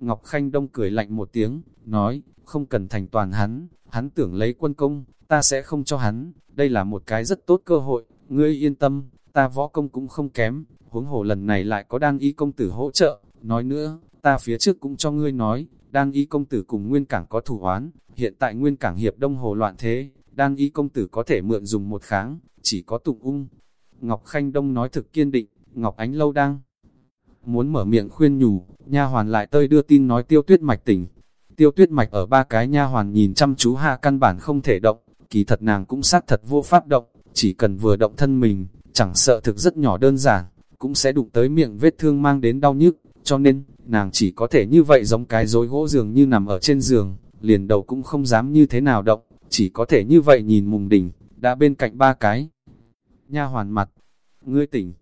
Ngọc Khanh Đông cười lạnh một tiếng, nói, không cần thành toàn hắn, hắn tưởng lấy quân công, ta sẽ không cho hắn, đây là một cái rất tốt cơ hội, ngươi yên tâm, ta võ công cũng không kém, huống hồ lần này lại có đan y công tử hỗ trợ, nói nữa, ta phía trước cũng cho ngươi nói, đan y công tử cùng nguyên cảng có thủ oán, hiện tại nguyên cảng hiệp đông hồ loạn thế, đan y công tử có thể mượn dùng một kháng, chỉ có tụng ung. Ngọc Khanh Đông nói thực kiên định, Ngọc Ánh Lâu đang muốn mở miệng khuyên nhủ, nha hoàn lại tơi đưa tin nói tiêu tuyết mạch tỉnh. Tiêu tuyết mạch ở ba cái nha hoàn nhìn chăm chú hạ căn bản không thể động, kỳ thật nàng cũng sát thật vô pháp động, chỉ cần vừa động thân mình, chẳng sợ thực rất nhỏ đơn giản, cũng sẽ đụng tới miệng vết thương mang đến đau nhức, cho nên, nàng chỉ có thể như vậy giống cái rối gỗ giường như nằm ở trên giường, liền đầu cũng không dám như thế nào động, chỉ có thể như vậy nhìn mùng đỉnh, đã bên cạnh ba cái. Nha hoàn mặt, ngươi tỉnh,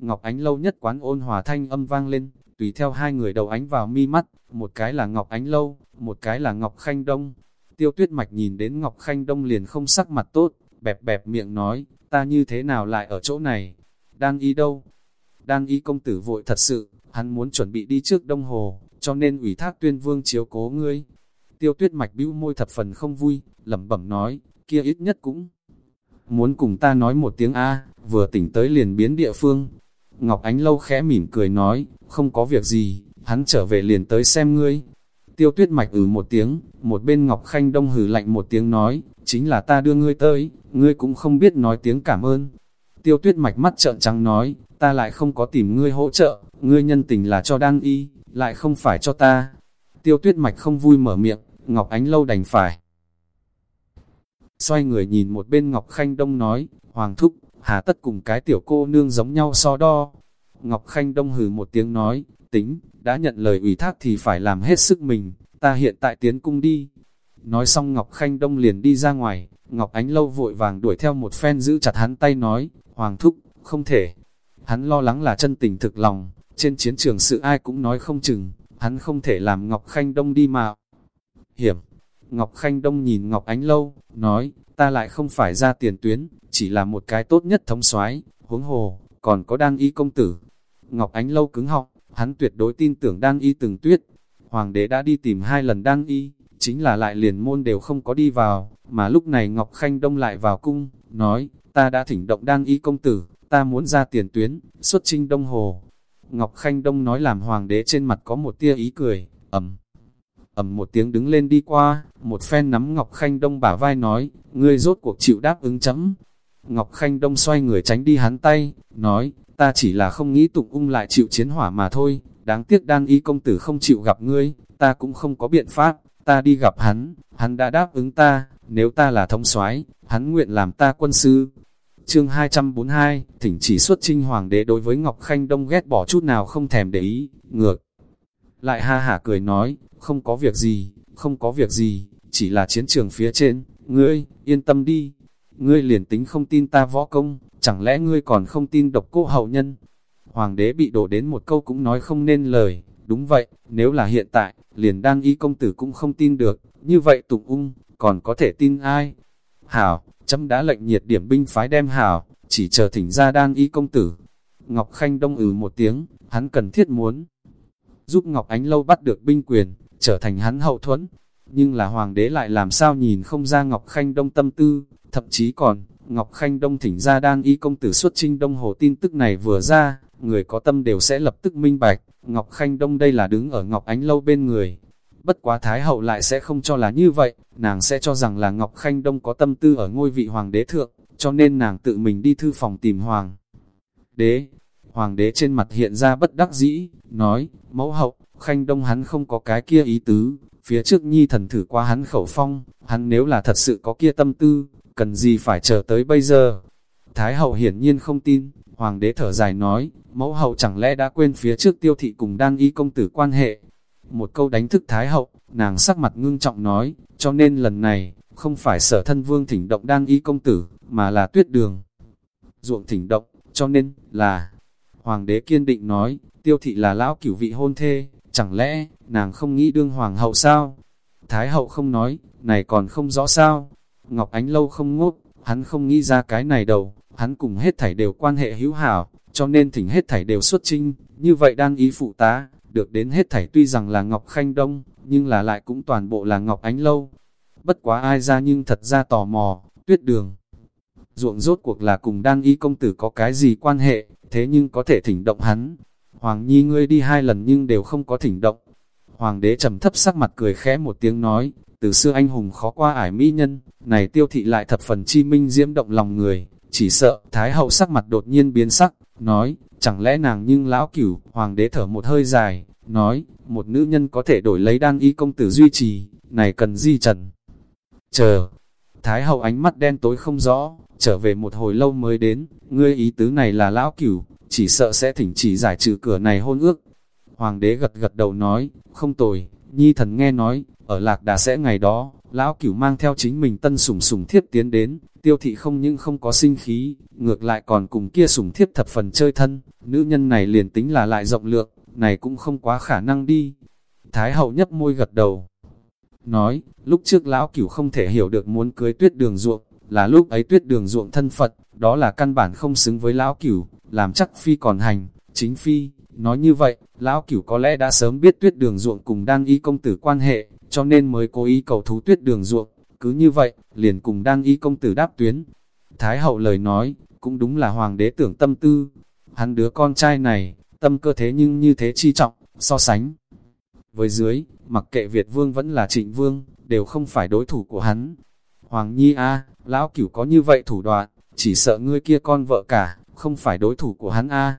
Ngọc Ánh lâu nhất quán ôn hòa thanh âm vang lên, tùy theo hai người đầu ánh vào mi mắt, một cái là Ngọc Ánh lâu, một cái là Ngọc Khanh Đông. Tiêu tuyết mạch nhìn đến Ngọc Khanh Đông liền không sắc mặt tốt, bẹp bẹp miệng nói, ta như thế nào lại ở chỗ này? Đang ý đâu? Đang ý công tử vội thật sự, hắn muốn chuẩn bị đi trước đông hồ, cho nên ủy thác tuyên vương chiếu cố ngươi. Tiêu tuyết mạch bĩu môi thập phần không vui, lẩm bẩm nói, kia ít nhất cũng muốn cùng ta nói một tiếng A, vừa tỉnh tới liền biến địa phương. Ngọc Ánh Lâu khẽ mỉm cười nói, không có việc gì, hắn trở về liền tới xem ngươi. Tiêu tuyết mạch ừ một tiếng, một bên Ngọc Khanh Đông hử lạnh một tiếng nói, chính là ta đưa ngươi tới, ngươi cũng không biết nói tiếng cảm ơn. Tiêu tuyết mạch mắt trợn trắng nói, ta lại không có tìm ngươi hỗ trợ, ngươi nhân tình là cho đan y, lại không phải cho ta. Tiêu tuyết mạch không vui mở miệng, Ngọc Ánh Lâu đành phải. Xoay người nhìn một bên Ngọc Khanh Đông nói, Hoàng Thúc, hà tất cùng cái tiểu cô nương giống nhau so đo. Ngọc Khanh Đông hừ một tiếng nói, tính, đã nhận lời ủy thác thì phải làm hết sức mình, ta hiện tại tiến cung đi. Nói xong Ngọc Khanh Đông liền đi ra ngoài, Ngọc Ánh Lâu vội vàng đuổi theo một phen giữ chặt hắn tay nói, Hoàng Thúc, không thể. Hắn lo lắng là chân tình thực lòng, trên chiến trường sự ai cũng nói không chừng, hắn không thể làm Ngọc Khanh Đông đi mà. Hiểm, Ngọc Khanh Đông nhìn Ngọc Ánh Lâu, nói, ta lại không phải ra tiền tuyến, chỉ là một cái tốt nhất thống soái huống hồ, còn có đang y công tử. Ngọc Ánh Lâu cứng họng, hắn tuyệt đối tin tưởng đang y từng tuyết. Hoàng đế đã đi tìm hai lần đang y, chính là lại liền môn đều không có đi vào, mà lúc này Ngọc Khanh Đông lại vào cung, nói, ta đã thỉnh động đang y công tử, ta muốn ra tiền tuyến, xuất trinh Đông Hồ. Ngọc Khanh Đông nói làm hoàng đế trên mặt có một tia ý cười, ẩm ầm một tiếng đứng lên đi qua, một phen nắm Ngọc Khanh Đông bả vai nói, ngươi rốt cuộc chịu đáp ứng chấm. Ngọc Khanh Đông xoay người tránh đi hắn tay, nói, ta chỉ là không nghĩ tụng ung lại chịu chiến hỏa mà thôi, đáng tiếc đan y công tử không chịu gặp ngươi, ta cũng không có biện pháp, ta đi gặp hắn, hắn đã đáp ứng ta, nếu ta là thông soái hắn nguyện làm ta quân sư. Chương 242, thỉnh chỉ xuất trinh hoàng đế đối với Ngọc Khanh Đông ghét bỏ chút nào không thèm để ý, ngược. Lại ha hả cười nói, không có việc gì, không có việc gì, chỉ là chiến trường phía trên, ngươi, yên tâm đi, ngươi liền tính không tin ta võ công, chẳng lẽ ngươi còn không tin độc cô hậu nhân? Hoàng đế bị đổ đến một câu cũng nói không nên lời, đúng vậy, nếu là hiện tại, liền đang ý công tử cũng không tin được, như vậy tụng ung, còn có thể tin ai? Hảo, chấm đã lệnh nhiệt điểm binh phái đem hảo, chỉ chờ thỉnh ra đang ý công tử. Ngọc Khanh đông ừ một tiếng, hắn cần thiết muốn giúp Ngọc Ánh Lâu bắt được binh quyền, trở thành hắn hậu thuẫn. Nhưng là hoàng đế lại làm sao nhìn không ra Ngọc Khanh Đông tâm tư, thậm chí còn, Ngọc Khanh Đông thỉnh ra đan y công tử xuất trinh Đông Hồ tin tức này vừa ra, người có tâm đều sẽ lập tức minh bạch, Ngọc Khanh Đông đây là đứng ở Ngọc Ánh Lâu bên người. Bất quá Thái Hậu lại sẽ không cho là như vậy, nàng sẽ cho rằng là Ngọc Khanh Đông có tâm tư ở ngôi vị hoàng đế thượng, cho nên nàng tự mình đi thư phòng tìm hoàng. Đế, hoàng đế trên mặt hiện ra bất đắc dĩ, nói, mẫu hậu, Khanh Đông hắn không có cái kia ý tứ, phía trước nhi thần thử qua hắn khẩu phong, hắn nếu là thật sự có kia tâm tư, cần gì phải chờ tới bây giờ. Thái hậu hiển nhiên không tin, hoàng đế thở dài nói, mẫu hậu chẳng lẽ đã quên phía trước tiêu thị cùng đan y công tử quan hệ. Một câu đánh thức Thái hậu, nàng sắc mặt ngưng trọng nói, cho nên lần này, không phải sở thân vương thỉnh động đan y công tử, mà là tuyết đường. Ruộng thỉnh động, cho nên, là, hoàng đế kiên định nói, tiêu thị là lão cửu vị hôn thê, Chẳng lẽ, nàng không nghĩ đương hoàng hậu sao? Thái hậu không nói, này còn không rõ sao? Ngọc Ánh Lâu không ngốc, hắn không nghĩ ra cái này đâu, hắn cùng hết thảy đều quan hệ hữu hảo, cho nên thỉnh hết thảy đều xuất trinh, như vậy đang ý phụ tá, được đến hết thảy tuy rằng là Ngọc Khanh Đông, nhưng là lại cũng toàn bộ là Ngọc Ánh Lâu. Bất quá ai ra nhưng thật ra tò mò, tuyết đường. Ruộng rốt cuộc là cùng đan y công tử có cái gì quan hệ, thế nhưng có thể thỉnh động hắn. Hoàng Nhi ngươi đi hai lần nhưng đều không có thỉnh động. Hoàng đế trầm thấp sắc mặt cười khẽ một tiếng nói, từ xưa anh hùng khó qua ải mỹ nhân, này tiêu thị lại thập phần chi minh diễm động lòng người, chỉ sợ, Thái hậu sắc mặt đột nhiên biến sắc, nói, chẳng lẽ nàng nhưng lão cửu, hoàng đế thở một hơi dài, nói, một nữ nhân có thể đổi lấy đan y công tử duy trì, này cần di trần. Chờ, Thái hậu ánh mắt đen tối không rõ, trở về một hồi lâu mới đến, ngươi ý tứ này là lão cửu, chỉ sợ sẽ thỉnh chỉ giải trừ cửa này hôn ước. Hoàng đế gật gật đầu nói, không tồi, nhi thần nghe nói, ở lạc đà sẽ ngày đó, lão cửu mang theo chính mình tân sủng sủng thiếp tiến đến, tiêu thị không những không có sinh khí, ngược lại còn cùng kia sủng thiếp thập phần chơi thân, nữ nhân này liền tính là lại rộng lượng, này cũng không quá khả năng đi. Thái hậu nhấp môi gật đầu, nói, lúc trước lão cửu không thể hiểu được muốn cưới tuyết đường ruộng, là lúc ấy tuyết đường ruộng thân Phật, đó là căn bản không xứng với lão cửu, làm chắc phi còn hành, chính phi, nói như vậy, lão cửu có lẽ đã sớm biết tuyết đường ruộng cùng đang y công tử quan hệ, cho nên mới cố ý cầu thú tuyết đường ruộng, cứ như vậy, liền cùng đang y công tử đáp tuyến. Thái hậu lời nói, cũng đúng là hoàng đế tưởng tâm tư, hắn đứa con trai này, tâm cơ thế nhưng như thế chi trọng, so sánh. Với dưới, mặc kệ Việt vương vẫn là trịnh vương, đều không phải đối thủ của hắn. Hoàng Nhi A, lão cửu có như vậy thủ đoạn, chỉ sợ ngươi kia con vợ cả, không phải đối thủ của hắn A.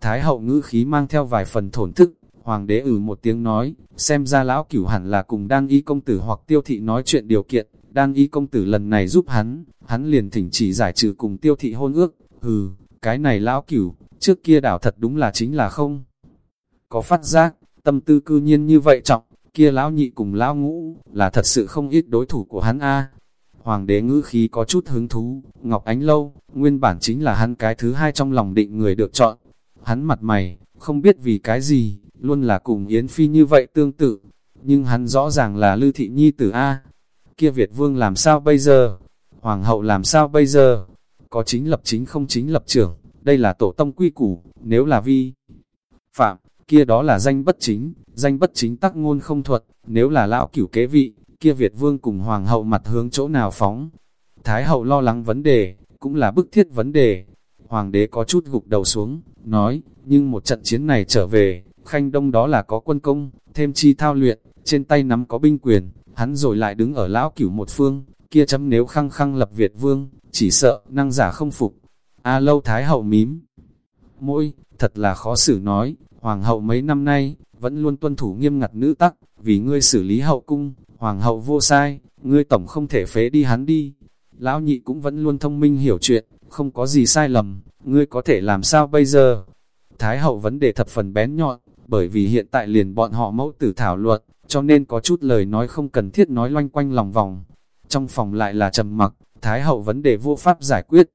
Thái hậu ngữ khí mang theo vài phần thổn thức, hoàng đế ử một tiếng nói, xem ra lão cửu hẳn là cùng đang y công tử hoặc tiêu thị nói chuyện điều kiện, đang y công tử lần này giúp hắn, hắn liền thỉnh chỉ giải trừ cùng tiêu thị hôn ước, hừ, cái này lão cửu, trước kia đảo thật đúng là chính là không. Có phát giác, tâm tư cư nhiên như vậy trọng, kia lão nhị cùng lão ngũ, là thật sự không ít đối thủ của hắn a Hoàng đế ngữ khí có chút hứng thú, Ngọc Ánh Lâu, nguyên bản chính là hắn cái thứ hai trong lòng định người được chọn. Hắn mặt mày, không biết vì cái gì, luôn là cùng Yến Phi như vậy tương tự, nhưng hắn rõ ràng là Lư Thị Nhi tử A. Kia Việt Vương làm sao bây giờ? Hoàng hậu làm sao bây giờ? Có chính lập chính không chính lập trưởng, đây là tổ tông quy củ, nếu là vi phạm, kia đó là danh bất chính, danh bất chính tắc ngôn không thuật, nếu là lão cửu kế vị, kia Việt vương cùng hoàng hậu mặt hướng chỗ nào phóng. Thái hậu lo lắng vấn đề, cũng là bức thiết vấn đề. Hoàng đế có chút gục đầu xuống, nói, nhưng một trận chiến này trở về, khanh đông đó là có quân công, thêm chi thao luyện, trên tay nắm có binh quyền, hắn rồi lại đứng ở lão cửu một phương, kia chấm nếu khăng khăng lập Việt vương, chỉ sợ, năng giả không phục. A lâu thái hậu mím. Mỗi, thật là khó xử nói, hoàng hậu mấy năm nay, vẫn luôn tuân thủ nghiêm ngặt nữ tắc, vì ngươi xử lý hậu cung, hoàng hậu vô sai, ngươi tổng không thể phế đi hắn đi. Lão nhị cũng vẫn luôn thông minh hiểu chuyện, không có gì sai lầm, ngươi có thể làm sao bây giờ? Thái hậu vấn đề thập phần bén nhọn, bởi vì hiện tại liền bọn họ mẫu tử thảo luận, cho nên có chút lời nói không cần thiết nói loanh quanh lòng vòng. Trong phòng lại là trầm mặc, Thái hậu vấn đề vô pháp giải quyết.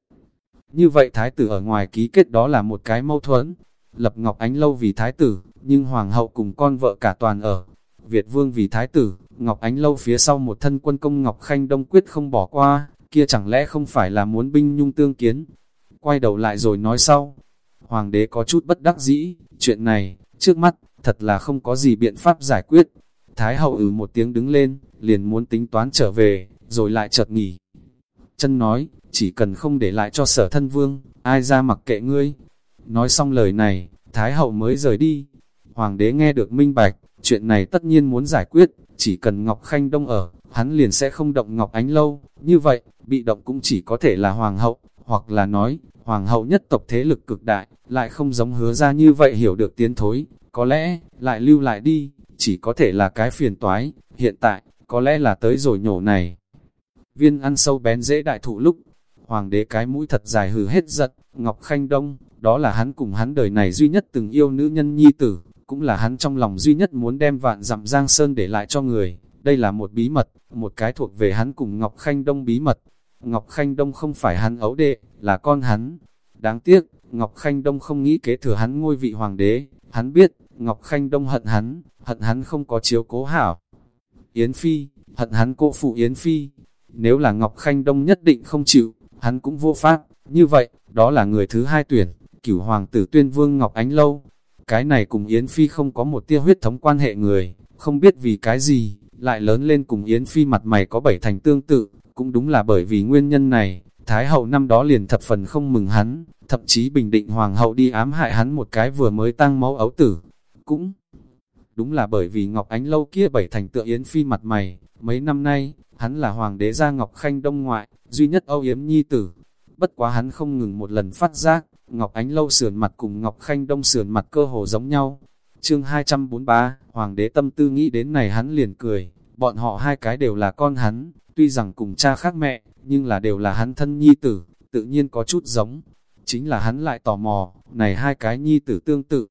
Như vậy Thái tử ở ngoài ký kết đó là một cái mâu thuẫn. Lập Ngọc Ánh lâu vì Thái tử, nhưng Hoàng hậu cùng con vợ cả toàn ở. Việt Vương vì Thái tử, Ngọc Ánh lâu phía sau một thân quân công Ngọc Khanh Đông quyết không bỏ qua, kia chẳng lẽ không phải là muốn binh nhung tương kiến. Quay đầu lại rồi nói sau. Hoàng đế có chút bất đắc dĩ, chuyện này, trước mắt, thật là không có gì biện pháp giải quyết. Thái hậu ừ một tiếng đứng lên, liền muốn tính toán trở về, rồi lại chợt nghỉ. Chân nói, chỉ cần không để lại cho sở thân vương, ai ra mặc kệ ngươi. Nói xong lời này, Thái hậu mới rời đi. Hoàng đế nghe được minh bạch, chuyện này tất nhiên muốn giải quyết, chỉ cần Ngọc Khanh Đông ở, hắn liền sẽ không động Ngọc Ánh Lâu. Như vậy, bị động cũng chỉ có thể là Hoàng hậu, hoặc là nói, Hoàng hậu nhất tộc thế lực cực đại, lại không giống hứa ra như vậy hiểu được tiến thối, có lẽ, lại lưu lại đi, chỉ có thể là cái phiền toái, hiện tại, có lẽ là tới rồi nhổ này. Viên ăn sâu bén dễ đại thụ lúc, hoàng đế cái mũi thật dài hừ hết giận, Ngọc Khanh Đông, đó là hắn cùng hắn đời này duy nhất từng yêu nữ nhân nhi tử, cũng là hắn trong lòng duy nhất muốn đem vạn dặm Giang Sơn để lại cho người. Đây là một bí mật, một cái thuộc về hắn cùng Ngọc Khanh Đông bí mật. Ngọc Khanh Đông không phải hắn ấu đệ, là con hắn. Đáng tiếc, Ngọc Khanh Đông không nghĩ kế thừa hắn ngôi vị hoàng đế. Hắn biết, Ngọc Khanh Đông hận hắn, hận hắn không có chiếu cố hảo. Yến Phi, hận hắn cô phụ Yến Phi. Nếu là Ngọc Khanh Đông nhất định không chịu, hắn cũng vô pháp. Như vậy, đó là người thứ hai tuyển, cửu hoàng tử tuyên vương Ngọc Ánh Lâu cái này cùng Yến Phi không có một tia huyết thống quan hệ người, không biết vì cái gì, lại lớn lên cùng Yến Phi mặt mày có bảy thành tương tự, cũng đúng là bởi vì nguyên nhân này, Thái hậu năm đó liền thập phần không mừng hắn, thậm chí bình định hoàng hậu đi ám hại hắn một cái vừa mới tăng máu ấu tử. Cũng đúng là bởi vì Ngọc Ánh Lâu kia bảy thành tựa Yến Phi mặt mày, mấy năm nay, hắn là hoàng đế gia Ngọc Khanh Đông ngoại, duy nhất Âu Yếm Nhi tử. Bất quá hắn không ngừng một lần phát giác, Ngọc Ánh Lâu sườn mặt cùng Ngọc Khanh Đông sườn mặt cơ hồ giống nhau. Chương 243, Hoàng đế tâm tư nghĩ đến này hắn liền cười, bọn họ hai cái đều là con hắn, tuy rằng cùng cha khác mẹ, nhưng là đều là hắn thân nhi tử, tự nhiên có chút giống. Chính là hắn lại tò mò, này hai cái nhi tử tương tự.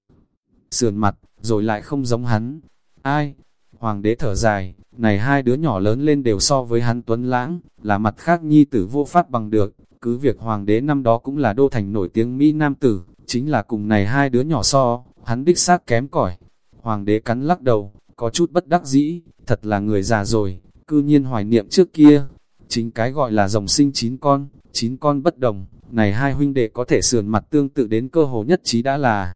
Sườn mặt, rồi lại không giống hắn. Ai? Hoàng đế thở dài, này hai đứa nhỏ lớn lên đều so với hắn tuấn lãng, là mặt khác nhi tử vô pháp bằng được. Cứ việc hoàng đế năm đó cũng là đô thành nổi tiếng Mỹ Nam tử, chính là cùng này hai đứa nhỏ so, hắn đích xác kém cỏi. Hoàng đế cắn lắc đầu, có chút bất đắc dĩ, thật là người già rồi, cư nhiên hoài niệm trước kia. Chính cái gọi là dòng sinh chín con, chín con bất đồng, này hai huynh đệ có thể sườn mặt tương tự đến cơ hồ nhất trí đã là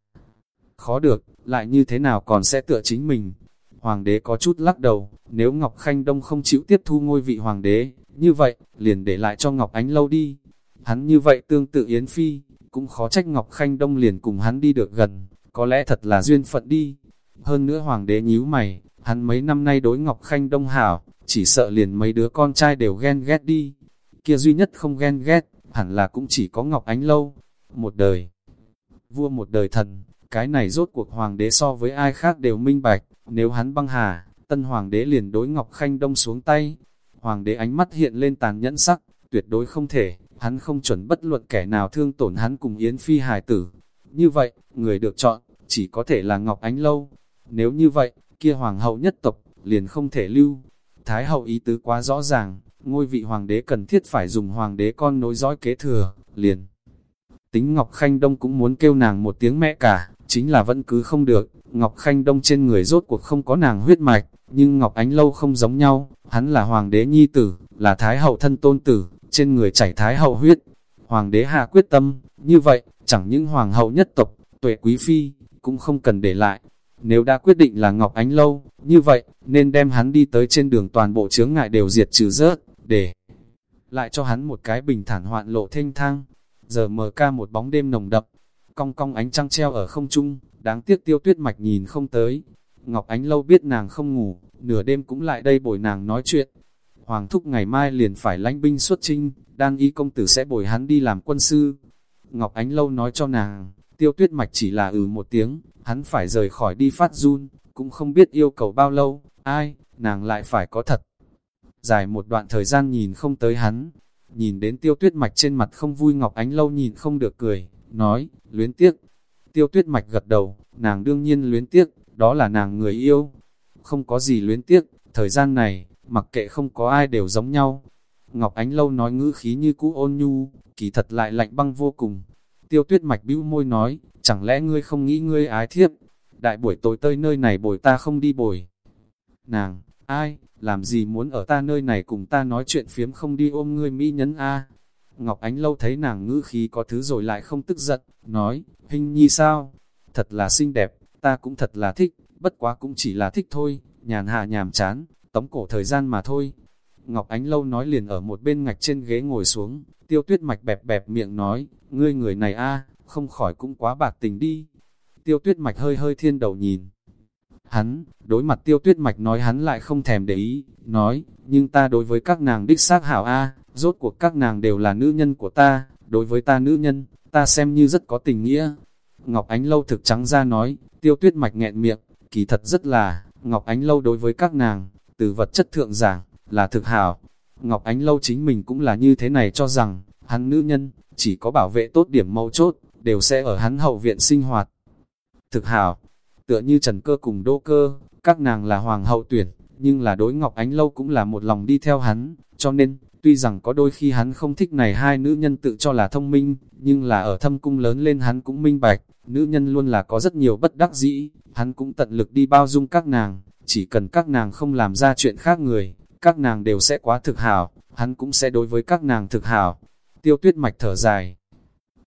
khó được, lại như thế nào còn sẽ tựa chính mình. Hoàng đế có chút lắc đầu, nếu Ngọc Khanh Đông không chịu tiếp thu ngôi vị hoàng đế, như vậy, liền để lại cho Ngọc Ánh Lâu đi. Hắn như vậy tương tự Yến Phi, cũng khó trách Ngọc Khanh Đông liền cùng hắn đi được gần, có lẽ thật là duyên phận đi. Hơn nữa Hoàng đế nhíu mày, hắn mấy năm nay đối Ngọc Khanh Đông hảo, chỉ sợ liền mấy đứa con trai đều ghen ghét đi. Kia duy nhất không ghen ghét, hẳn là cũng chỉ có Ngọc Ánh Lâu. Một đời, vua một đời thần, cái này rốt cuộc Hoàng đế so với ai khác đều minh bạch, nếu hắn băng hà, tân Hoàng đế liền đối Ngọc Khanh Đông xuống tay. Hoàng đế ánh mắt hiện lên tàn nhẫn sắc, tuyệt đối không thể, hắn không chuẩn bất luận kẻ nào thương tổn hắn cùng Yến Phi hài tử. Như vậy, người được chọn, chỉ có thể là Ngọc Ánh Lâu. Nếu như vậy, kia Hoàng hậu nhất tộc, liền không thể lưu. Thái hậu ý tứ quá rõ ràng, ngôi vị Hoàng đế cần thiết phải dùng Hoàng đế con nối dõi kế thừa, liền. Tính Ngọc Khanh Đông cũng muốn kêu nàng một tiếng mẹ cả, chính là vẫn cứ không được. Ngọc Khanh Đông trên người rốt cuộc không có nàng huyết mạch, nhưng Ngọc Ánh Lâu không giống nhau, hắn là Hoàng đế nhi tử, là Thái hậu thân tôn tử, trên người chảy Thái hậu huyết. Hoàng đế hạ quyết tâm, như vậy, chẳng những Hoàng hậu nhất tộc, tuệ quý phi, cũng không cần để lại. Nếu đã quyết định là Ngọc Ánh Lâu, như vậy, nên đem hắn đi tới trên đường toàn bộ chướng ngại đều diệt trừ rớt, để lại cho hắn một cái bình thản hoạn lộ thanh thang. Giờ mờ ca một bóng đêm nồng đậm, cong cong ánh trăng treo ở không trung, đáng tiếc tiêu tuyết mạch nhìn không tới. Ngọc Ánh Lâu biết nàng không ngủ, nửa đêm cũng lại đây bồi nàng nói chuyện. Hoàng thúc ngày mai liền phải lãnh binh xuất trinh, đan y công tử sẽ bồi hắn đi làm quân sư. Ngọc Ánh Lâu nói cho nàng, tiêu tuyết mạch chỉ là ừ một tiếng, hắn phải rời khỏi đi phát run, cũng không biết yêu cầu bao lâu, ai, nàng lại phải có thật. Dài một đoạn thời gian nhìn không tới hắn, nhìn đến tiêu tuyết mạch trên mặt không vui Ngọc Ánh Lâu nhìn không được cười, nói, luyến tiếc. Tiêu tuyết mạch gật đầu, nàng đương nhiên luyến tiếc, đó là nàng người yêu. Không có gì luyến tiếc, thời gian này, mặc kệ không có ai đều giống nhau. Ngọc Ánh Lâu nói ngữ khí như cũ ôn nhu, kỳ thật lại lạnh băng vô cùng. Tiêu tuyết mạch bĩu môi nói, chẳng lẽ ngươi không nghĩ ngươi ái thiếp? Đại buổi tối tơi nơi này bồi ta không đi bồi. Nàng, ai, làm gì muốn ở ta nơi này cùng ta nói chuyện phiếm không đi ôm ngươi mỹ nhấn a Ngọc Ánh Lâu thấy nàng ngữ khí có thứ rồi lại không tức giận, nói, hình nhi sao? Thật là xinh đẹp, ta cũng thật là thích, bất quá cũng chỉ là thích thôi, nhàn hạ nhàm chán, tống cổ thời gian mà thôi. Ngọc Ánh Lâu nói liền ở một bên ngạch trên ghế ngồi xuống, tiêu tuyết mạch bẹp bẹp miệng nói, ngươi người này a không khỏi cũng quá bạc tình đi. Tiêu tuyết mạch hơi hơi thiên đầu nhìn. Hắn, đối mặt tiêu tuyết mạch nói hắn lại không thèm để ý, nói, nhưng ta đối với các nàng đích xác hảo a rốt cuộc các nàng đều là nữ nhân của ta, đối với ta nữ nhân, ta xem như rất có tình nghĩa. Ngọc Ánh Lâu thực trắng ra nói, tiêu tuyết mạch nghẹn miệng, kỳ thật rất là, Ngọc Ánh Lâu đối với các nàng, từ vật chất thượng giảng, là thực hảo. Ngọc Ánh Lâu chính mình cũng là như thế này cho rằng, hắn nữ nhân, chỉ có bảo vệ tốt điểm mấu chốt, đều sẽ ở hắn hậu viện sinh hoạt. Thực hảo, tựa như Trần Cơ cùng Đô Cơ, các nàng là hoàng hậu tuyển, nhưng là đối Ngọc Ánh Lâu cũng là một lòng đi theo hắn, cho nên, tuy rằng có đôi khi hắn không thích này hai nữ nhân tự cho là thông minh, nhưng là ở thâm cung lớn lên hắn cũng minh bạch, nữ nhân luôn là có rất nhiều bất đắc dĩ, hắn cũng tận lực đi bao dung các nàng, chỉ cần các nàng không làm ra chuyện khác người, các nàng đều sẽ quá thực hảo, hắn cũng sẽ đối với các nàng thực hảo. Tiêu tuyết mạch thở dài.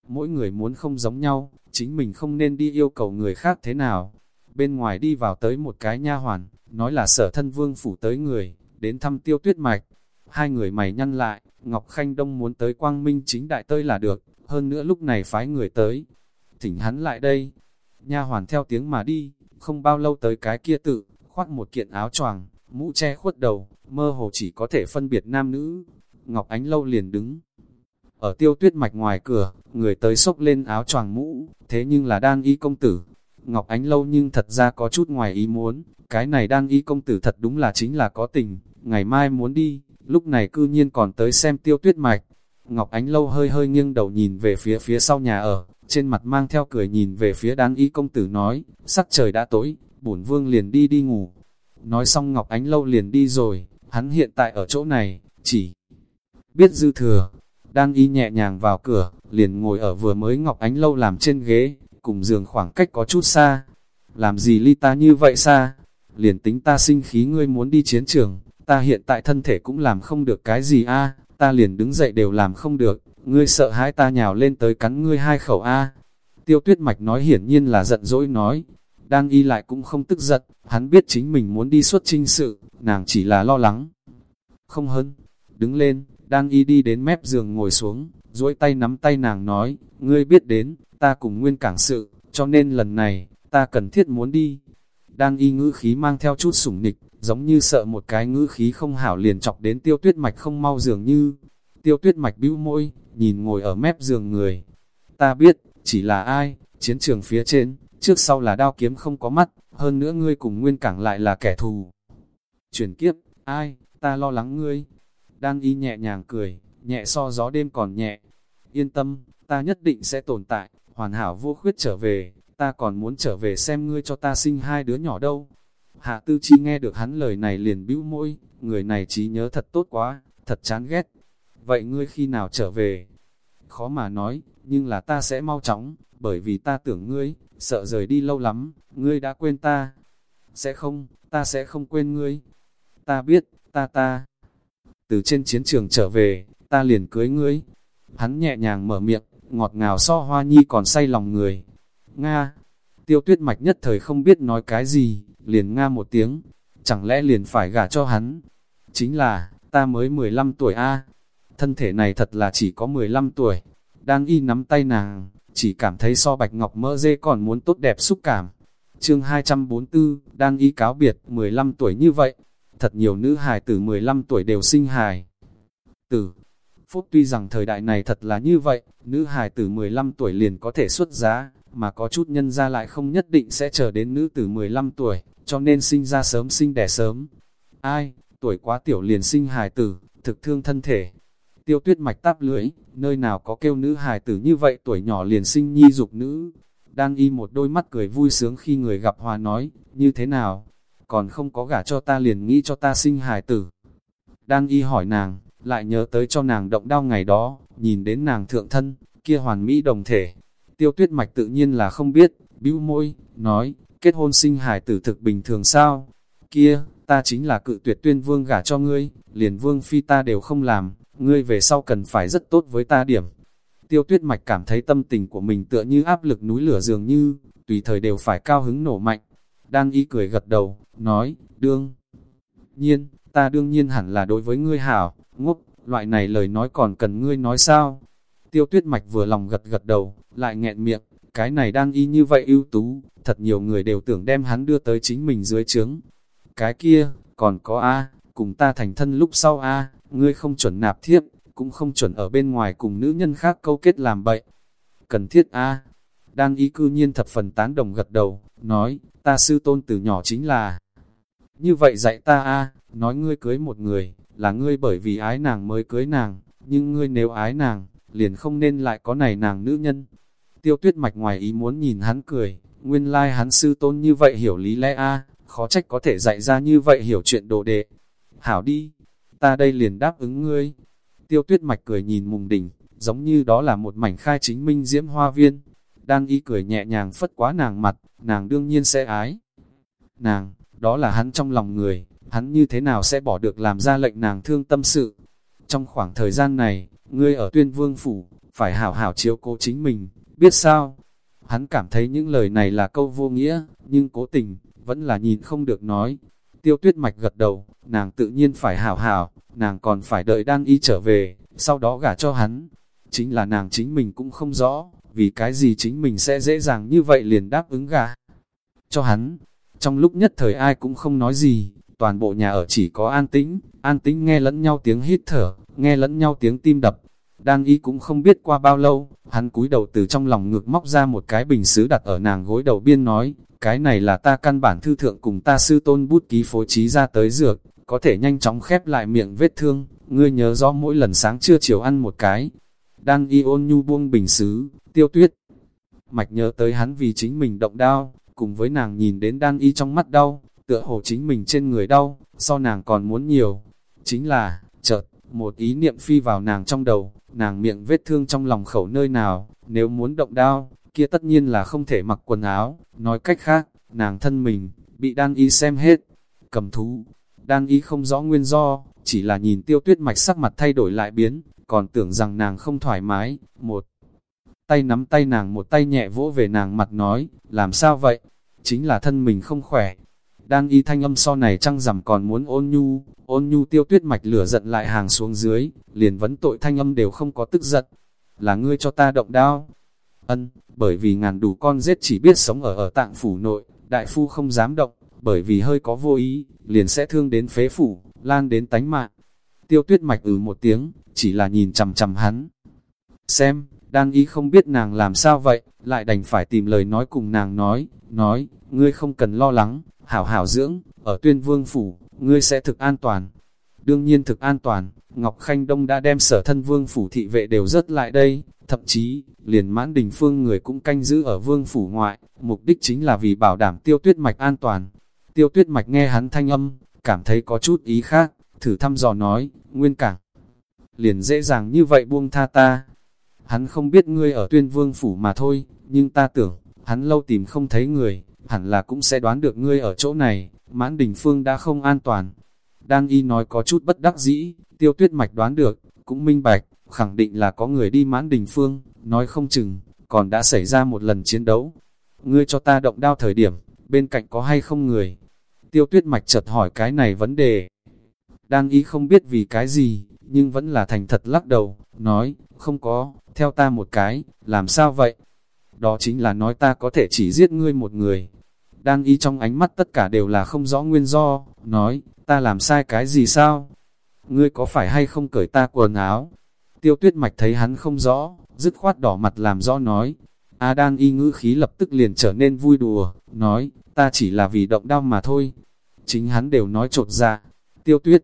Mỗi người muốn không giống nhau, chính mình không nên đi yêu cầu người khác thế nào. Bên ngoài đi vào tới một cái nha hoàn, nói là sở thân vương phủ tới người, đến thăm tiêu tuyết mạch. Hai người mày nhăn lại, Ngọc Khanh Đông muốn tới quang minh chính đại tơi là được, hơn nữa lúc này phái người tới. Thỉnh hắn lại đây, nha hoàn theo tiếng mà đi, không bao lâu tới cái kia tự, khoác một kiện áo choàng, mũ che khuất đầu, mơ hồ chỉ có thể phân biệt nam nữ. Ngọc Ánh Lâu liền đứng. Ở tiêu tuyết mạch ngoài cửa, người tới xốc lên áo choàng mũ, thế nhưng là đan y công tử. Ngọc Ánh Lâu nhưng thật ra có chút ngoài ý muốn, cái này đan y công tử thật đúng là chính là có tình, ngày mai muốn đi, lúc này cư nhiên còn tới xem tiêu tuyết mạch. Ngọc Ánh Lâu hơi hơi nghiêng đầu nhìn về phía phía sau nhà ở, trên mặt mang theo cười nhìn về phía đan y công tử nói, sắc trời đã tối, bổn vương liền đi đi ngủ. Nói xong Ngọc Ánh Lâu liền đi rồi, hắn hiện tại ở chỗ này, chỉ biết dư thừa. Đang y nhẹ nhàng vào cửa, liền ngồi ở vừa mới Ngọc Ánh Lâu làm trên ghế, cùng giường khoảng cách có chút xa. Làm gì ly ta như vậy xa? Liền tính ta sinh khí ngươi muốn đi chiến trường, ta hiện tại thân thể cũng làm không được cái gì a ta liền đứng dậy đều làm không được, ngươi sợ hãi ta nhào lên tới cắn ngươi hai khẩu a Tiêu tuyết mạch nói hiển nhiên là giận dỗi nói, đang y lại cũng không tức giận, hắn biết chính mình muốn đi xuất trinh sự, nàng chỉ là lo lắng. Không hơn, đứng lên, đang y đi đến mép giường ngồi xuống, duỗi tay nắm tay nàng nói, ngươi biết đến, ta cùng nguyên cảng sự, cho nên lần này, ta cần thiết muốn đi. Đang y ngữ khí mang theo chút sủng nịch, giống như sợ một cái ngữ khí không hảo liền chọc đến tiêu tuyết mạch không mau dường như. Tiêu tuyết mạch bĩu môi, nhìn ngồi ở mép giường người. Ta biết, chỉ là ai, chiến trường phía trên, trước sau là đao kiếm không có mắt, hơn nữa ngươi cùng nguyên cảng lại là kẻ thù. Chuyển kiếp, ai, ta lo lắng ngươi. Đan y nhẹ nhàng cười, nhẹ so gió đêm còn nhẹ. Yên tâm, ta nhất định sẽ tồn tại, hoàn hảo vô khuyết trở về, ta còn muốn trở về xem ngươi cho ta sinh hai đứa nhỏ đâu. Hạ tư chi nghe được hắn lời này liền bĩu môi, người này trí nhớ thật tốt quá, thật chán ghét. Vậy ngươi khi nào trở về? Khó mà nói, nhưng là ta sẽ mau chóng, bởi vì ta tưởng ngươi, sợ rời đi lâu lắm, ngươi đã quên ta. Sẽ không, ta sẽ không quên ngươi. Ta biết, ta ta. Từ trên chiến trường trở về, ta liền cưới ngươi. Hắn nhẹ nhàng mở miệng, ngọt ngào so hoa nhi còn say lòng người. Nga, tiêu tuyết mạch nhất thời không biết nói cái gì, liền Nga một tiếng, chẳng lẽ liền phải gả cho hắn. Chính là, ta mới 15 tuổi A, thân thể này thật là chỉ có 15 tuổi, đang y nắm tay nàng, chỉ cảm thấy so bạch ngọc mỡ dê còn muốn tốt đẹp xúc cảm. Chương 244, đang y cáo biệt, 15 tuổi như vậy, thật nhiều nữ hài từ 15 tuổi đều sinh hài. Tử, Phúc tuy rằng thời đại này thật là như vậy, nữ hài từ 15 tuổi liền có thể xuất giá, mà có chút nhân ra lại không nhất định sẽ chờ đến nữ từ 15 tuổi, cho nên sinh ra sớm sinh đẻ sớm. Ai, tuổi quá tiểu liền sinh hài tử, thực thương thân thể. Tiêu tuyết mạch táp lưỡi, nơi nào có kêu nữ hài tử như vậy tuổi nhỏ liền sinh nhi dục nữ. Đang y một đôi mắt cười vui sướng khi người gặp hòa nói, như thế nào? Còn không có gả cho ta liền nghĩ cho ta sinh hài tử. Đang y hỏi nàng, lại nhớ tới cho nàng động đau ngày đó, nhìn đến nàng thượng thân, kia hoàn mỹ đồng thể. Tiêu tuyết mạch tự nhiên là không biết, bĩu môi, nói, kết hôn sinh hài tử thực bình thường sao? Kia, ta chính là cự tuyệt tuyên vương gả cho ngươi, liền vương phi ta đều không làm, ngươi về sau cần phải rất tốt với ta điểm. Tiêu tuyết mạch cảm thấy tâm tình của mình tựa như áp lực núi lửa dường như, tùy thời đều phải cao hứng nổ mạnh. Đang y cười gật đầu, nói, đương. Nhiên, ta đương nhiên hẳn là đối với ngươi hảo, ngốc, loại này lời nói còn cần ngươi nói sao? Tiêu tuyết mạch vừa lòng gật gật đầu, lại nghẹn miệng, cái này đang y như vậy ưu tú, thật nhiều người đều tưởng đem hắn đưa tới chính mình dưới trướng. Cái kia, còn có A, cùng ta thành thân lúc sau A, ngươi không chuẩn nạp thiếp, cũng không chuẩn ở bên ngoài cùng nữ nhân khác câu kết làm bậy. Cần thiết A, đang ý cư nhiên thập phần tán đồng gật đầu, nói, ta sư tôn từ nhỏ chính là, như vậy dạy ta A, nói ngươi cưới một người, là ngươi bởi vì ái nàng mới cưới nàng, nhưng ngươi nếu ái nàng, liền không nên lại có này nàng nữ nhân. Tiêu tuyết mạch ngoài ý muốn nhìn hắn cười, nguyên lai like hắn sư tôn như vậy hiểu lý lẽ a khó trách có thể dạy ra như vậy hiểu chuyện đồ đệ. Hảo đi, ta đây liền đáp ứng ngươi. Tiêu tuyết mạch cười nhìn mùng đỉnh, giống như đó là một mảnh khai chính minh diễm hoa viên. Đang y cười nhẹ nhàng phất quá nàng mặt, nàng đương nhiên sẽ ái. Nàng, đó là hắn trong lòng người, hắn như thế nào sẽ bỏ được làm ra lệnh nàng thương tâm sự. Trong khoảng thời gian này, ngươi ở tuyên vương phủ, phải hảo hảo chiếu cố chính mình, biết sao? Hắn cảm thấy những lời này là câu vô nghĩa, nhưng cố tình, vẫn là nhìn không được nói. Tiêu tuyết mạch gật đầu, nàng tự nhiên phải hảo hảo, nàng còn phải đợi đan y trở về, sau đó gả cho hắn. Chính là nàng chính mình cũng không rõ, vì cái gì chính mình sẽ dễ dàng như vậy liền đáp ứng gả cho hắn. Trong lúc nhất thời ai cũng không nói gì, toàn bộ nhà ở chỉ có an tĩnh, an tĩnh nghe lẫn nhau tiếng hít thở, nghe lẫn nhau tiếng tim đập. Đan y cũng không biết qua bao lâu, hắn cúi đầu từ trong lòng ngực móc ra một cái bình sứ đặt ở nàng gối đầu biên nói, cái này là ta căn bản thư thượng cùng ta sư tôn bút ký phối trí ra tới dược, có thể nhanh chóng khép lại miệng vết thương, ngươi nhớ rõ mỗi lần sáng trưa chiều ăn một cái. Đan y ôn nhu buông bình sứ, tiêu tuyết. Mạch nhớ tới hắn vì chính mình động đao, cùng với nàng nhìn đến đan y trong mắt đau, tựa hồ chính mình trên người đau, so nàng còn muốn nhiều. Chính là, chợt, một ý niệm phi vào nàng trong đầu, nàng miệng vết thương trong lòng khẩu nơi nào, nếu muốn động đao, kia tất nhiên là không thể mặc quần áo, nói cách khác, nàng thân mình, bị đan y xem hết, cầm thú, đan y không rõ nguyên do, chỉ là nhìn tiêu tuyết mạch sắc mặt thay đổi lại biến, còn tưởng rằng nàng không thoải mái, một tay nắm tay nàng một tay nhẹ vỗ về nàng mặt nói, làm sao vậy, chính là thân mình không khỏe, đan y thanh âm so này trăng rằm còn muốn ôn nhu, ôn nhu tiêu tuyết mạch lửa giận lại hàng xuống dưới, liền vấn tội thanh âm đều không có tức giận, là ngươi cho ta động đao. Ân, bởi vì ngàn đủ con giết chỉ biết sống ở ở tạng phủ nội, đại phu không dám động, bởi vì hơi có vô ý, liền sẽ thương đến phế phủ, lan đến tánh mạng. Tiêu tuyết mạch ừ một tiếng, chỉ là nhìn chầm chầm hắn. Xem, đan ý không biết nàng làm sao vậy, lại đành phải tìm lời nói cùng nàng nói, nói, ngươi không cần lo lắng, hảo hảo dưỡng, ở tuyên vương phủ, ngươi sẽ thực an toàn. Đương nhiên thực an toàn, Ngọc Khanh Đông đã đem sở thân vương phủ thị vệ đều rớt lại đây, thậm chí, liền mãn đình phương người cũng canh giữ ở vương phủ ngoại, mục đích chính là vì bảo đảm tiêu tuyết mạch an toàn. Tiêu tuyết mạch nghe hắn thanh âm, cảm thấy có chút ý khác, thử thăm dò nói, nguyên cảng. Liền dễ dàng như vậy buông tha ta. Hắn không biết ngươi ở tuyên vương phủ mà thôi, nhưng ta tưởng, hắn lâu tìm không thấy người, hẳn là cũng sẽ đoán được ngươi ở chỗ này, mãn đình phương đã không an toàn. Đan y nói có chút bất đắc dĩ, tiêu tuyết mạch đoán được, cũng minh bạch, khẳng định là có người đi mãn đình phương, nói không chừng, còn đã xảy ra một lần chiến đấu. Ngươi cho ta động đao thời điểm, bên cạnh có hay không người? Tiêu tuyết mạch chợt hỏi cái này vấn đề. Đan y không biết vì cái gì, nhưng vẫn là thành thật lắc đầu, nói, không có, theo ta một cái, làm sao vậy? Đó chính là nói ta có thể chỉ giết ngươi một người, đang y trong ánh mắt tất cả đều là không rõ nguyên do, nói, ta làm sai cái gì sao? Ngươi có phải hay không cởi ta quần áo? Tiêu tuyết mạch thấy hắn không rõ, dứt khoát đỏ mặt làm rõ nói. A đan y ngữ khí lập tức liền trở nên vui đùa, nói, ta chỉ là vì động đau mà thôi. Chính hắn đều nói trột ra, tiêu tuyết.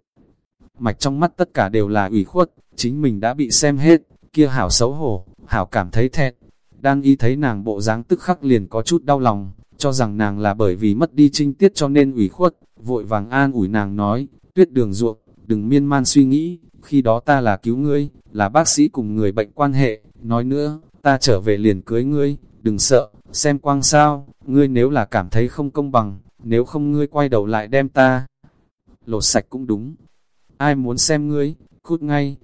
Mạch trong mắt tất cả đều là ủy khuất, chính mình đã bị xem hết, kia hảo xấu hổ, hảo cảm thấy thẹn. Đan y thấy nàng bộ dáng tức khắc liền có chút đau lòng, cho rằng nàng là bởi vì mất đi trinh tiết cho nên ủy khuất, vội vàng an ủi nàng nói, tuyết đường ruộng, đừng miên man suy nghĩ, khi đó ta là cứu ngươi, là bác sĩ cùng người bệnh quan hệ, nói nữa, ta trở về liền cưới ngươi, đừng sợ, xem quang sao, ngươi nếu là cảm thấy không công bằng, nếu không ngươi quay đầu lại đem ta, lột sạch cũng đúng, ai muốn xem ngươi, cút ngay,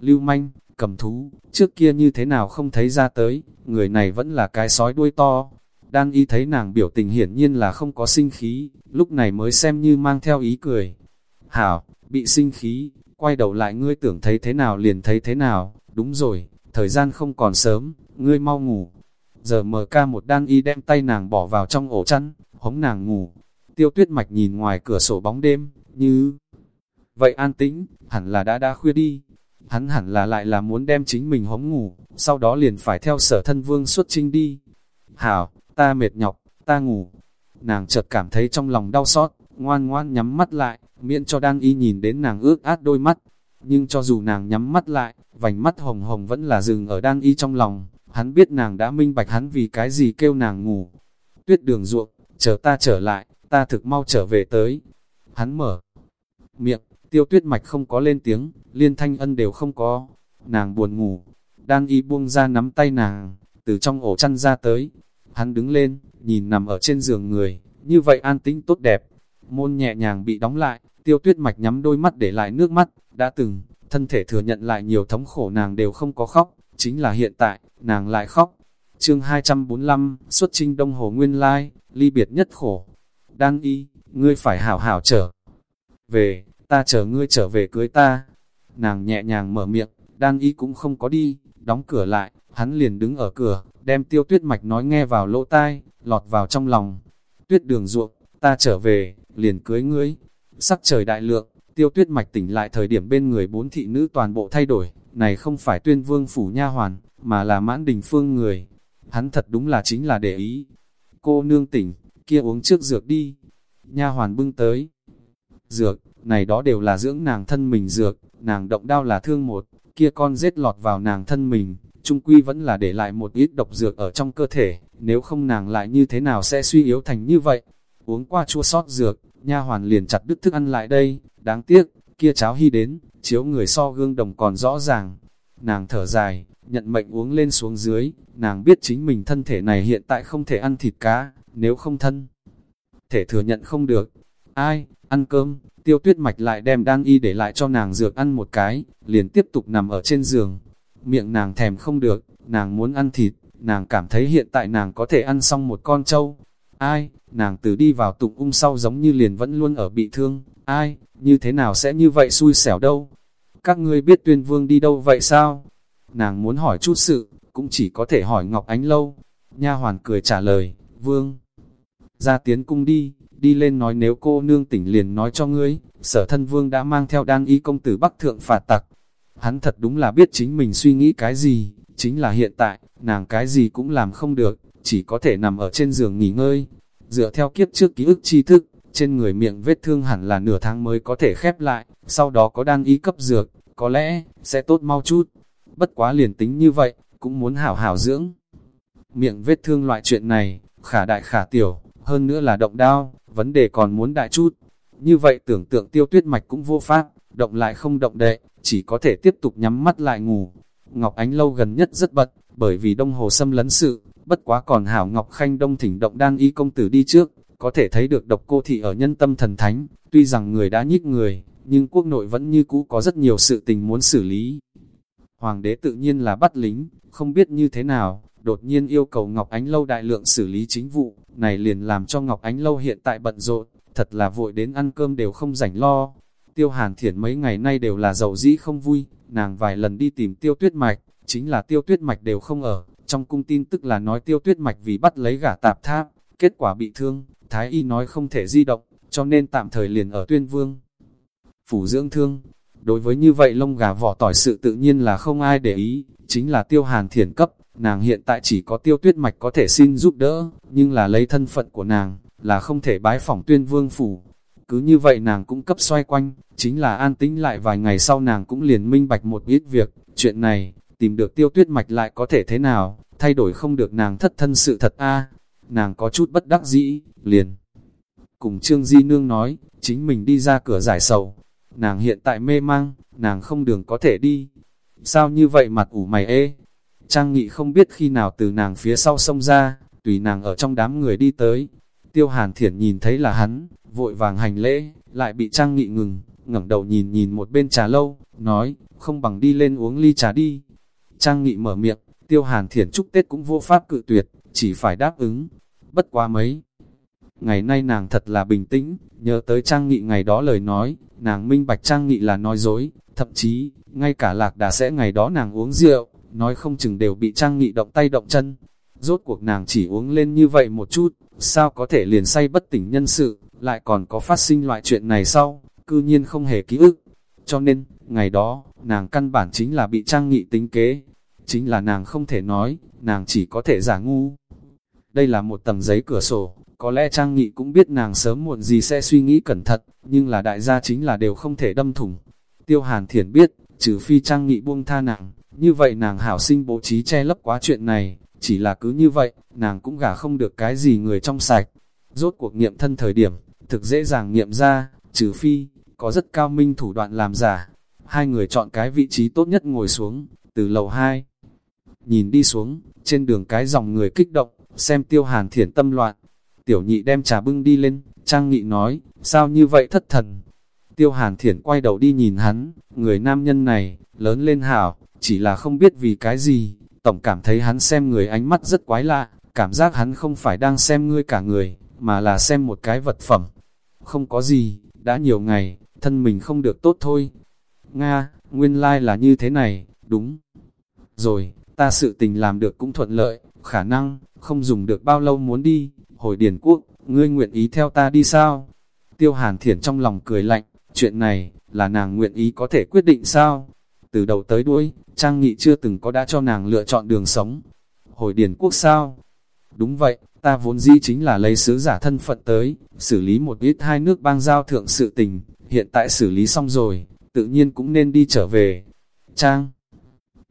lưu manh, cầm thú, trước kia như thế nào không thấy ra tới, người này vẫn là cái sói đuôi to, đang y thấy nàng biểu tình hiển nhiên là không có sinh khí, lúc này mới xem như mang theo ý cười. Hảo, bị sinh khí, quay đầu lại ngươi tưởng thấy thế nào liền thấy thế nào, đúng rồi, thời gian không còn sớm, ngươi mau ngủ. Giờ mở ca một đan y đem tay nàng bỏ vào trong ổ chăn, hống nàng ngủ. Tiêu tuyết mạch nhìn ngoài cửa sổ bóng đêm, như... Vậy an tĩnh, hẳn là đã đã khuya đi. Hắn hẳn là lại là muốn đem chính mình hống ngủ, sau đó liền phải theo sở thân vương xuất trinh đi. Hảo, ta mệt nhọc, ta ngủ. Nàng chợt cảm thấy trong lòng đau xót, ngoan ngoan nhắm mắt lại, miễn cho đang y nhìn đến nàng ước át đôi mắt. Nhưng cho dù nàng nhắm mắt lại, vành mắt hồng hồng vẫn là dừng ở đang y trong lòng, hắn biết nàng đã minh bạch hắn vì cái gì kêu nàng ngủ. Tuyết đường ruộng, chờ ta trở lại, ta thực mau trở về tới. Hắn mở miệng, tiêu tuyết mạch không có lên tiếng, liên thanh ân đều không có. Nàng buồn ngủ, đang y buông ra nắm tay nàng, từ trong ổ chăn ra tới, Hắn đứng lên, nhìn nằm ở trên giường người, như vậy an tĩnh tốt đẹp. Môn nhẹ nhàng bị đóng lại, tiêu tuyết mạch nhắm đôi mắt để lại nước mắt, đã từng, thân thể thừa nhận lại nhiều thống khổ nàng đều không có khóc, chính là hiện tại, nàng lại khóc. Chương 245, xuất trinh Đông Hồ Nguyên Lai, ly biệt nhất khổ. Đan y, ngươi phải hảo hảo trở về, ta chờ ngươi trở về cưới ta. Nàng nhẹ nhàng mở miệng, đan y cũng không có đi, đóng cửa lại, hắn liền đứng ở cửa, đem tiêu tuyết mạch nói nghe vào lỗ tai, lọt vào trong lòng. Tuyết đường ruộng, ta trở về, liền cưới ngươi. Sắc trời đại lượng, tiêu tuyết mạch tỉnh lại thời điểm bên người bốn thị nữ toàn bộ thay đổi, này không phải tuyên vương phủ nha hoàn, mà là mãn đình phương người. Hắn thật đúng là chính là để ý. Cô nương tỉnh, kia uống trước dược đi. Nha hoàn bưng tới. Dược, này đó đều là dưỡng nàng thân mình dược, nàng động đau là thương một, kia con rết lọt vào nàng thân mình, trung quy vẫn là để lại một ít độc dược ở trong cơ thể, nếu không nàng lại như thế nào sẽ suy yếu thành như vậy. Uống qua chua sót dược, nha hoàn liền chặt đứt thức ăn lại đây, đáng tiếc, kia cháo hy đến, chiếu người so gương đồng còn rõ ràng. Nàng thở dài, nhận mệnh uống lên xuống dưới, nàng biết chính mình thân thể này hiện tại không thể ăn thịt cá, nếu không thân. Thể thừa nhận không được. Ai, ăn cơm, tiêu tuyết mạch lại đem đan y để lại cho nàng dược ăn một cái, liền tiếp tục nằm ở trên giường. Miệng nàng thèm không được, nàng muốn ăn thịt, nàng cảm thấy hiện tại nàng có thể ăn xong một con trâu. Ai, nàng từ đi vào tụng ung sau giống như liền vẫn luôn ở bị thương, ai, như thế nào sẽ như vậy xui xẻo đâu? Các ngươi biết tuyên vương đi đâu vậy sao? Nàng muốn hỏi chút sự, cũng chỉ có thể hỏi Ngọc Ánh Lâu. Nha hoàn cười trả lời, vương, ra tiến cung đi, đi lên nói nếu cô nương tỉnh liền nói cho ngươi, sở thân vương đã mang theo đan y công tử Bắc Thượng phạt tặc. Hắn thật đúng là biết chính mình suy nghĩ cái gì, chính là hiện tại, nàng cái gì cũng làm không được, chỉ có thể nằm ở trên giường nghỉ ngơi. Dựa theo kiếp trước ký ức tri thức, trên người miệng vết thương hẳn là nửa tháng mới có thể khép lại, sau đó có đan ý cấp dược, có lẽ, sẽ tốt mau chút. Bất quá liền tính như vậy, cũng muốn hảo hảo dưỡng. Miệng vết thương loại chuyện này, khả đại khả tiểu, hơn nữa là động đao, vấn đề còn muốn đại chút. Như vậy tưởng tượng tiêu tuyết mạch cũng vô pháp, động lại không động đệ, chỉ có thể tiếp tục nhắm mắt lại ngủ. Ngọc Ánh Lâu gần nhất rất bận, bởi vì đông hồ xâm lấn sự, bất quá còn hảo Ngọc Khanh đông thỉnh động đang y công tử đi trước, có thể thấy được độc cô thị ở nhân tâm thần thánh, tuy rằng người đã nhích người, nhưng quốc nội vẫn như cũ có rất nhiều sự tình muốn xử lý. Hoàng đế tự nhiên là bắt lính, không biết như thế nào, đột nhiên yêu cầu Ngọc Ánh Lâu đại lượng xử lý chính vụ, này liền làm cho Ngọc Ánh Lâu hiện tại bận rộn, thật là vội đến ăn cơm đều không rảnh lo. Tiêu Hàn Thiển mấy ngày nay đều là giàu dĩ không vui, nàng vài lần đi tìm Tiêu Tuyết Mạch, chính là Tiêu Tuyết Mạch đều không ở, trong cung tin tức là nói Tiêu Tuyết Mạch vì bắt lấy gả tạp tháp, kết quả bị thương, Thái Y nói không thể di động, cho nên tạm thời liền ở Tuyên Vương. Phủ dưỡng thương, đối với như vậy lông gà vỏ tỏi sự tự nhiên là không ai để ý, chính là Tiêu Hàn Thiển cấp, Nàng hiện tại chỉ có tiêu tuyết mạch có thể xin giúp đỡ, nhưng là lấy thân phận của nàng, là không thể bái phỏng tuyên vương phủ. Cứ như vậy nàng cũng cấp xoay quanh, chính là an tĩnh lại vài ngày sau nàng cũng liền minh bạch một ít việc, chuyện này, tìm được tiêu tuyết mạch lại có thể thế nào, thay đổi không được nàng thất thân sự thật a Nàng có chút bất đắc dĩ, liền. Cùng Trương Di Nương nói, chính mình đi ra cửa giải sầu. Nàng hiện tại mê mang, nàng không đường có thể đi. Sao như vậy mặt ủ mày ê? Trang Nghị không biết khi nào từ nàng phía sau sông ra, tùy nàng ở trong đám người đi tới. Tiêu Hàn Thiển nhìn thấy là hắn, vội vàng hành lễ, lại bị Trang Nghị ngừng, ngẩng đầu nhìn nhìn một bên trà lâu, nói, không bằng đi lên uống ly trà đi. Trang Nghị mở miệng, Tiêu Hàn Thiển chúc Tết cũng vô pháp cự tuyệt, chỉ phải đáp ứng. Bất quá mấy. Ngày nay nàng thật là bình tĩnh, nhớ tới Trang Nghị ngày đó lời nói, nàng minh bạch Trang Nghị là nói dối, thậm chí, ngay cả lạc đà sẽ ngày đó nàng uống rượu, nói không chừng đều bị trang nghị động tay động chân. Rốt cuộc nàng chỉ uống lên như vậy một chút, sao có thể liền say bất tỉnh nhân sự, lại còn có phát sinh loại chuyện này sau, cư nhiên không hề ký ức. Cho nên, ngày đó, nàng căn bản chính là bị trang nghị tính kế. Chính là nàng không thể nói, nàng chỉ có thể giả ngu. Đây là một tầng giấy cửa sổ, có lẽ trang nghị cũng biết nàng sớm muộn gì sẽ suy nghĩ cẩn thận, nhưng là đại gia chính là đều không thể đâm thủng. Tiêu Hàn Thiển biết, trừ phi trang nghị buông tha nàng, như vậy nàng hảo sinh bố trí che lấp quá chuyện này, chỉ là cứ như vậy, nàng cũng gả không được cái gì người trong sạch. Rốt cuộc nghiệm thân thời điểm, thực dễ dàng nghiệm ra, trừ phi, có rất cao minh thủ đoạn làm giả. Hai người chọn cái vị trí tốt nhất ngồi xuống, từ lầu 2. Nhìn đi xuống, trên đường cái dòng người kích động, xem tiêu hàn thiển tâm loạn. Tiểu nhị đem trà bưng đi lên, trang nghị nói, sao như vậy thất thần. Tiêu hàn thiển quay đầu đi nhìn hắn, người nam nhân này, lớn lên hảo, chỉ là không biết vì cái gì, tổng cảm thấy hắn xem người ánh mắt rất quái lạ, cảm giác hắn không phải đang xem ngươi cả người, mà là xem một cái vật phẩm. Không có gì, đã nhiều ngày, thân mình không được tốt thôi. Nga, nguyên lai like là như thế này, đúng. Rồi, ta sự tình làm được cũng thuận lợi, khả năng, không dùng được bao lâu muốn đi, hồi điển quốc, ngươi nguyện ý theo ta đi sao? Tiêu hàn thiển trong lòng cười lạnh, chuyện này, là nàng nguyện ý có thể quyết định sao? Từ đầu tới đuôi, Trang Nghị chưa từng có đã cho nàng lựa chọn đường sống. Hồi điển quốc sao? Đúng vậy, ta vốn dĩ chính là lấy sứ giả thân phận tới, xử lý một ít hai nước bang giao thượng sự tình, hiện tại xử lý xong rồi, tự nhiên cũng nên đi trở về. Trang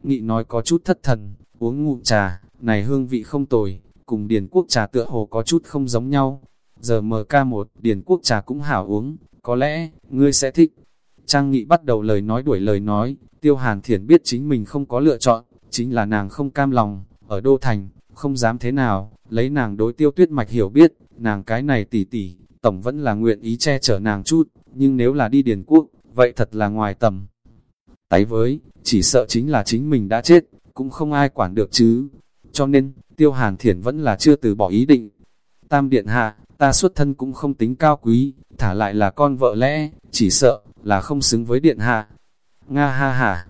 Nghị nói có chút thất thần, uống ngụm trà, này hương vị không tồi, cùng điển quốc trà tựa hồ có chút không giống nhau. Giờ MK1, điển quốc trà cũng hảo uống, có lẽ, ngươi sẽ thích. Trang Nghị bắt đầu lời nói đuổi lời nói, Tiêu Hàn Thiển biết chính mình không có lựa chọn, chính là nàng không cam lòng, ở Đô Thành, không dám thế nào, lấy nàng đối tiêu tuyết mạch hiểu biết, nàng cái này tỉ tỉ, tổng vẫn là nguyện ý che chở nàng chút, nhưng nếu là đi Điền Quốc, vậy thật là ngoài tầm. Tái với, chỉ sợ chính là chính mình đã chết, cũng không ai quản được chứ. Cho nên, Tiêu Hàn Thiển vẫn là chưa từ bỏ ý định. Tam Điện Hạ, ta xuất thân cũng không tính cao quý, thả lại là con vợ lẽ, chỉ sợ, là không xứng với Điện Hạ. Nga ha ha,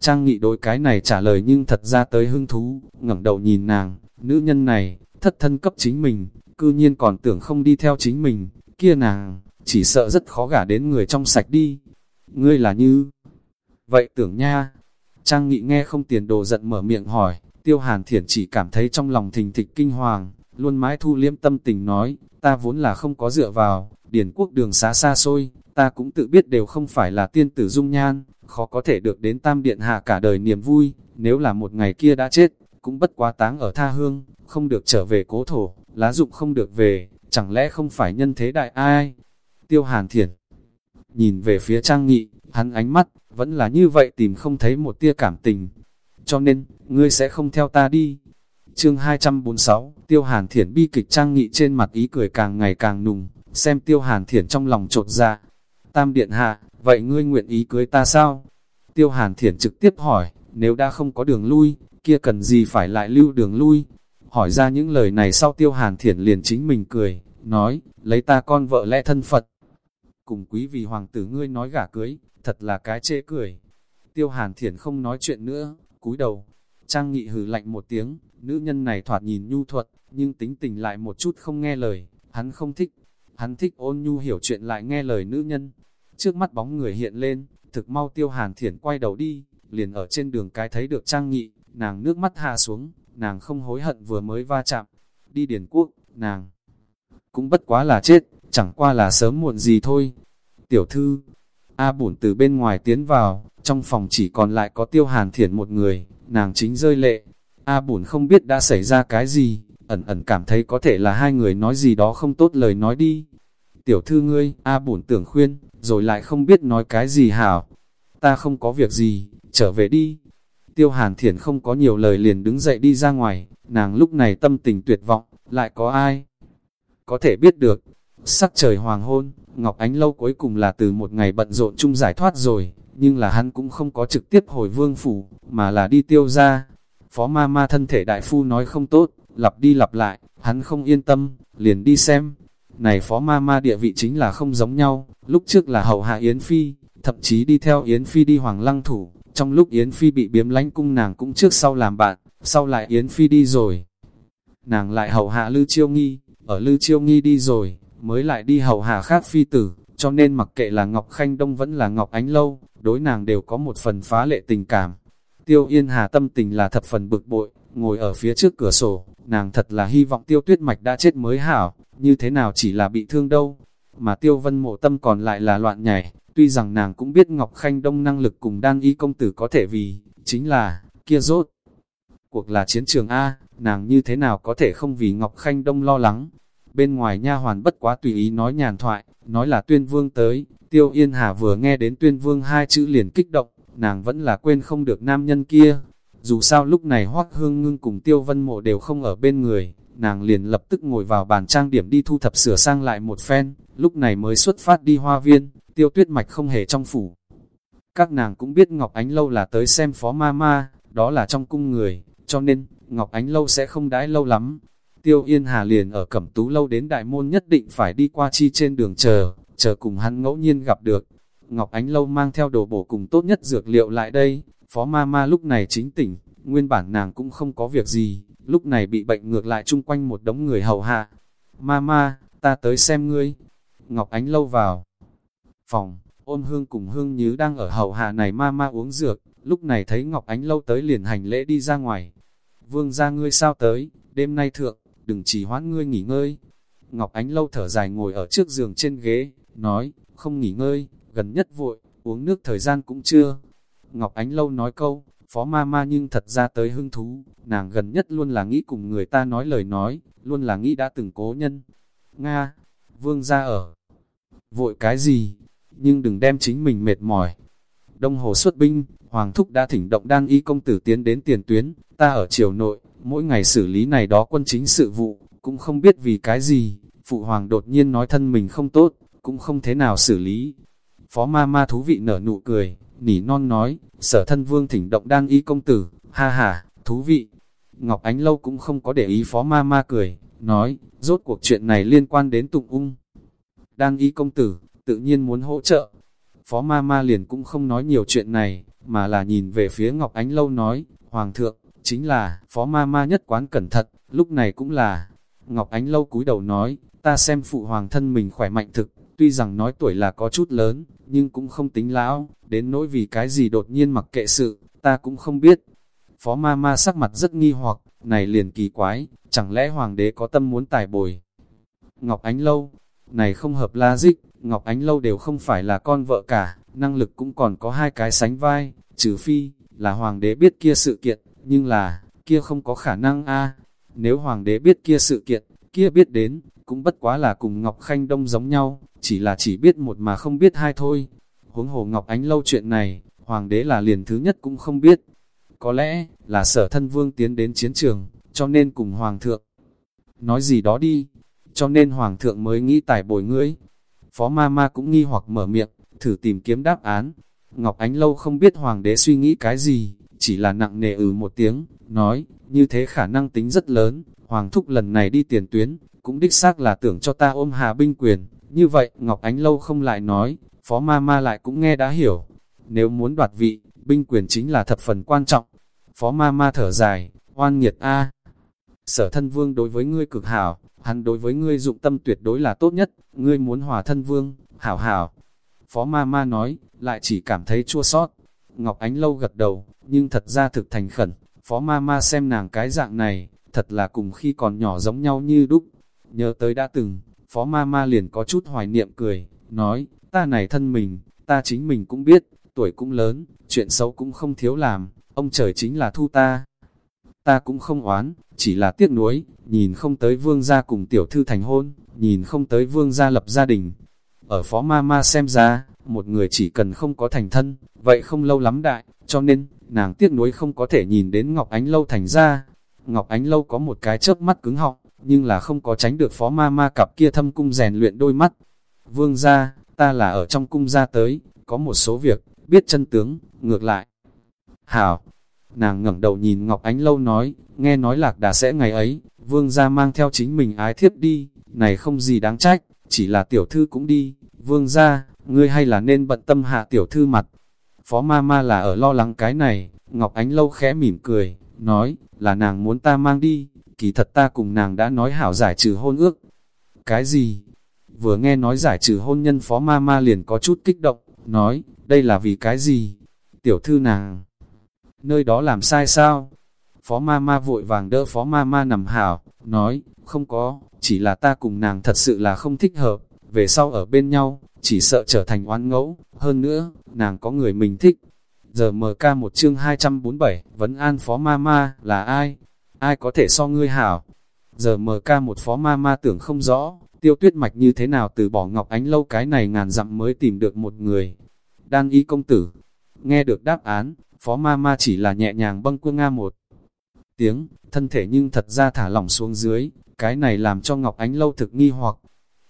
Trang Nghị đối cái này trả lời nhưng thật ra tới hưng thú, ngẩng đầu nhìn nàng, nữ nhân này, thất thân cấp chính mình, cư nhiên còn tưởng không đi theo chính mình, kia nàng, chỉ sợ rất khó gả đến người trong sạch đi. Ngươi là như... Vậy tưởng nha, Trang Nghị nghe không tiền đồ giận mở miệng hỏi, Tiêu Hàn Thiển chỉ cảm thấy trong lòng thình thịch kinh hoàng, luôn mãi thu liêm tâm tình nói, ta vốn là không có dựa vào, điển quốc đường xá xa xôi, ta cũng tự biết đều không phải là tiên tử dung nhan, khó có thể được đến tam điện hạ cả đời niềm vui, nếu là một ngày kia đã chết, cũng bất quá táng ở tha hương, không được trở về cố thổ, lá dụng không được về, chẳng lẽ không phải nhân thế đại ai? Tiêu Hàn Thiển nhìn về phía Trang Nghị, hắn ánh mắt, vẫn là như vậy tìm không thấy một tia cảm tình. Cho nên, ngươi sẽ không theo ta đi. Chương 246, Tiêu Hàn Thiển bi kịch Trang Nghị trên mặt ý cười càng ngày càng nùng, xem Tiêu Hàn Thiển trong lòng trột ra. Tam Điện Hạ, vậy ngươi nguyện ý cưới ta sao? Tiêu Hàn Thiển trực tiếp hỏi, nếu đã không có đường lui, kia cần gì phải lại lưu đường lui? Hỏi ra những lời này sau Tiêu Hàn Thiển liền chính mình cười, nói, lấy ta con vợ lẽ thân Phật. Cùng quý vị hoàng tử ngươi nói gả cưới, thật là cái chê cười. Tiêu Hàn Thiển không nói chuyện nữa, cúi đầu. Trang Nghị hừ lạnh một tiếng, nữ nhân này thoạt nhìn nhu thuật, nhưng tính tình lại một chút không nghe lời, hắn không thích. Hắn thích ôn nhu hiểu chuyện lại nghe lời nữ nhân, Trước mắt bóng người hiện lên, thực mau tiêu hàn thiển quay đầu đi, liền ở trên đường cái thấy được trang nghị, nàng nước mắt hạ xuống, nàng không hối hận vừa mới va chạm. Đi điển quốc, nàng cũng bất quá là chết, chẳng qua là sớm muộn gì thôi. Tiểu thư, A bổn từ bên ngoài tiến vào, trong phòng chỉ còn lại có tiêu hàn thiển một người, nàng chính rơi lệ. A bổn không biết đã xảy ra cái gì, ẩn ẩn cảm thấy có thể là hai người nói gì đó không tốt lời nói đi. Tiểu thư ngươi, A bổn tưởng khuyên, rồi lại không biết nói cái gì hảo. Ta không có việc gì, trở về đi. Tiêu hàn thiển không có nhiều lời liền đứng dậy đi ra ngoài, nàng lúc này tâm tình tuyệt vọng, lại có ai? Có thể biết được, sắc trời hoàng hôn, Ngọc Ánh Lâu cuối cùng là từ một ngày bận rộn chung giải thoát rồi, nhưng là hắn cũng không có trực tiếp hồi vương phủ, mà là đi tiêu ra. Phó ma ma thân thể đại phu nói không tốt, lặp đi lặp lại, hắn không yên tâm, liền đi xem, này phó ma ma địa vị chính là không giống nhau, lúc trước là hậu hạ Yến Phi, thậm chí đi theo Yến Phi đi Hoàng Lăng Thủ, trong lúc Yến Phi bị biếm lánh cung nàng cũng trước sau làm bạn, sau lại Yến Phi đi rồi. Nàng lại hậu hạ Lư Chiêu Nghi, ở Lư Chiêu Nghi đi rồi, mới lại đi hậu hạ khác phi tử, cho nên mặc kệ là Ngọc Khanh Đông vẫn là Ngọc Ánh Lâu, đối nàng đều có một phần phá lệ tình cảm. Tiêu Yên Hà tâm tình là thập phần bực bội, ngồi ở phía trước cửa sổ, nàng thật là hy vọng Tiêu Tuyết Mạch đã chết mới hảo, như thế nào chỉ là bị thương đâu. Mà tiêu vân mộ tâm còn lại là loạn nhảy, tuy rằng nàng cũng biết Ngọc Khanh Đông năng lực cùng đan y công tử có thể vì, chính là, kia rốt. Cuộc là chiến trường A, nàng như thế nào có thể không vì Ngọc Khanh Đông lo lắng. Bên ngoài nha hoàn bất quá tùy ý nói nhàn thoại, nói là tuyên vương tới, tiêu yên hà vừa nghe đến tuyên vương hai chữ liền kích động, nàng vẫn là quên không được nam nhân kia. Dù sao lúc này hoác hương ngưng cùng tiêu vân mộ đều không ở bên người, nàng liền lập tức ngồi vào bàn trang điểm đi thu thập sửa sang lại một phen, lúc này mới xuất phát đi hoa viên, tiêu tuyết mạch không hề trong phủ. Các nàng cũng biết Ngọc Ánh Lâu là tới xem phó ma ma, đó là trong cung người, cho nên, Ngọc Ánh Lâu sẽ không đãi lâu lắm. Tiêu Yên Hà liền ở Cẩm Tú Lâu đến đại môn nhất định phải đi qua chi trên đường chờ, chờ cùng hắn ngẫu nhiên gặp được. Ngọc Ánh Lâu mang theo đồ bổ cùng tốt nhất dược liệu lại đây, Phó Ma Ma lúc này chính tỉnh, nguyên bản nàng cũng không có việc gì, lúc này bị bệnh ngược lại chung quanh một đống người hầu hạ. mama, ta tới xem ngươi. Ngọc Ánh Lâu vào phòng, ôn hương cùng hương như đang ở hầu hạ này mama uống dược, lúc này thấy Ngọc Ánh Lâu tới liền hành lễ đi ra ngoài. Vương ra ngươi sao tới, đêm nay thượng, đừng chỉ hoãn ngươi nghỉ ngơi. Ngọc Ánh Lâu thở dài ngồi ở trước giường trên ghế, nói, không nghỉ ngơi, gần nhất vội, uống nước thời gian cũng chưa. Ngọc Ánh Lâu nói câu, phó ma ma nhưng thật ra tới hứng thú, nàng gần nhất luôn là nghĩ cùng người ta nói lời nói, luôn là nghĩ đã từng cố nhân. Nga, vương ra ở. Vội cái gì? Nhưng đừng đem chính mình mệt mỏi. Đông Hồ xuất binh, Hoàng Thúc đã thỉnh động đan y công tử tiến đến tiền tuyến, ta ở triều nội, mỗi ngày xử lý này đó quân chính sự vụ, cũng không biết vì cái gì, Phụ Hoàng đột nhiên nói thân mình không tốt, cũng không thế nào xử lý. Phó ma ma thú vị nở nụ cười, nỉ non nói, sở thân vương thỉnh động đan y công tử, ha ha, thú vị. Ngọc Ánh Lâu cũng không có để ý phó ma ma cười, nói, rốt cuộc chuyện này liên quan đến tụng ung. Đan y công tử, tự nhiên muốn hỗ trợ. Phó ma ma liền cũng không nói nhiều chuyện này, mà là nhìn về phía Ngọc Ánh Lâu nói, Hoàng thượng, chính là, phó ma ma nhất quán cẩn thận, lúc này cũng là. Ngọc Ánh Lâu cúi đầu nói, ta xem phụ hoàng thân mình khỏe mạnh thực, tuy rằng nói tuổi là có chút lớn, nhưng cũng không tính lão, đến nỗi vì cái gì đột nhiên mặc kệ sự, ta cũng không biết. Phó ma ma sắc mặt rất nghi hoặc, này liền kỳ quái, chẳng lẽ hoàng đế có tâm muốn tài bồi. Ngọc Ánh Lâu, này không hợp la dích, Ngọc Ánh Lâu đều không phải là con vợ cả, năng lực cũng còn có hai cái sánh vai, trừ phi, là hoàng đế biết kia sự kiện, nhưng là, kia không có khả năng a Nếu hoàng đế biết kia sự kiện, kia biết đến, cũng bất quá là cùng Ngọc Khanh Đông giống nhau, chỉ là chỉ biết một mà không biết hai thôi. Huống hồ Ngọc Ánh lâu chuyện này, hoàng đế là liền thứ nhất cũng không biết. Có lẽ, là sở thân vương tiến đến chiến trường, cho nên cùng hoàng thượng. Nói gì đó đi, cho nên hoàng thượng mới nghĩ tài bồi ngươi. Phó ma ma cũng nghi hoặc mở miệng, thử tìm kiếm đáp án. Ngọc Ánh lâu không biết hoàng đế suy nghĩ cái gì, chỉ là nặng nề ừ một tiếng, nói, như thế khả năng tính rất lớn, hoàng thúc lần này đi tiền tuyến, cũng đích xác là tưởng cho ta ôm hà binh quyền. Như vậy, Ngọc Ánh lâu không lại nói, phó ma ma lại cũng nghe đã hiểu. Nếu muốn đoạt vị, binh quyền chính là thập phần quan trọng. Phó ma ma thở dài, oan nghiệt A. Sở thân vương đối với ngươi cực hảo, hắn đối với ngươi dụng tâm tuyệt đối là tốt nhất, ngươi muốn hòa thân vương, hảo hảo. Phó ma ma nói, lại chỉ cảm thấy chua sót. Ngọc Ánh lâu gật đầu, nhưng thật ra thực thành khẩn, phó ma ma xem nàng cái dạng này, thật là cùng khi còn nhỏ giống nhau như đúc. Nhớ tới đã từng, phó ma ma liền có chút hoài niệm cười, nói, ta này thân mình, ta chính mình cũng biết, tuổi cũng lớn, chuyện xấu cũng không thiếu làm, ông trời chính là thu ta. Ta cũng không oán, chỉ là tiếc nuối, nhìn không tới vương gia cùng tiểu thư thành hôn, nhìn không tới vương gia lập gia đình. Ở phó ma ma xem ra, một người chỉ cần không có thành thân, vậy không lâu lắm đại, cho nên, nàng tiếc nuối không có thể nhìn đến Ngọc Ánh Lâu thành ra. Ngọc Ánh Lâu có một cái chớp mắt cứng họng, nhưng là không có tránh được phó ma ma cặp kia thâm cung rèn luyện đôi mắt. Vương gia, ta là ở trong cung ra tới, có một số việc, biết chân tướng, ngược lại. Hảo, nàng ngẩng đầu nhìn Ngọc Ánh Lâu nói, nghe nói lạc đà sẽ ngày ấy, vương gia mang theo chính mình ái thiếp đi, này không gì đáng trách, chỉ là tiểu thư cũng đi, vương gia, ngươi hay là nên bận tâm hạ tiểu thư mặt. Phó ma ma là ở lo lắng cái này, Ngọc Ánh Lâu khẽ mỉm cười, nói, là nàng muốn ta mang đi, kỳ thật ta cùng nàng đã nói hảo giải trừ hôn ước. Cái gì? Vừa nghe nói giải trừ hôn nhân phó ma ma liền có chút kích động, nói, đây là vì cái gì? Tiểu thư nàng, nơi đó làm sai sao? Phó ma ma vội vàng đỡ phó ma ma nằm hảo, nói, không có, chỉ là ta cùng nàng thật sự là không thích hợp, về sau ở bên nhau, chỉ sợ trở thành oán ngẫu, hơn nữa, nàng có người mình thích. Giờ MK một chương 247, vấn an phó ma ma, là ai? Ai có thể so ngươi hảo? Giờ MK một phó ma ma tưởng không rõ, tiêu tuyết mạch như thế nào từ bỏ ngọc ánh lâu cái này ngàn dặm mới tìm được một người. Đan y công tử, nghe được đáp án, phó ma ma chỉ là nhẹ nhàng bâng quơ nga một tiếng, thân thể nhưng thật ra thả lỏng xuống dưới, cái này làm cho Ngọc Ánh lâu thực nghi hoặc,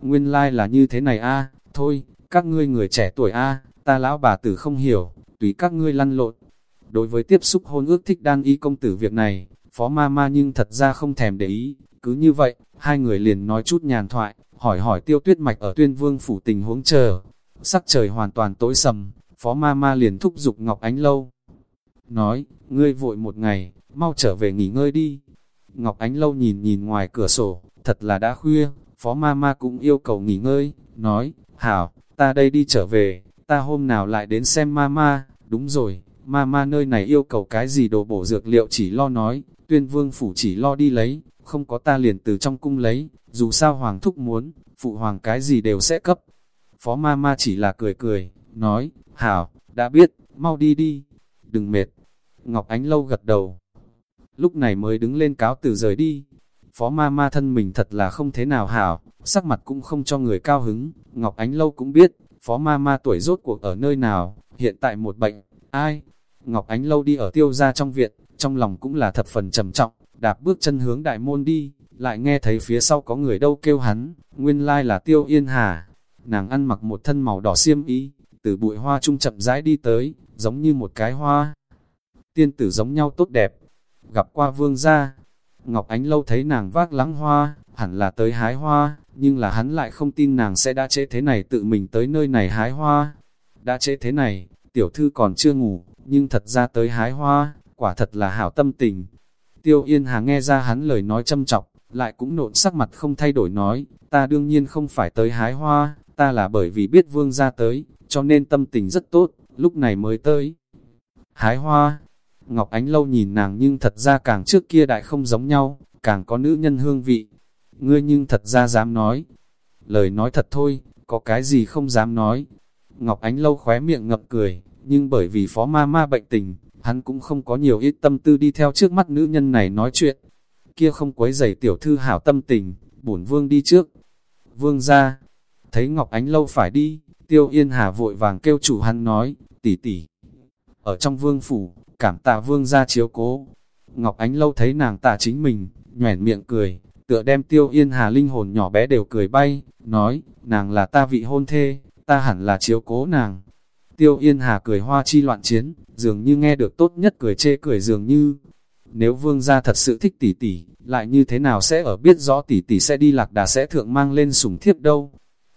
nguyên lai like là như thế này a thôi, các ngươi người trẻ tuổi a ta lão bà tử không hiểu, tùy các ngươi lăn lộn. Đối với tiếp xúc hôn ước thích đan y công tử việc này, Phó ma ma nhưng thật ra không thèm để ý, cứ như vậy, hai người liền nói chút nhàn thoại, hỏi hỏi tiêu tuyết mạch ở tuyên vương phủ tình huống chờ. Sắc trời hoàn toàn tối sầm, phó ma ma liền thúc giục Ngọc Ánh Lâu. Nói, ngươi vội một ngày, mau trở về nghỉ ngơi đi. Ngọc Ánh Lâu nhìn nhìn ngoài cửa sổ, thật là đã khuya, phó ma ma cũng yêu cầu nghỉ ngơi, nói, hảo, ta đây đi trở về, ta hôm nào lại đến xem ma ma, đúng rồi, ma ma nơi này yêu cầu cái gì đồ bổ dược liệu chỉ lo nói, tuyên vương phủ chỉ lo đi lấy, không có ta liền từ trong cung lấy, dù sao hoàng thúc muốn, phụ hoàng cái gì đều sẽ cấp. Phó ma ma chỉ là cười cười, nói, hảo, đã biết, mau đi đi, đừng mệt. Ngọc Ánh lâu gật đầu, lúc này mới đứng lên cáo từ rời đi. Phó ma ma thân mình thật là không thế nào hảo, sắc mặt cũng không cho người cao hứng, Ngọc Ánh lâu cũng biết, phó ma ma tuổi rốt cuộc ở nơi nào, hiện tại một bệnh, ai? Ngọc Ánh lâu đi ở tiêu gia trong viện, trong lòng cũng là thập phần trầm trọng, đạp bước chân hướng đại môn đi, lại nghe thấy phía sau có người đâu kêu hắn, nguyên lai là tiêu yên hà. Nàng ăn mặc một thân màu đỏ xiêm y, từ bụi hoa trung chậm rãi đi tới, giống như một cái hoa. Tiên tử giống nhau tốt đẹp, gặp qua vương gia. Ngọc Ánh lâu thấy nàng vác lắng hoa, hẳn là tới hái hoa, nhưng là hắn lại không tin nàng sẽ đã chế thế này tự mình tới nơi này hái hoa. Đã chế thế này, tiểu thư còn chưa ngủ, nhưng thật ra tới hái hoa, quả thật là hảo tâm tình. Tiêu Yên Hà nghe ra hắn lời nói châm chọc, lại cũng nộn sắc mặt không thay đổi nói, ta đương nhiên không phải tới hái hoa, ta là bởi vì biết vương ra tới, cho nên tâm tình rất tốt, lúc này mới tới. Hái hoa, Ngọc Ánh Lâu nhìn nàng nhưng thật ra càng trước kia đại không giống nhau, càng có nữ nhân hương vị. Ngươi nhưng thật ra dám nói. Lời nói thật thôi, có cái gì không dám nói. Ngọc Ánh Lâu khóe miệng ngập cười, nhưng bởi vì phó ma ma bệnh tình, hắn cũng không có nhiều ít tâm tư đi theo trước mắt nữ nhân này nói chuyện. Kia không quấy giày tiểu thư hảo tâm tình, bổn vương đi trước. Vương ra, thấy Ngọc Ánh Lâu phải đi, tiêu yên hà vội vàng kêu chủ hắn nói, tỷ tỷ. Ở trong vương phủ, cảm tạ vương ra chiếu cố. Ngọc Ánh Lâu thấy nàng tạ chính mình, nhoẻn miệng cười, tựa đem tiêu yên hà linh hồn nhỏ bé đều cười bay, nói, nàng là ta vị hôn thê, ta hẳn là chiếu cố nàng. Tiêu yên hà cười hoa chi loạn chiến, dường như nghe được tốt nhất cười chê cười dường như. Nếu vương gia thật sự thích tỷ tỷ, lại như thế nào sẽ ở biết rõ tỷ tỷ sẽ đi lạc đà sẽ thượng mang lên sủng thiếp đâu.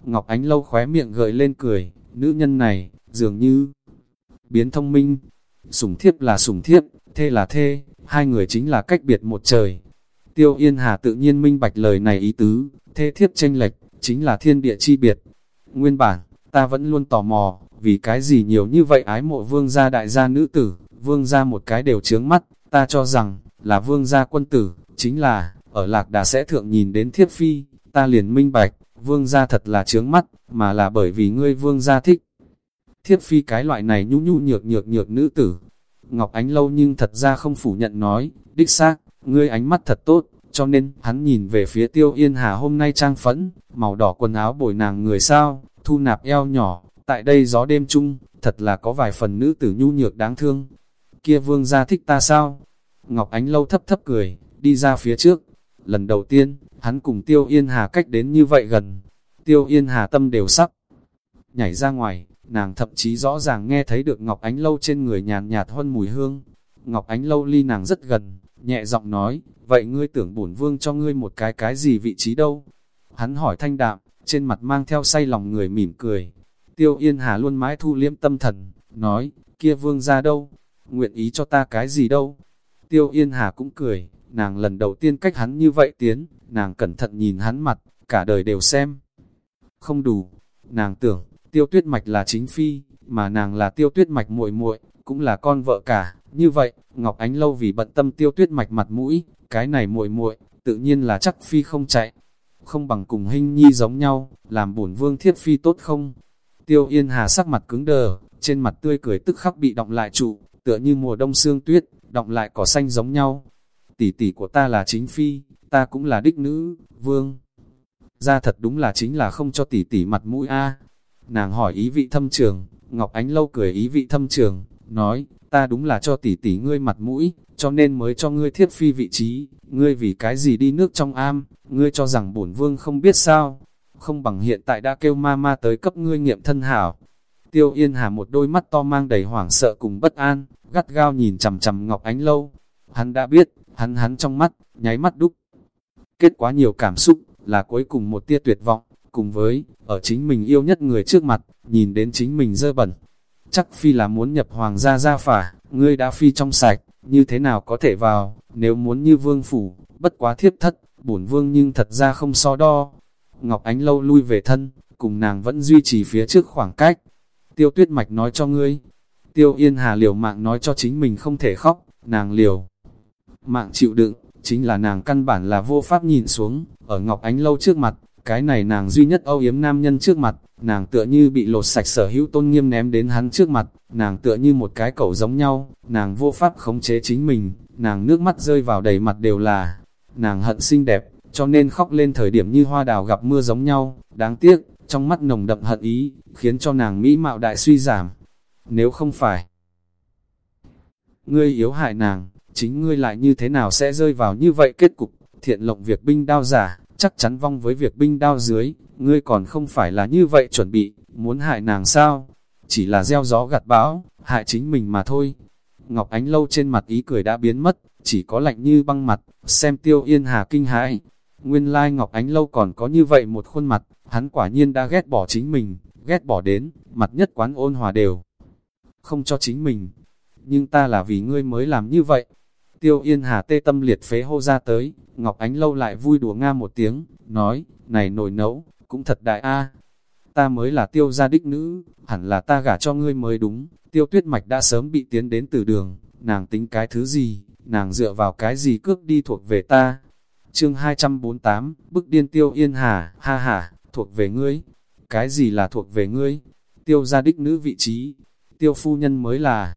Ngọc Ánh lâu khóe miệng gợi lên cười, nữ nhân này, dường như biến thông minh. Sủng thiếp là sủng thiếp, thê là thê, hai người chính là cách biệt một trời. Tiêu Yên Hà tự nhiên minh bạch lời này ý tứ, thê thiếp tranh lệch, chính là thiên địa chi biệt. Nguyên bản, ta vẫn luôn tò mò, vì cái gì nhiều như vậy ái mộ vương gia đại gia nữ tử, vương gia một cái đều chướng mắt, ta cho rằng, là vương gia quân tử, chính là, ở lạc đà sẽ thượng nhìn đến thiết phi, ta liền minh bạch, vương gia thật là chướng mắt, mà là bởi vì ngươi vương gia thích. Thiết phi cái loại này nhu nhu nhược nhược nhược nữ tử. Ngọc Ánh lâu nhưng thật ra không phủ nhận nói, đích xác, ngươi ánh mắt thật tốt, cho nên, hắn nhìn về phía tiêu yên hà hôm nay trang phẫn, màu đỏ quần áo bồi nàng người sao, thu nạp eo nhỏ, tại đây gió đêm chung, thật là có vài phần nữ tử nhu nhược đáng thương. Kia vương gia thích ta sao? Ngọc Ánh lâu thấp thấp cười, đi ra phía trước. Lần đầu tiên, hắn cùng Tiêu Yên Hà cách đến như vậy gần. Tiêu Yên Hà tâm đều sắc. Nhảy ra ngoài, nàng thậm chí rõ ràng nghe thấy được Ngọc Ánh lâu trên người nhàn nhạt hơn mùi hương. Ngọc Ánh lâu ly nàng rất gần, nhẹ giọng nói, vậy ngươi tưởng bổn vương cho ngươi một cái cái gì vị trí đâu? Hắn hỏi thanh đạm, trên mặt mang theo say lòng người mỉm cười, Tiêu Yên Hà luôn mãi thu liêm tâm thần, nói, kia vương ra đâu, nguyện ý cho ta cái gì đâu. Tiêu Yên Hà cũng cười, nàng lần đầu tiên cách hắn như vậy tiến, nàng cẩn thận nhìn hắn mặt, cả đời đều xem. Không đủ, nàng tưởng, tiêu tuyết mạch là chính phi, mà nàng là tiêu tuyết mạch muội muội cũng là con vợ cả. Như vậy, Ngọc Ánh Lâu vì bận tâm tiêu tuyết mạch mặt mũi, cái này muội muội tự nhiên là chắc phi không chạy. Không bằng cùng hình nhi giống nhau, làm bổn vương thiết phi tốt không? Tiêu Yên Hà sắc mặt cứng đờ, trên mặt tươi cười tức khắc bị động lại trụ, tựa như mùa đông sương tuyết, động lại cỏ xanh giống nhau. Tỷ tỷ của ta là chính phi, ta cũng là đích nữ, vương. Ra thật đúng là chính là không cho tỷ tỷ mặt mũi a. Nàng hỏi ý vị thâm trường, Ngọc Ánh lâu cười ý vị thâm trường, nói, ta đúng là cho tỷ tỷ ngươi mặt mũi, cho nên mới cho ngươi thiết phi vị trí, ngươi vì cái gì đi nước trong am, ngươi cho rằng bổn vương không biết sao, không bằng hiện tại đã kêu ma ma tới cấp ngươi nghiệm thân hảo. Tiêu Yên Hà một đôi mắt to mang đầy hoảng sợ cùng bất an, gắt gao nhìn chằm chằm Ngọc Ánh Lâu. Hắn đã biết, hắn hắn trong mắt, nháy mắt đúc. Kết quá nhiều cảm xúc, là cuối cùng một tia tuyệt vọng, cùng với, ở chính mình yêu nhất người trước mặt, nhìn đến chính mình dơ bẩn. Chắc phi là muốn nhập hoàng gia gia phả, ngươi đã phi trong sạch, như thế nào có thể vào, nếu muốn như vương phủ, bất quá thiếp thất, bổn vương nhưng thật ra không so đo. Ngọc Ánh lâu lui về thân, cùng nàng vẫn duy trì phía trước khoảng cách. Tiêu tuyết mạch nói cho ngươi, tiêu yên hà liều mạng nói cho chính mình không thể khóc, nàng liều. Mạng chịu đựng, chính là nàng căn bản là vô pháp nhìn xuống, ở Ngọc Ánh lâu trước mặt, cái này nàng duy nhất âu yếm nam nhân trước mặt, nàng tựa như bị lột sạch sở hữu tôn nghiêm ném đến hắn trước mặt, nàng tựa như một cái cẩu giống nhau, nàng vô pháp khống chế chính mình, nàng nước mắt rơi vào đầy mặt đều là, nàng hận xinh đẹp, cho nên khóc lên thời điểm như hoa đào gặp mưa giống nhau, đáng tiếc, trong mắt nồng đậm hận ý, khiến cho nàng mỹ mạo đại suy giảm. Nếu không phải, ngươi yếu hại nàng, chính ngươi lại như thế nào sẽ rơi vào như vậy kết cục, thiện lộng việc binh đao giả, chắc chắn vong với việc binh đao dưới, ngươi còn không phải là như vậy chuẩn bị, muốn hại nàng sao? Chỉ là gieo gió gặt bão, hại chính mình mà thôi. Ngọc Ánh Lâu trên mặt ý cười đã biến mất, chỉ có lạnh như băng mặt, xem tiêu yên hà kinh hãi. Nguyên lai Ngọc Ánh Lâu còn có như vậy một khuôn mặt, hắn quả nhiên đã ghét bỏ chính mình, ghét bỏ đến, mặt nhất quán ôn hòa đều. Không cho chính mình, nhưng ta là vì ngươi mới làm như vậy. Tiêu Yên Hà tê tâm liệt phế hô ra tới, Ngọc Ánh Lâu lại vui đùa nga một tiếng, nói, này nổi nấu, cũng thật đại a Ta mới là tiêu gia đích nữ, hẳn là ta gả cho ngươi mới đúng, tiêu tuyết mạch đã sớm bị tiến đến từ đường, nàng tính cái thứ gì, nàng dựa vào cái gì cước đi thuộc về ta. Chương 248, bức điên tiêu Yên Hà, ha ha, thuộc về ngươi. Cái gì là thuộc về ngươi? Tiêu gia đích nữ vị trí, tiêu phu nhân mới là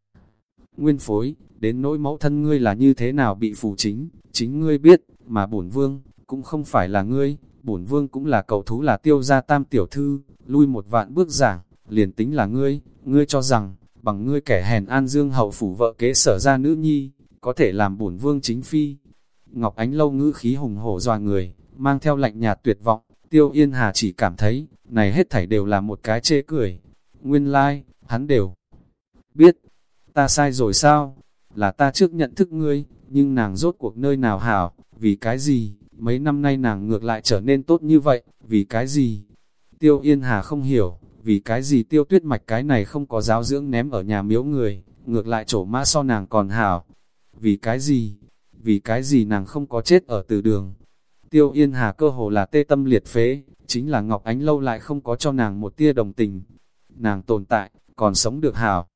nguyên phối, đến nỗi mẫu thân ngươi là như thế nào bị phù chính, chính ngươi biết, mà bổn vương, cũng không phải là ngươi, bổn vương cũng là cậu thú là tiêu gia tam tiểu thư, lui một vạn bước giảng, liền tính là ngươi, ngươi cho rằng, bằng ngươi kẻ hèn an dương hậu phủ vợ kế sở ra nữ nhi, có thể làm bổn vương chính phi. Ngọc Ánh lâu ngữ khí hùng hổ dọa người, mang theo lạnh nhạt tuyệt vọng, tiêu yên hà chỉ cảm thấy, này hết thảy đều là một cái chê cười. Nguyên lai, like, hắn đều biết, ta sai rồi sao? Là ta trước nhận thức ngươi, nhưng nàng rốt cuộc nơi nào hảo, vì cái gì, mấy năm nay nàng ngược lại trở nên tốt như vậy, vì cái gì? Tiêu Yên Hà không hiểu, vì cái gì tiêu tuyết mạch cái này không có giáo dưỡng ném ở nhà miếu người, ngược lại chỗ mã so nàng còn hảo. Vì cái gì? Vì cái gì nàng không có chết ở từ đường? Tiêu Yên Hà cơ hồ là tê tâm liệt phế, chính là Ngọc Ánh Lâu lại không có cho nàng một tia đồng tình. Nàng tồn tại, còn sống được hảo.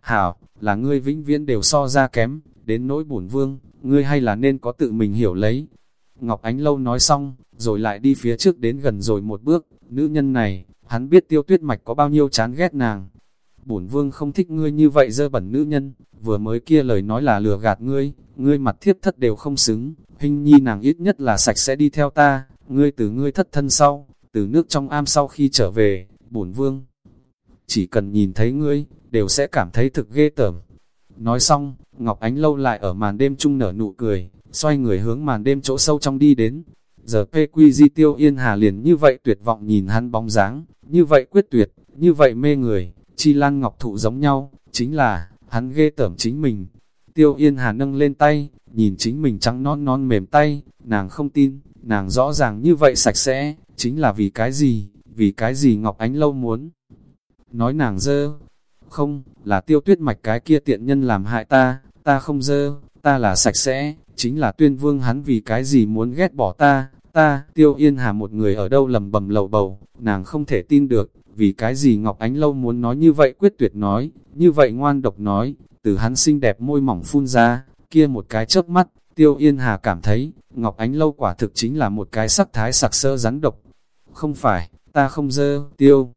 Hảo, là ngươi vĩnh viễn đều so ra kém, đến nỗi bổn vương, ngươi hay là nên có tự mình hiểu lấy. Ngọc Ánh Lâu nói xong, rồi lại đi phía trước đến gần rồi một bước, nữ nhân này, hắn biết tiêu tuyết mạch có bao nhiêu chán ghét nàng. Bổn vương không thích ngươi như vậy dơ bẩn nữ nhân, vừa mới kia lời nói là lừa gạt ngươi, ngươi mặt thiếp thất đều không xứng, hình nhi nàng ít nhất là sạch sẽ đi theo ta, ngươi từ ngươi thất thân sau, từ nước trong am sau khi trở về, bổn vương. Chỉ cần nhìn thấy ngươi, đều sẽ cảm thấy thực ghê tởm. Nói xong, Ngọc Ánh lâu lại ở màn đêm chung nở nụ cười, xoay người hướng màn đêm chỗ sâu trong đi đến. Giờ PQZ tiêu yên hà liền như vậy tuyệt vọng nhìn hắn bóng dáng, như vậy quyết tuyệt, như vậy mê người, chi lan ngọc thụ giống nhau, chính là, hắn ghê tởm chính mình. Tiêu yên hà nâng lên tay, nhìn chính mình trắng non non mềm tay, nàng không tin, nàng rõ ràng như vậy sạch sẽ, chính là vì cái gì, vì cái gì Ngọc Ánh Lâu muốn. Nói nàng dơ, không, là tiêu tuyết mạch cái kia tiện nhân làm hại ta, ta không dơ, ta là sạch sẽ, chính là tuyên vương hắn vì cái gì muốn ghét bỏ ta, ta, tiêu yên hà một người ở đâu lầm bầm lầu bầu, nàng không thể tin được, vì cái gì Ngọc Ánh Lâu muốn nói như vậy quyết tuyệt nói, như vậy ngoan độc nói, từ hắn xinh đẹp môi mỏng phun ra, kia một cái chớp mắt, tiêu yên hà cảm thấy, Ngọc Ánh Lâu quả thực chính là một cái sắc thái sặc sơ rắn độc. Không phải, ta không dơ, tiêu.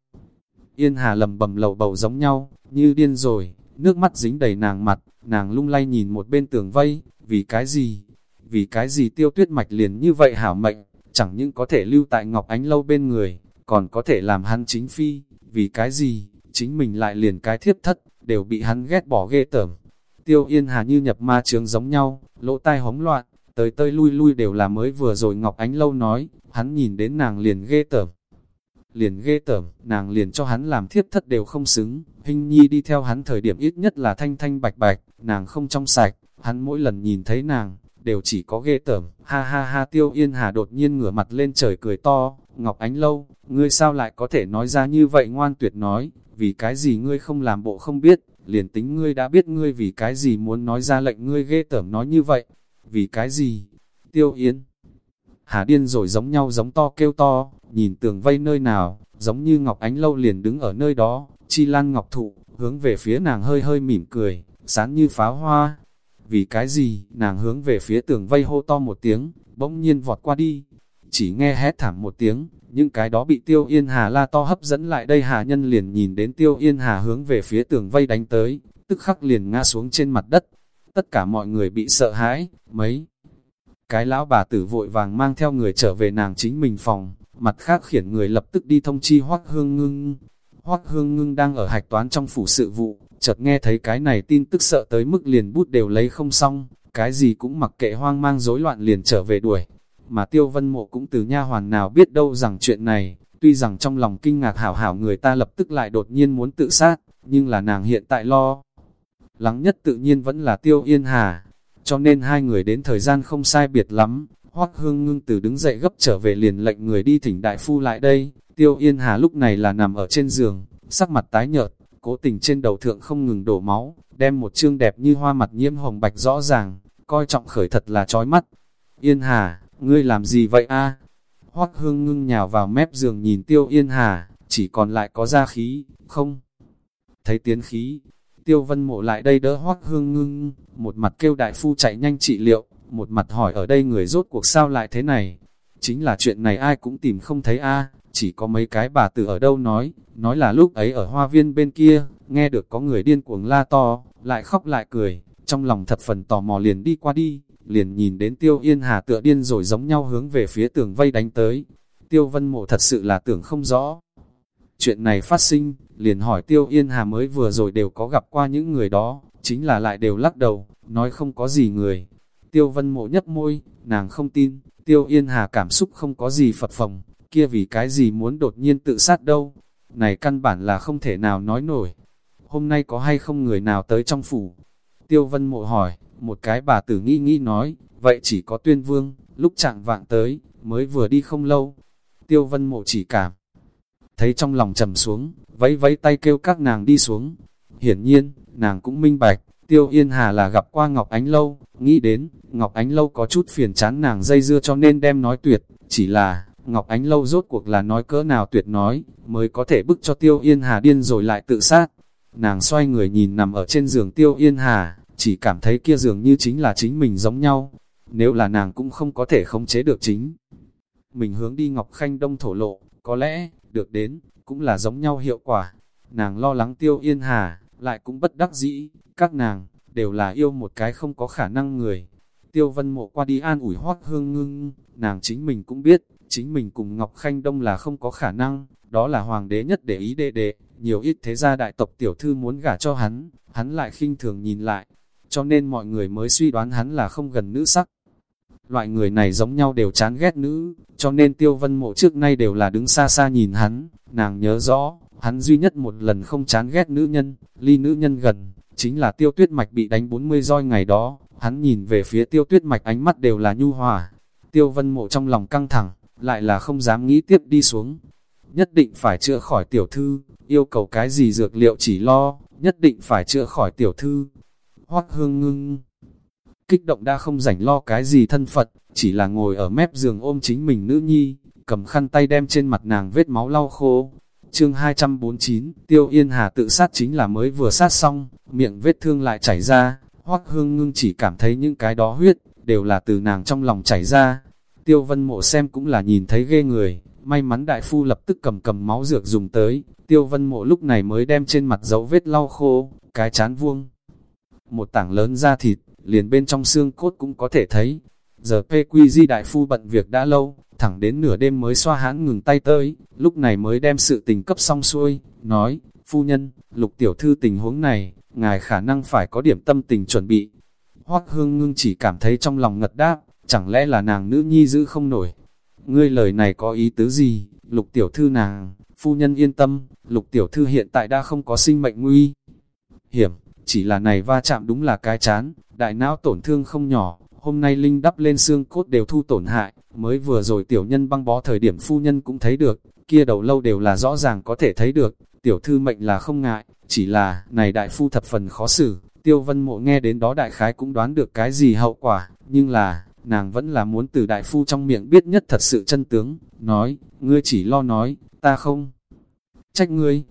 Yên hà lầm bầm lầu bầu giống nhau, như điên rồi, nước mắt dính đầy nàng mặt, nàng lung lay nhìn một bên tường vây, vì cái gì? Vì cái gì tiêu tuyết mạch liền như vậy hảo mệnh, chẳng những có thể lưu tại Ngọc Ánh Lâu bên người, còn có thể làm hắn chính phi, vì cái gì, chính mình lại liền cái thiếp thất, đều bị hắn ghét bỏ ghê tởm. Tiêu Yên Hà như nhập ma trướng giống nhau, lỗ tai hống loạn, tới tơi lui lui đều là mới vừa rồi Ngọc Ánh Lâu nói, hắn nhìn đến nàng liền ghê tởm, liền ghê tởm, nàng liền cho hắn làm thiếp thất đều không xứng, hình nhi đi theo hắn thời điểm ít nhất là thanh thanh bạch bạch, nàng không trong sạch, hắn mỗi lần nhìn thấy nàng, đều chỉ có ghê tởm, ha ha ha tiêu yên hà đột nhiên ngửa mặt lên trời cười to, Ngọc Ánh Lâu, ngươi sao lại có thể nói ra như vậy? Ngoan tuyệt nói, vì cái gì ngươi không làm bộ không biết, liền tính ngươi đã biết ngươi vì cái gì muốn nói ra lệnh ngươi ghê tởm nói như vậy, vì cái gì, tiêu Yến, Hà điên rồi giống nhau giống to kêu to, nhìn tường vây nơi nào, giống như Ngọc Ánh Lâu liền đứng ở nơi đó, chi lan ngọc thụ, hướng về phía nàng hơi hơi mỉm cười, sáng như pháo hoa. Vì cái gì, nàng hướng về phía tường vây hô to một tiếng, bỗng nhiên vọt qua đi. Chỉ nghe hét thảm một tiếng, những cái đó bị tiêu yên hà la to hấp dẫn lại đây hà nhân liền nhìn đến tiêu yên hà hướng về phía tường vây đánh tới, tức khắc liền ngã xuống trên mặt đất. Tất cả mọi người bị sợ hãi, mấy. Cái lão bà tử vội vàng mang theo người trở về nàng chính mình phòng, mặt khác khiển người lập tức đi thông chi hoắc hương ngưng. hoắc hương ngưng đang ở hạch toán trong phủ sự vụ, chợt nghe thấy cái này tin tức sợ tới mức liền bút đều lấy không xong, cái gì cũng mặc kệ hoang mang rối loạn liền trở về đuổi. Mà tiêu vân mộ cũng từ nha hoàn nào biết đâu rằng chuyện này, tuy rằng trong lòng kinh ngạc hảo hảo người ta lập tức lại đột nhiên muốn tự sát, nhưng là nàng hiện tại lo. Lắng nhất tự nhiên vẫn là tiêu yên hà, cho nên hai người đến thời gian không sai biệt lắm, Hoắc Hương Ngưng từ đứng dậy gấp trở về liền lệnh người đi thỉnh đại phu lại đây. Tiêu Yên Hà lúc này là nằm ở trên giường, sắc mặt tái nhợt, cố tình trên đầu thượng không ngừng đổ máu, đem một trương đẹp như hoa mặt nhiễm hồng bạch rõ ràng, coi trọng khởi thật là chói mắt. Yên Hà, ngươi làm gì vậy a? Hoắc Hương Ngưng nhào vào mép giường nhìn Tiêu Yên Hà, chỉ còn lại có da khí, không? Thấy tiến khí, Tiêu Vân Mộ lại đây đỡ Hoắc Hương Ngưng, một mặt kêu đại phu chạy nhanh trị liệu, một mặt hỏi ở đây người rốt cuộc sao lại thế này. Chính là chuyện này ai cũng tìm không thấy a chỉ có mấy cái bà tử ở đâu nói, nói là lúc ấy ở hoa viên bên kia, nghe được có người điên cuồng la to, lại khóc lại cười, trong lòng thật phần tò mò liền đi qua đi, liền nhìn đến tiêu yên hà tựa điên rồi giống nhau hướng về phía tường vây đánh tới. Tiêu vân mộ thật sự là tưởng không rõ. Chuyện này phát sinh, liền hỏi tiêu yên hà mới vừa rồi đều có gặp qua những người đó, chính là lại đều lắc đầu, nói không có gì người. Tiêu vân mộ nhấp môi, nàng không tin, tiêu yên hà cảm xúc không có gì phật phồng, kia vì cái gì muốn đột nhiên tự sát đâu. Này căn bản là không thể nào nói nổi. Hôm nay có hay không người nào tới trong phủ? Tiêu vân mộ hỏi, một cái bà tử nghĩ nghĩ nói, vậy chỉ có tuyên vương, lúc trạng vạng tới, mới vừa đi không lâu. Tiêu vân mộ chỉ cảm, thấy trong lòng trầm xuống, vẫy vẫy tay kêu các nàng đi xuống. Hiển nhiên, nàng cũng minh bạch, Tiêu Yên Hà là gặp qua Ngọc Ánh Lâu, nghĩ đến, Ngọc Ánh Lâu có chút phiền chán nàng dây dưa cho nên đem nói tuyệt, chỉ là, Ngọc Ánh Lâu rốt cuộc là nói cỡ nào tuyệt nói, mới có thể bức cho Tiêu Yên Hà điên rồi lại tự sát. Nàng xoay người nhìn nằm ở trên giường Tiêu Yên Hà, chỉ cảm thấy kia giường như chính là chính mình giống nhau. Nếu là nàng cũng không có thể khống chế được chính. Mình hướng đi Ngọc Khanh Đông thổ lộ, có lẽ, được đến, cũng là giống nhau hiệu quả. Nàng lo lắng Tiêu Yên Hà, lại cũng bất đắc dĩ, các nàng, đều là yêu một cái không có khả năng người. Tiêu vân mộ qua đi an ủi hoác hương ngưng, nàng chính mình cũng biết, chính mình cùng Ngọc Khanh Đông là không có khả năng, đó là hoàng đế nhất để ý đệ đệ, nhiều ít thế gia đại tộc tiểu thư muốn gả cho hắn, hắn lại khinh thường nhìn lại, cho nên mọi người mới suy đoán hắn là không gần nữ sắc. Loại người này giống nhau đều chán ghét nữ, cho nên tiêu vân mộ trước nay đều là đứng xa xa nhìn hắn, nàng nhớ rõ, hắn duy nhất một lần không chán ghét nữ nhân, ly nữ nhân gần, chính là tiêu tuyết mạch bị đánh 40 roi ngày đó, hắn nhìn về phía tiêu tuyết mạch ánh mắt đều là nhu hòa. Tiêu vân mộ trong lòng căng thẳng, lại là không dám nghĩ tiếp đi xuống. Nhất định phải chữa khỏi tiểu thư, yêu cầu cái gì dược liệu chỉ lo, nhất định phải chữa khỏi tiểu thư. Hoác hương ngưng, kích động đã không rảnh lo cái gì thân Phật, chỉ là ngồi ở mép giường ôm chính mình nữ nhi, cầm khăn tay đem trên mặt nàng vết máu lau khô, Chương 249, Tiêu Yên Hà tự sát chính là mới vừa sát xong, miệng vết thương lại chảy ra, Hoắc Hương Ngưng chỉ cảm thấy những cái đó huyết, đều là từ nàng trong lòng chảy ra. Tiêu Vân Mộ xem cũng là nhìn thấy ghê người, may mắn đại phu lập tức cầm cầm máu dược dùng tới, Tiêu Vân Mộ lúc này mới đem trên mặt dấu vết lau khô, cái chán vuông. Một tảng lớn da thịt, liền bên trong xương cốt cũng có thể thấy. Giờ PQZ đại phu bận việc đã lâu, thẳng đến nửa đêm mới xoa hãn ngừng tay tới, lúc này mới đem sự tình cấp xong xuôi, nói, phu nhân, lục tiểu thư tình huống này, ngài khả năng phải có điểm tâm tình chuẩn bị. Hoác hương ngưng chỉ cảm thấy trong lòng ngật đáp, chẳng lẽ là nàng nữ nhi giữ không nổi. Ngươi lời này có ý tứ gì, lục tiểu thư nàng, phu nhân yên tâm, lục tiểu thư hiện tại đã không có sinh mệnh nguy. Hiểm, chỉ là này va chạm đúng là cái chán, đại não tổn thương không nhỏ, hôm nay Linh đắp lên xương cốt đều thu tổn hại, mới vừa rồi tiểu nhân băng bó thời điểm phu nhân cũng thấy được, kia đầu lâu đều là rõ ràng có thể thấy được, tiểu thư mệnh là không ngại, chỉ là, này đại phu thập phần khó xử, tiêu vân mộ nghe đến đó đại khái cũng đoán được cái gì hậu quả, nhưng là, nàng vẫn là muốn từ đại phu trong miệng biết nhất thật sự chân tướng, nói, ngươi chỉ lo nói, ta không trách ngươi.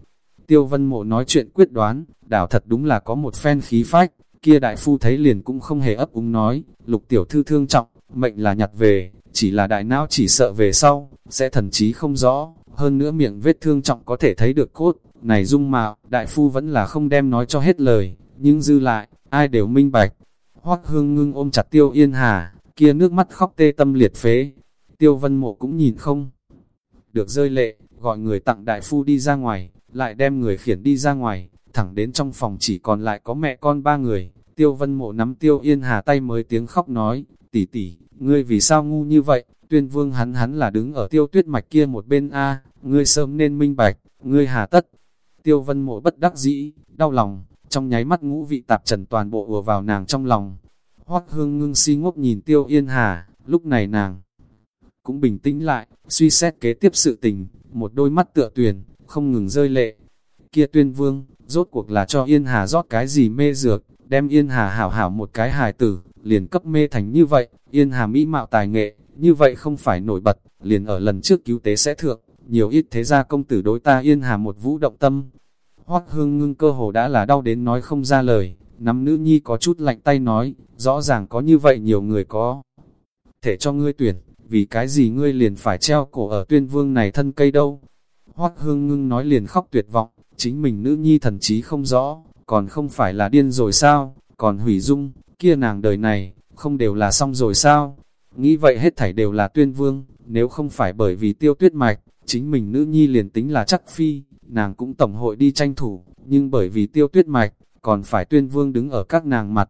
Tiêu vân mộ nói chuyện quyết đoán, đảo thật đúng là có một phen khí phách, kia đại phu thấy liền cũng không hề ấp úng nói, lục tiểu thư thương trọng, mệnh là nhặt về, chỉ là đại não chỉ sợ về sau, sẽ thần trí không rõ, hơn nữa miệng vết thương trọng có thể thấy được cốt, này dung mạo, đại phu vẫn là không đem nói cho hết lời, nhưng dư lại, ai đều minh bạch. Hoắc hương ngưng ôm chặt tiêu yên hà, kia nước mắt khóc tê tâm liệt phế. Tiêu vân mộ cũng nhìn không. Được rơi lệ, gọi người tặng đại phu đi ra ngoài, lại đem người khiển đi ra ngoài, thẳng đến trong phòng chỉ còn lại có mẹ con ba người. Tiêu vân mộ nắm tiêu yên hà tay mới tiếng khóc nói, tỷ tỷ, ngươi vì sao ngu như vậy, tuyên vương hắn hắn là đứng ở tiêu tuyết mạch kia một bên A, ngươi sớm nên minh bạch, ngươi hà tất. Tiêu vân mộ bất đắc dĩ, đau lòng, trong nháy mắt ngũ vị tạp trần toàn bộ ùa vào nàng trong lòng. Hoắc hương ngưng si ngốc nhìn tiêu yên hà, lúc này nàng cũng bình tĩnh lại, suy xét kế tiếp sự tình, một đôi mắt tựa tuyền, không ngừng rơi lệ. Kia tuyên vương, rốt cuộc là cho yên hà rót cái gì mê dược, đem yên hà hảo hảo một cái hài tử, liền cấp mê thành như vậy, yên hà mỹ mạo tài nghệ, như vậy không phải nổi bật, liền ở lần trước cứu tế sẽ thượng, nhiều ít thế gia công tử đối ta yên hà một vũ động tâm. Hoác hương ngưng cơ hồ đã là đau đến nói không ra lời, nắm nữ nhi có chút lạnh tay nói, rõ ràng có như vậy nhiều người có. Thể cho ngươi tuyển, vì cái gì ngươi liền phải treo cổ ở tuyên vương này thân cây đâu. Hoắc hương ngưng nói liền khóc tuyệt vọng, chính mình nữ nhi thần trí không rõ, còn không phải là điên rồi sao, còn hủy dung, kia nàng đời này, không đều là xong rồi sao. Nghĩ vậy hết thảy đều là tuyên vương, nếu không phải bởi vì tiêu tuyết mạch, chính mình nữ nhi liền tính là chắc phi, nàng cũng tổng hội đi tranh thủ, nhưng bởi vì tiêu tuyết mạch, còn phải tuyên vương đứng ở các nàng mặt.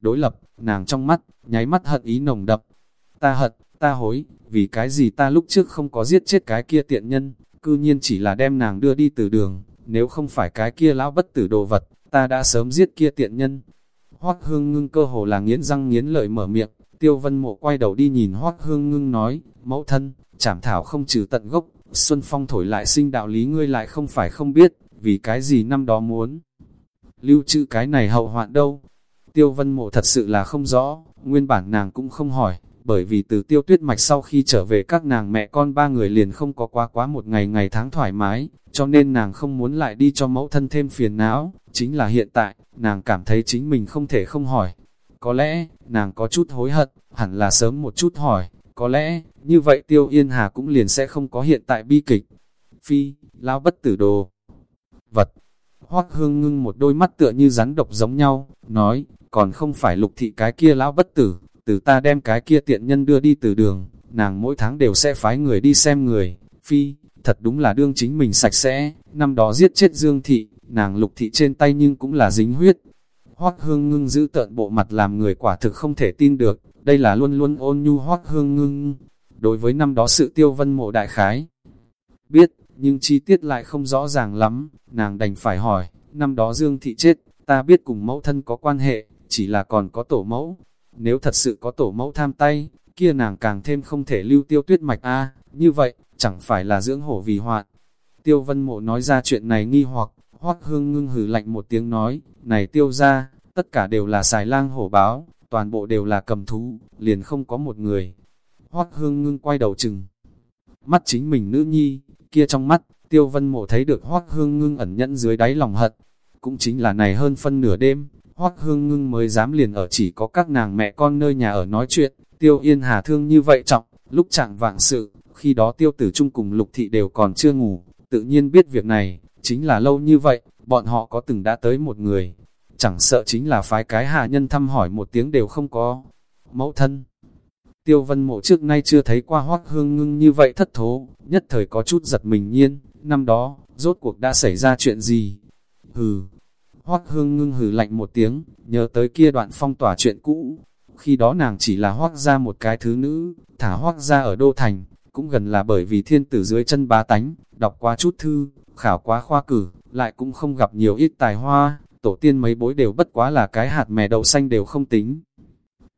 Đối lập, nàng trong mắt, nháy mắt hận ý nồng đậm. Ta hận, ta hối, vì cái gì ta lúc trước không có giết chết cái kia tiện nhân, cư nhiên chỉ là đem nàng đưa đi từ đường, nếu không phải cái kia lão bất tử đồ vật, ta đã sớm giết kia tiện nhân. Hoác hương ngưng cơ hồ là nghiến răng nghiến lợi mở miệng, tiêu vân mộ quay đầu đi nhìn hoác hương ngưng nói, mẫu thân, chảm thảo không trừ tận gốc, xuân phong thổi lại sinh đạo lý ngươi lại không phải không biết, vì cái gì năm đó muốn. Lưu trữ cái này hậu hoạn đâu? Tiêu vân mộ thật sự là không rõ, nguyên bản nàng cũng không hỏi, bởi vì từ tiêu tuyết mạch sau khi trở về các nàng mẹ con ba người liền không có quá quá một ngày ngày tháng thoải mái, cho nên nàng không muốn lại đi cho mẫu thân thêm phiền não, chính là hiện tại, nàng cảm thấy chính mình không thể không hỏi. Có lẽ, nàng có chút hối hận, hẳn là sớm một chút hỏi, có lẽ, như vậy tiêu yên hà cũng liền sẽ không có hiện tại bi kịch. Phi, lao bất tử đồ. Vật. Hoác hương ngưng một đôi mắt tựa như rắn độc giống nhau, nói, còn không phải lục thị cái kia lão bất tử, từ ta đem cái kia tiện nhân đưa đi từ đường, nàng mỗi tháng đều sẽ phái người đi xem người, phi, thật đúng là đương chính mình sạch sẽ, năm đó giết chết Dương Thị, nàng lục thị trên tay nhưng cũng là dính huyết. Hoác hương ngưng giữ tợn bộ mặt làm người quả thực không thể tin được, đây là luôn luôn ôn nhu hoác hương ngưng. Đối với năm đó sự tiêu vân mộ đại khái, biết, nhưng chi tiết lại không rõ ràng lắm, nàng đành phải hỏi, năm đó Dương Thị chết, ta biết cùng mẫu thân có quan hệ, chỉ là còn có tổ mẫu, nếu thật sự có tổ mẫu tham tay, kia nàng càng thêm không thể lưu tiêu tuyết mạch a như vậy, chẳng phải là dưỡng hổ vì hoạn. Tiêu vân mộ nói ra chuyện này nghi hoặc, hoác hương ngưng hừ lạnh một tiếng nói, này tiêu ra, tất cả đều là xài lang hổ báo, toàn bộ đều là cầm thú, liền không có một người. Hoác hương ngưng quay đầu chừng, mắt chính mình nữ nhi, kia trong mắt, tiêu vân mộ thấy được hoác hương ngưng ẩn nhẫn dưới đáy lòng hận, cũng chính là này hơn phân nửa đêm, Hoắc Hương Ngưng mới dám liền ở chỉ có các nàng mẹ con nơi nhà ở nói chuyện, Tiêu Yên Hà thương như vậy trọng, lúc chẳng vạng sự, khi đó Tiêu Tử Trung cùng Lục Thị đều còn chưa ngủ, tự nhiên biết việc này, chính là lâu như vậy, bọn họ có từng đã tới một người, chẳng sợ chính là phái cái hạ nhân thăm hỏi một tiếng đều không có. Mẫu thân. Tiêu Vân Mộ trước nay chưa thấy qua Hoắc Hương Ngưng như vậy thất thố, nhất thời có chút giật mình nhiên, năm đó, rốt cuộc đã xảy ra chuyện gì? Hừ, Hoắc hương ngưng hừ lạnh một tiếng, nhớ tới kia đoạn phong tỏa chuyện cũ. Khi đó nàng chỉ là Hoắc ra một cái thứ nữ, thả Hoắc ra ở Đô Thành, cũng gần là bởi vì thiên tử dưới chân bá tánh, đọc qua chút thư, khảo quá khoa cử, lại cũng không gặp nhiều ít tài hoa, tổ tiên mấy bối đều bất quá là cái hạt mè đậu xanh đều không tính.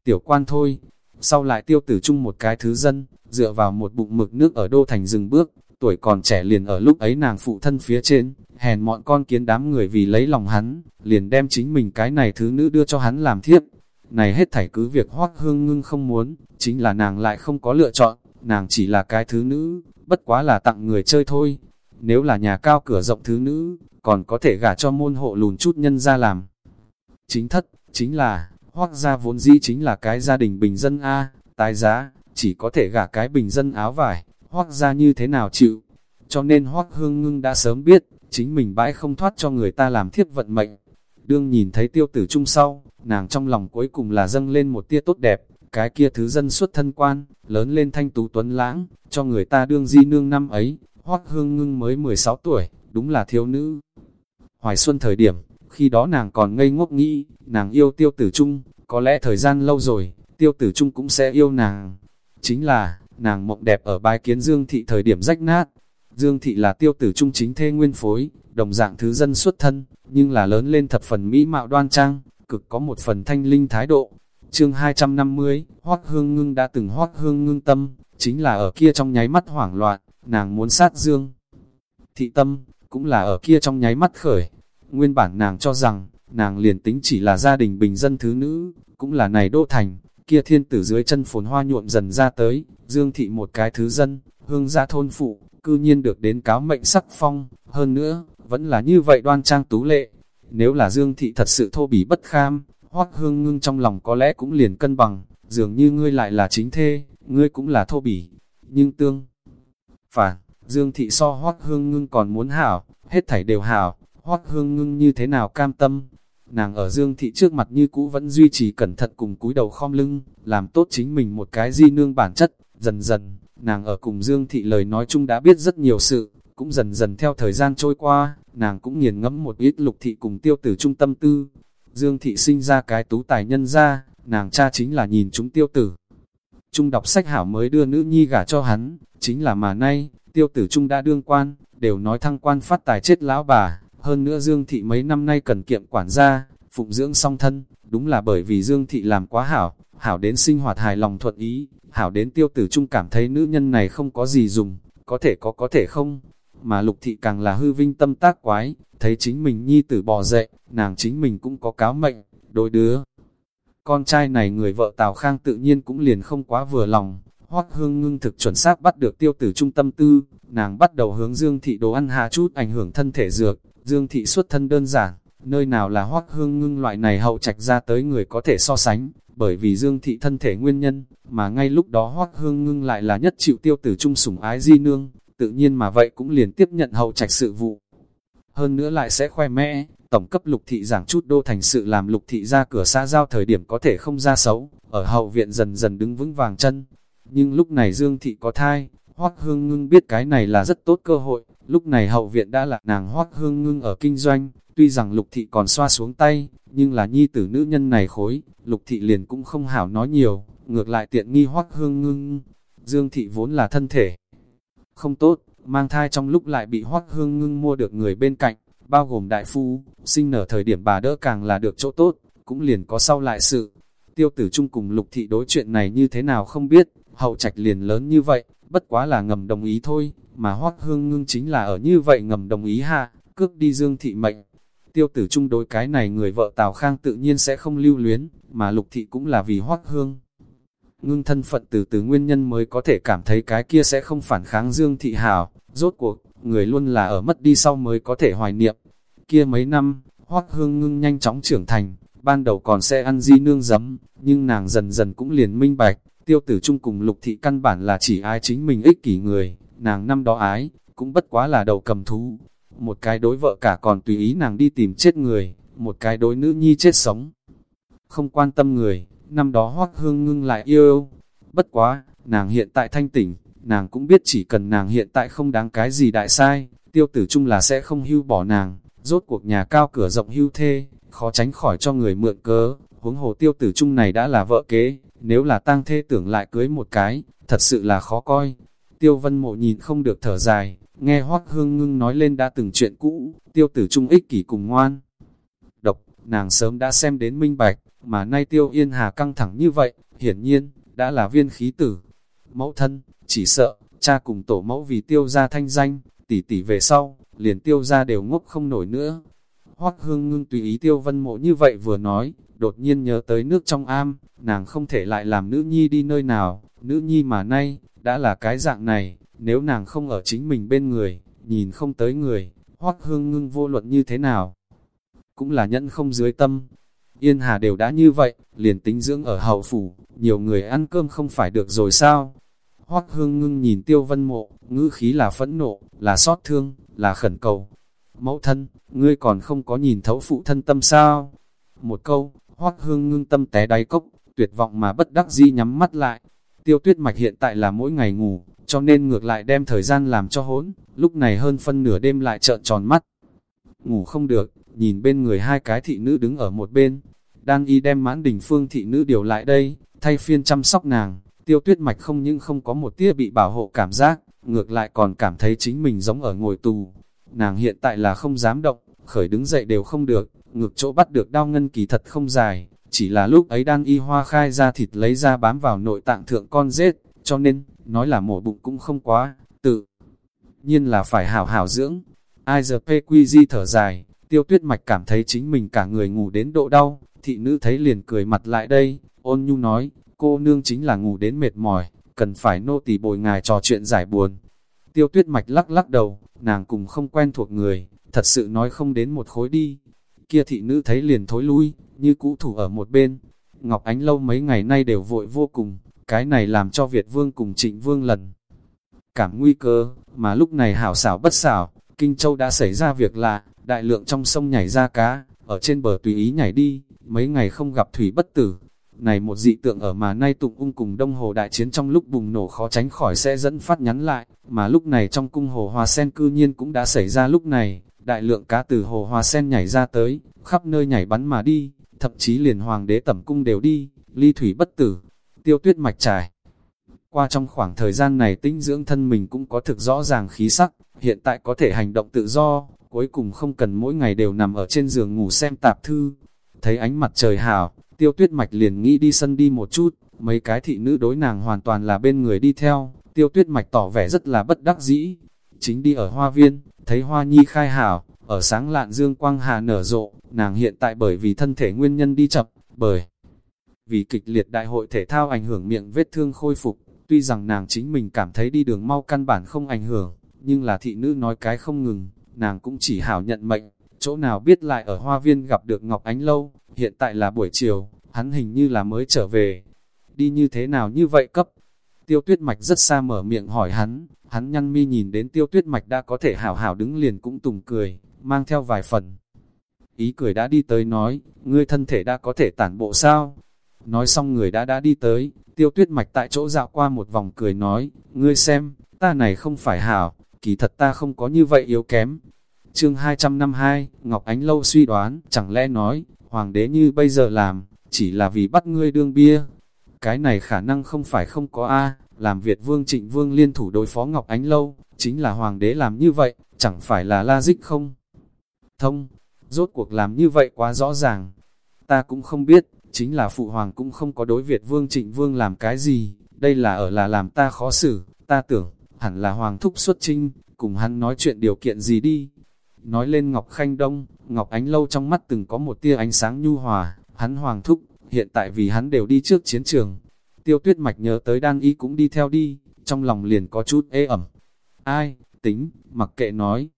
tiểu quan thôi. Sau lại tiêu tử chung một cái thứ dân, dựa vào một bụng mực nước ở đô thành dừng bước, tuổi còn trẻ liền ở lúc ấy nàng phụ thân phía trên, hèn mọn con kiến đám người vì lấy lòng hắn, liền đem chính mình cái này thứ nữ đưa cho hắn làm thiếp. Này hết thảy cứ việc hoác hương ngưng không muốn, chính là nàng lại không có lựa chọn, nàng chỉ là cái thứ nữ, bất quá là tặng người chơi thôi. Nếu là nhà cao cửa rộng thứ nữ, còn có thể gả cho môn hộ lùn chút nhân ra làm. Chính thất, chính là, hoác gia vốn dĩ chính là cái gia đình bình dân A, tái giá, chỉ có thể gả cái bình dân áo vải, hoác gia như thế nào chịu. Cho nên hoác hương ngưng đã sớm biết, chính mình bãi không thoát cho người ta làm thiết vận mệnh. Đương nhìn thấy tiêu tử trung sau, nàng trong lòng cuối cùng là dâng lên một tia tốt đẹp, cái kia thứ dân xuất thân quan, lớn lên thanh tú tuấn lãng, cho người ta đương di nương năm ấy, hoác hương ngưng mới 16 tuổi, đúng là thiếu nữ. Hoài xuân thời điểm, khi đó nàng còn ngây ngốc nghĩ, nàng yêu tiêu tử trung, có lẽ thời gian lâu rồi, tiêu tử trung cũng sẽ yêu nàng. Chính là, nàng mộng đẹp ở bái kiến Dương Thị thời điểm rách nát. Dương Thị là tiêu tử trung chính thê nguyên phối, đồng dạng thứ dân xuất thân, nhưng là lớn lên thập phần mỹ mạo đoan trang, cực có một phần thanh linh thái độ. Chương 250, Hoác Hương Ngưng đã từng Hoác Hương Ngưng tâm, chính là ở kia trong nháy mắt hoảng loạn, nàng muốn sát Dương. Thị tâm, cũng là ở kia trong nháy mắt khởi. Nguyên bản nàng cho rằng, nàng liền tính chỉ là gia đình bình dân thứ nữ, cũng là này đô thành, kia thiên tử dưới chân phồn hoa nhuộm dần ra tới, Dương Thị một cái thứ dân, hương gia thôn phụ, cư nhiên được đến cáo mệnh sắc phong, hơn nữa, vẫn là như vậy đoan trang tú lệ. Nếu là Dương Thị thật sự thô bỉ bất kham, hoác hương ngưng trong lòng có lẽ cũng liền cân bằng, dường như ngươi lại là chính thê, ngươi cũng là thô bỉ. Nhưng tương phản, Dương Thị so hoác hương ngưng còn muốn hảo, hết thảy đều hảo, hoác hương ngưng như thế nào cam tâm. Nàng ở Dương Thị trước mặt như cũ vẫn duy trì cẩn thận cùng cúi đầu khom lưng, làm tốt chính mình một cái di nương bản chất, dần dần, nàng ở cùng Dương Thị lời nói chung đã biết rất nhiều sự, cũng dần dần theo thời gian trôi qua, nàng cũng nghiền ngẫm một ít lục thị cùng tiêu tử trung tâm tư. Dương Thị sinh ra cái tú tài nhân ra, nàng cha chính là nhìn chúng tiêu tử. Trung đọc sách hảo mới đưa nữ nhi gả cho hắn, chính là mà nay, tiêu tử trung đã đương quan, đều nói thăng quan phát tài chết lão bà, hơn nữa Dương Thị mấy năm nay cần kiệm quản gia, phụng dưỡng song thân, đúng là bởi vì Dương Thị làm quá hảo, hảo đến sinh hoạt hài lòng thuận ý, hảo đến tiêu tử trung cảm thấy nữ nhân này không có gì dùng, có thể có có thể không, mà lục thị càng là hư vinh tâm tác quái, thấy chính mình nhi tử bò dậy, nàng chính mình cũng có cáo mệnh, đôi đứa. Con trai này người vợ Tào Khang tự nhiên cũng liền không quá vừa lòng, hoác hương ngưng thực chuẩn xác bắt được tiêu tử trung tâm tư, nàng bắt đầu hướng Dương Thị đồ ăn hạ chút ảnh hưởng thân thể dược, Dương Thị xuất thân đơn giản, nơi nào là hoắc hương ngưng loại này hậu trạch ra tới người có thể so sánh, bởi vì Dương Thị thân thể nguyên nhân, mà ngay lúc đó hoắc hương ngưng lại là nhất chịu tiêu tử trung sủng ái di nương, tự nhiên mà vậy cũng liền tiếp nhận hậu trạch sự vụ. Hơn nữa lại sẽ khoe mẽ, tổng cấp lục thị giảng chút đô thành sự làm lục thị ra cửa xa giao thời điểm có thể không ra xấu, ở hậu viện dần dần đứng vững vàng chân. Nhưng lúc này Dương thị có thai, Hoắc Hương Ngưng biết cái này là rất tốt cơ hội, lúc này hậu viện đã là nàng Hoắc Hương Ngưng ở kinh doanh, tuy rằng lục thị còn xoa xuống tay, nhưng là nhi tử nữ nhân này khối, lục thị liền cũng không hảo nói nhiều, ngược lại tiện nghi Hoắc Hương Ngưng. Dương thị vốn là thân thể không tốt, mang thai trong lúc lại bị hoắc hương ngưng mua được người bên cạnh, bao gồm đại phu, sinh nở thời điểm bà đỡ càng là được chỗ tốt, cũng liền có sau lại sự. Tiêu tử chung cùng lục thị đối chuyện này như thế nào không biết, hậu trạch liền lớn như vậy, bất quá là ngầm đồng ý thôi, mà hoắc hương ngưng chính là ở như vậy ngầm đồng ý hạ, cướp đi dương thị mệnh. Tiêu tử chung đối cái này người vợ Tào Khang tự nhiên sẽ không lưu luyến, mà lục thị cũng là vì hoắc hương ngưng thân phận từ từ nguyên nhân mới có thể cảm thấy cái kia sẽ không phản kháng Dương Thị Hảo, rốt cuộc, người luôn là ở mất đi sau mới có thể hoài niệm. Kia mấy năm, Hoắc Hương ngưng nhanh chóng trưởng thành, ban đầu còn sẽ ăn di nương giấm, nhưng nàng dần dần cũng liền minh bạch, tiêu tử chung cùng lục thị căn bản là chỉ ai chính mình ích kỷ người, nàng năm đó ái, cũng bất quá là đầu cầm thú. Một cái đối vợ cả còn tùy ý nàng đi tìm chết người, một cái đối nữ nhi chết sống. Không quan tâm người, năm đó hoác hương ngưng lại yêu. Bất quá, nàng hiện tại thanh tỉnh, nàng cũng biết chỉ cần nàng hiện tại không đáng cái gì đại sai, tiêu tử chung là sẽ không hưu bỏ nàng, rốt cuộc nhà cao cửa rộng hưu thê, khó tránh khỏi cho người mượn cớ, huống hồ tiêu tử chung này đã là vợ kế, nếu là tang thê tưởng lại cưới một cái, thật sự là khó coi. Tiêu vân mộ nhìn không được thở dài, nghe hoác hương ngưng nói lên đã từng chuyện cũ, tiêu tử trung ích kỷ cùng ngoan. Độc, nàng sớm đã xem đến minh bạch, mà nay tiêu yên hà căng thẳng như vậy, hiển nhiên, đã là viên khí tử. Mẫu thân, chỉ sợ, cha cùng tổ mẫu vì tiêu ra thanh danh, tỷ tỷ về sau, liền tiêu ra đều ngốc không nổi nữa. Hoắc hương ngưng tùy ý tiêu vân mộ như vậy vừa nói, đột nhiên nhớ tới nước trong am, nàng không thể lại làm nữ nhi đi nơi nào, nữ nhi mà nay, đã là cái dạng này, nếu nàng không ở chính mình bên người, nhìn không tới người, Hoắc hương ngưng vô luận như thế nào, cũng là nhẫn không dưới tâm. Yên Hà đều đã như vậy, liền tính dưỡng ở hậu phủ, nhiều người ăn cơm không phải được rồi sao? Hoắc hương ngưng nhìn tiêu vân mộ, ngữ khí là phẫn nộ, là xót thương, là khẩn cầu. Mẫu thân, ngươi còn không có nhìn thấu phụ thân tâm sao? Một câu, Hoắc hương ngưng tâm té đáy cốc, tuyệt vọng mà bất đắc dĩ nhắm mắt lại. Tiêu tuyết mạch hiện tại là mỗi ngày ngủ, cho nên ngược lại đem thời gian làm cho hỗn, lúc này hơn phân nửa đêm lại trợn tròn mắt. Ngủ không được, nhìn bên người hai cái thị nữ đứng ở một bên, đang y đem mãn đình phương thị nữ điều lại đây, thay phiên chăm sóc nàng, tiêu tuyết mạch không những không có một tia bị bảo hộ cảm giác, ngược lại còn cảm thấy chính mình giống ở ngồi tù. Nàng hiện tại là không dám động, khởi đứng dậy đều không được, ngược chỗ bắt được đau ngân kỳ thật không dài, chỉ là lúc ấy đang y hoa khai ra thịt lấy ra bám vào nội tạng thượng con rết, cho nên, nói là mổ bụng cũng không quá, tự nhiên là phải hảo hảo dưỡng. Ai giờ PQZ thở dài, tiêu tuyết mạch cảm thấy chính mình cả người ngủ đến độ đau, thị nữ thấy liền cười mặt lại đây, ôn nhu nói, cô nương chính là ngủ đến mệt mỏi, cần phải nô tỳ bồi ngài trò chuyện giải buồn. Tiêu tuyết mạch lắc lắc đầu, nàng cùng không quen thuộc người, thật sự nói không đến một khối đi. Kia thị nữ thấy liền thối lui, như cũ thủ ở một bên. Ngọc Ánh lâu mấy ngày nay đều vội vô cùng, cái này làm cho Việt Vương cùng Trịnh Vương lần. Cảm nguy cơ, mà lúc này hảo xảo bất xảo, Kinh Châu đã xảy ra việc lạ, đại lượng trong sông nhảy ra cá, ở trên bờ tùy ý nhảy đi, mấy ngày không gặp thủy bất tử. Này một dị tượng ở mà nay tụng ung cùng đông hồ đại chiến trong lúc bùng nổ khó tránh khỏi sẽ dẫn phát nhắn lại, mà lúc này trong cung hồ hoa sen cư nhiên cũng đã xảy ra lúc này, đại lượng cá từ hồ hoa sen nhảy ra tới, khắp nơi nhảy bắn mà đi, thậm chí liền hoàng đế tẩm cung đều đi, ly thủy bất tử, tiêu tuyết mạch trải. Qua trong khoảng thời gian này tinh dưỡng thân mình cũng có thực rõ ràng khí sắc, hiện tại có thể hành động tự do, cuối cùng không cần mỗi ngày đều nằm ở trên giường ngủ xem tạp thư. Thấy ánh mặt trời hảo, tiêu tuyết mạch liền nghĩ đi sân đi một chút, mấy cái thị nữ đối nàng hoàn toàn là bên người đi theo, tiêu tuyết mạch tỏ vẻ rất là bất đắc dĩ. Chính đi ở hoa viên, thấy hoa nhi khai hảo, ở sáng lạn dương quang hà nở rộ, nàng hiện tại bởi vì thân thể nguyên nhân đi chậm, bởi vì kịch liệt đại hội thể thao ảnh hưởng miệng vết thương khôi phục, tuy rằng nàng chính mình cảm thấy đi đường mau căn bản không ảnh hưởng, nhưng là thị nữ nói cái không ngừng, nàng cũng chỉ hảo nhận mệnh, chỗ nào biết lại ở hoa viên gặp được Ngọc Ánh Lâu, hiện tại là buổi chiều, hắn hình như là mới trở về. Đi như thế nào như vậy cấp? Tiêu tuyết mạch rất xa mở miệng hỏi hắn, hắn nhăn mi nhìn đến tiêu tuyết mạch đã có thể hảo hảo đứng liền cũng tùng cười, mang theo vài phần. Ý cười đã đi tới nói, ngươi thân thể đã có thể tản bộ sao? Nói xong người đã đã đi tới, tiêu tuyết mạch tại chỗ dạo qua một vòng cười nói, ngươi xem, ta này không phải hảo, kỳ thật ta không có như vậy yếu kém. Chương 252, Ngọc Ánh Lâu suy đoán, chẳng lẽ nói, hoàng đế như bây giờ làm, chỉ là vì bắt ngươi đương bia. Cái này khả năng không phải không có A, làm Việt Vương Trịnh Vương liên thủ đối phó Ngọc Ánh Lâu, chính là hoàng đế làm như vậy, chẳng phải là la dích không? Thông, rốt cuộc làm như vậy quá rõ ràng. Ta cũng không biết, chính là phụ hoàng cũng không có đối Việt Vương Trịnh Vương làm cái gì, đây là ở là làm ta khó xử, ta tưởng, hẳn là Hoàng Thúc xuất trinh, cùng hắn nói chuyện điều kiện gì đi. Nói lên Ngọc Khanh Đông, Ngọc Ánh Lâu trong mắt từng có một tia ánh sáng nhu hòa, hắn Hoàng Thúc, hiện tại vì hắn đều đi trước chiến trường. Tiêu tuyết mạch nhớ tới đan ý cũng đi theo đi, trong lòng liền có chút ê ẩm. Ai, tính, mặc kệ nói.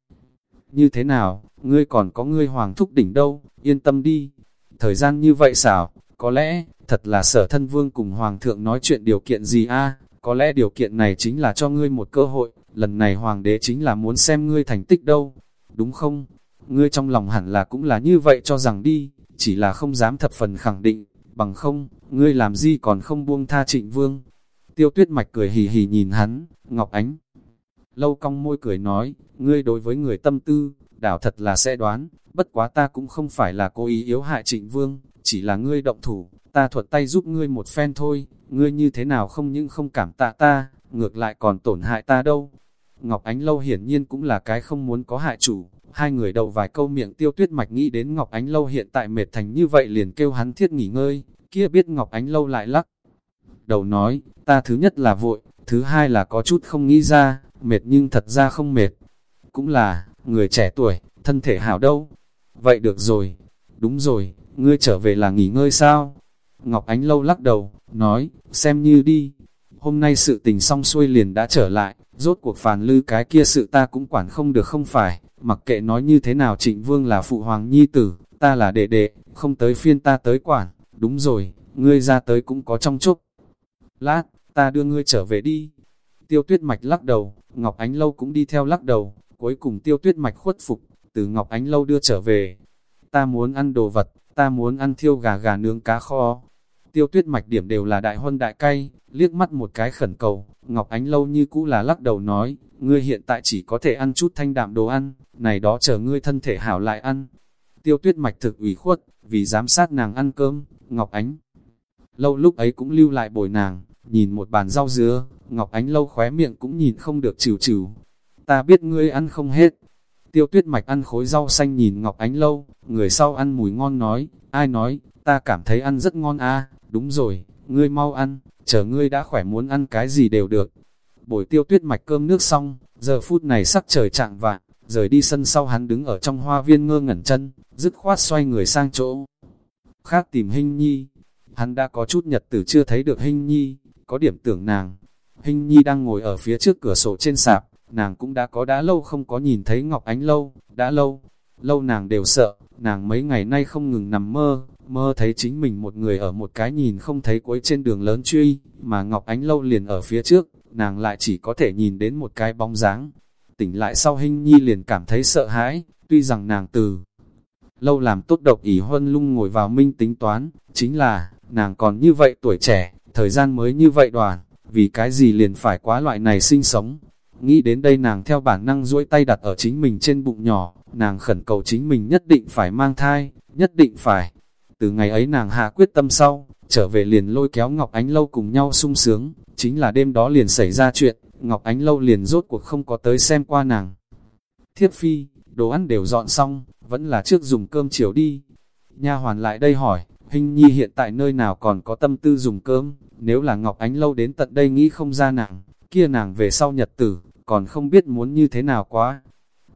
Như thế nào, ngươi còn có ngươi Hoàng Thúc đỉnh đâu, yên tâm đi. Thời gian như vậy xảo, có lẽ, thật là sở thân vương cùng Hoàng thượng nói chuyện điều kiện gì a có lẽ điều kiện này chính là cho ngươi một cơ hội, lần này hoàng đế chính là muốn xem ngươi thành tích đâu, đúng không? Ngươi trong lòng hẳn là cũng là như vậy cho rằng đi, chỉ là không dám thập phần khẳng định, bằng không, ngươi làm gì còn không buông tha trịnh vương. Tiêu tuyết mạch cười hì hì nhìn hắn, Ngọc Ánh. Lâu cong môi cười nói, ngươi đối với người tâm tư, đảo thật là sẽ đoán, bất quá ta cũng không phải là cố ý yếu hại trịnh vương, chỉ là ngươi động thủ, ta thuật tay giúp ngươi một phen thôi, ngươi như thế nào không những không cảm tạ ta, ngược lại còn tổn hại ta đâu. Ngọc Ánh Lâu hiển nhiên cũng là cái không muốn có hại chủ, hai người đầu vài câu miệng tiêu tuyết mạch nghĩ đến Ngọc Ánh Lâu hiện tại mệt thành như vậy liền kêu hắn thiết nghỉ ngơi, kia biết Ngọc Ánh Lâu lại lắc. Đầu nói, ta thứ nhất là vội, thứ hai là có chút không nghĩ ra, mệt nhưng thật ra không mệt. Cũng là, người trẻ tuổi, thân thể hảo đâu. Vậy được rồi, đúng rồi, ngươi trở về là nghỉ ngơi sao? Ngọc Ánh Lâu lắc đầu, nói, xem như đi. Hôm nay sự tình xong xuôi liền đã trở lại, rốt cuộc phàn lư cái kia sự ta cũng quản không được không phải, mặc kệ nói như thế nào trịnh vương là phụ hoàng nhi tử, ta là đệ đệ, không tới phiên ta tới quản, đúng rồi, ngươi ra tới cũng có trong chốc. Lát, ta đưa ngươi trở về đi. Tiêu tuyết mạch lắc đầu, Ngọc Ánh Lâu cũng đi theo lắc đầu, cuối cùng tiêu tuyết mạch khuất phục, từ Ngọc Ánh Lâu đưa trở về. Ta muốn ăn đồ vật, ta muốn ăn thiêu gà gà nướng cá kho. Tiêu tuyết mạch điểm đều là đại huân đại cay, liếc mắt một cái khẩn cầu, Ngọc Ánh Lâu như cũ là lắc đầu nói, ngươi hiện tại chỉ có thể ăn chút thanh đạm đồ ăn, này đó chờ ngươi thân thể hảo lại ăn. Tiêu tuyết mạch thực ủy khuất, vì giám sát nàng ăn cơm, Ngọc Ánh. Lâu lúc ấy cũng lưu lại bồi nàng, nhìn một bàn rau dứa, Ngọc Ánh Lâu khóe miệng cũng nhìn không được chịu chịu. Ta biết ngươi ăn không hết. Tiêu tuyết mạch ăn khối rau xanh nhìn Ngọc Ánh Lâu, người sau ăn mùi ngon nói, ai nói, ta cảm thấy ăn rất ngon a đúng rồi, ngươi mau ăn, chờ ngươi đã khỏe muốn ăn cái gì đều được. Bồi tiêu tuyết mạch cơm nước xong, giờ phút này sắc trời trạng vạn, rời đi sân sau hắn đứng ở trong hoa viên ngơ ngẩn chân, dứt khoát xoay người sang chỗ. Khác tìm Hinh nhi, hắn đã có chút nhật tử chưa thấy được Hinh nhi, có điểm tưởng nàng. Hinh nhi đang ngồi ở phía trước cửa sổ trên sạp, nàng cũng đã có đã lâu không có nhìn thấy Ngọc Ánh lâu, đã lâu, lâu nàng đều sợ, nàng mấy ngày nay không ngừng nằm mơ, mơ thấy chính mình một người ở một cái nhìn không thấy cuối trên đường lớn truy, mà Ngọc Ánh lâu liền ở phía trước, nàng lại chỉ có thể nhìn đến một cái bóng dáng. Tỉnh lại sau hình nhi liền cảm thấy sợ hãi, tuy rằng nàng từ lâu làm tốt độc ỷ huân lung ngồi vào minh tính toán, chính là, nàng còn như vậy tuổi trẻ, thời gian mới như vậy đoàn, vì cái gì liền phải quá loại này sinh sống. Nghĩ đến đây nàng theo bản năng duỗi tay đặt ở chính mình trên bụng nhỏ, nàng khẩn cầu chính mình nhất định phải mang thai, nhất định phải. Từ ngày ấy nàng hạ quyết tâm sau, trở về liền lôi kéo Ngọc Ánh Lâu cùng nhau sung sướng, chính là đêm đó liền xảy ra chuyện, Ngọc Ánh Lâu liền rốt cuộc không có tới xem qua nàng. Thiếp phi, đồ ăn đều dọn xong, vẫn là trước dùng cơm chiều đi. Nha hoàn lại đây hỏi, hình nhi hiện tại nơi nào còn có tâm tư dùng cơm, nếu là Ngọc Ánh Lâu đến tận đây nghĩ không ra nàng, kia nàng về sau nhật tử, còn không biết muốn như thế nào quá.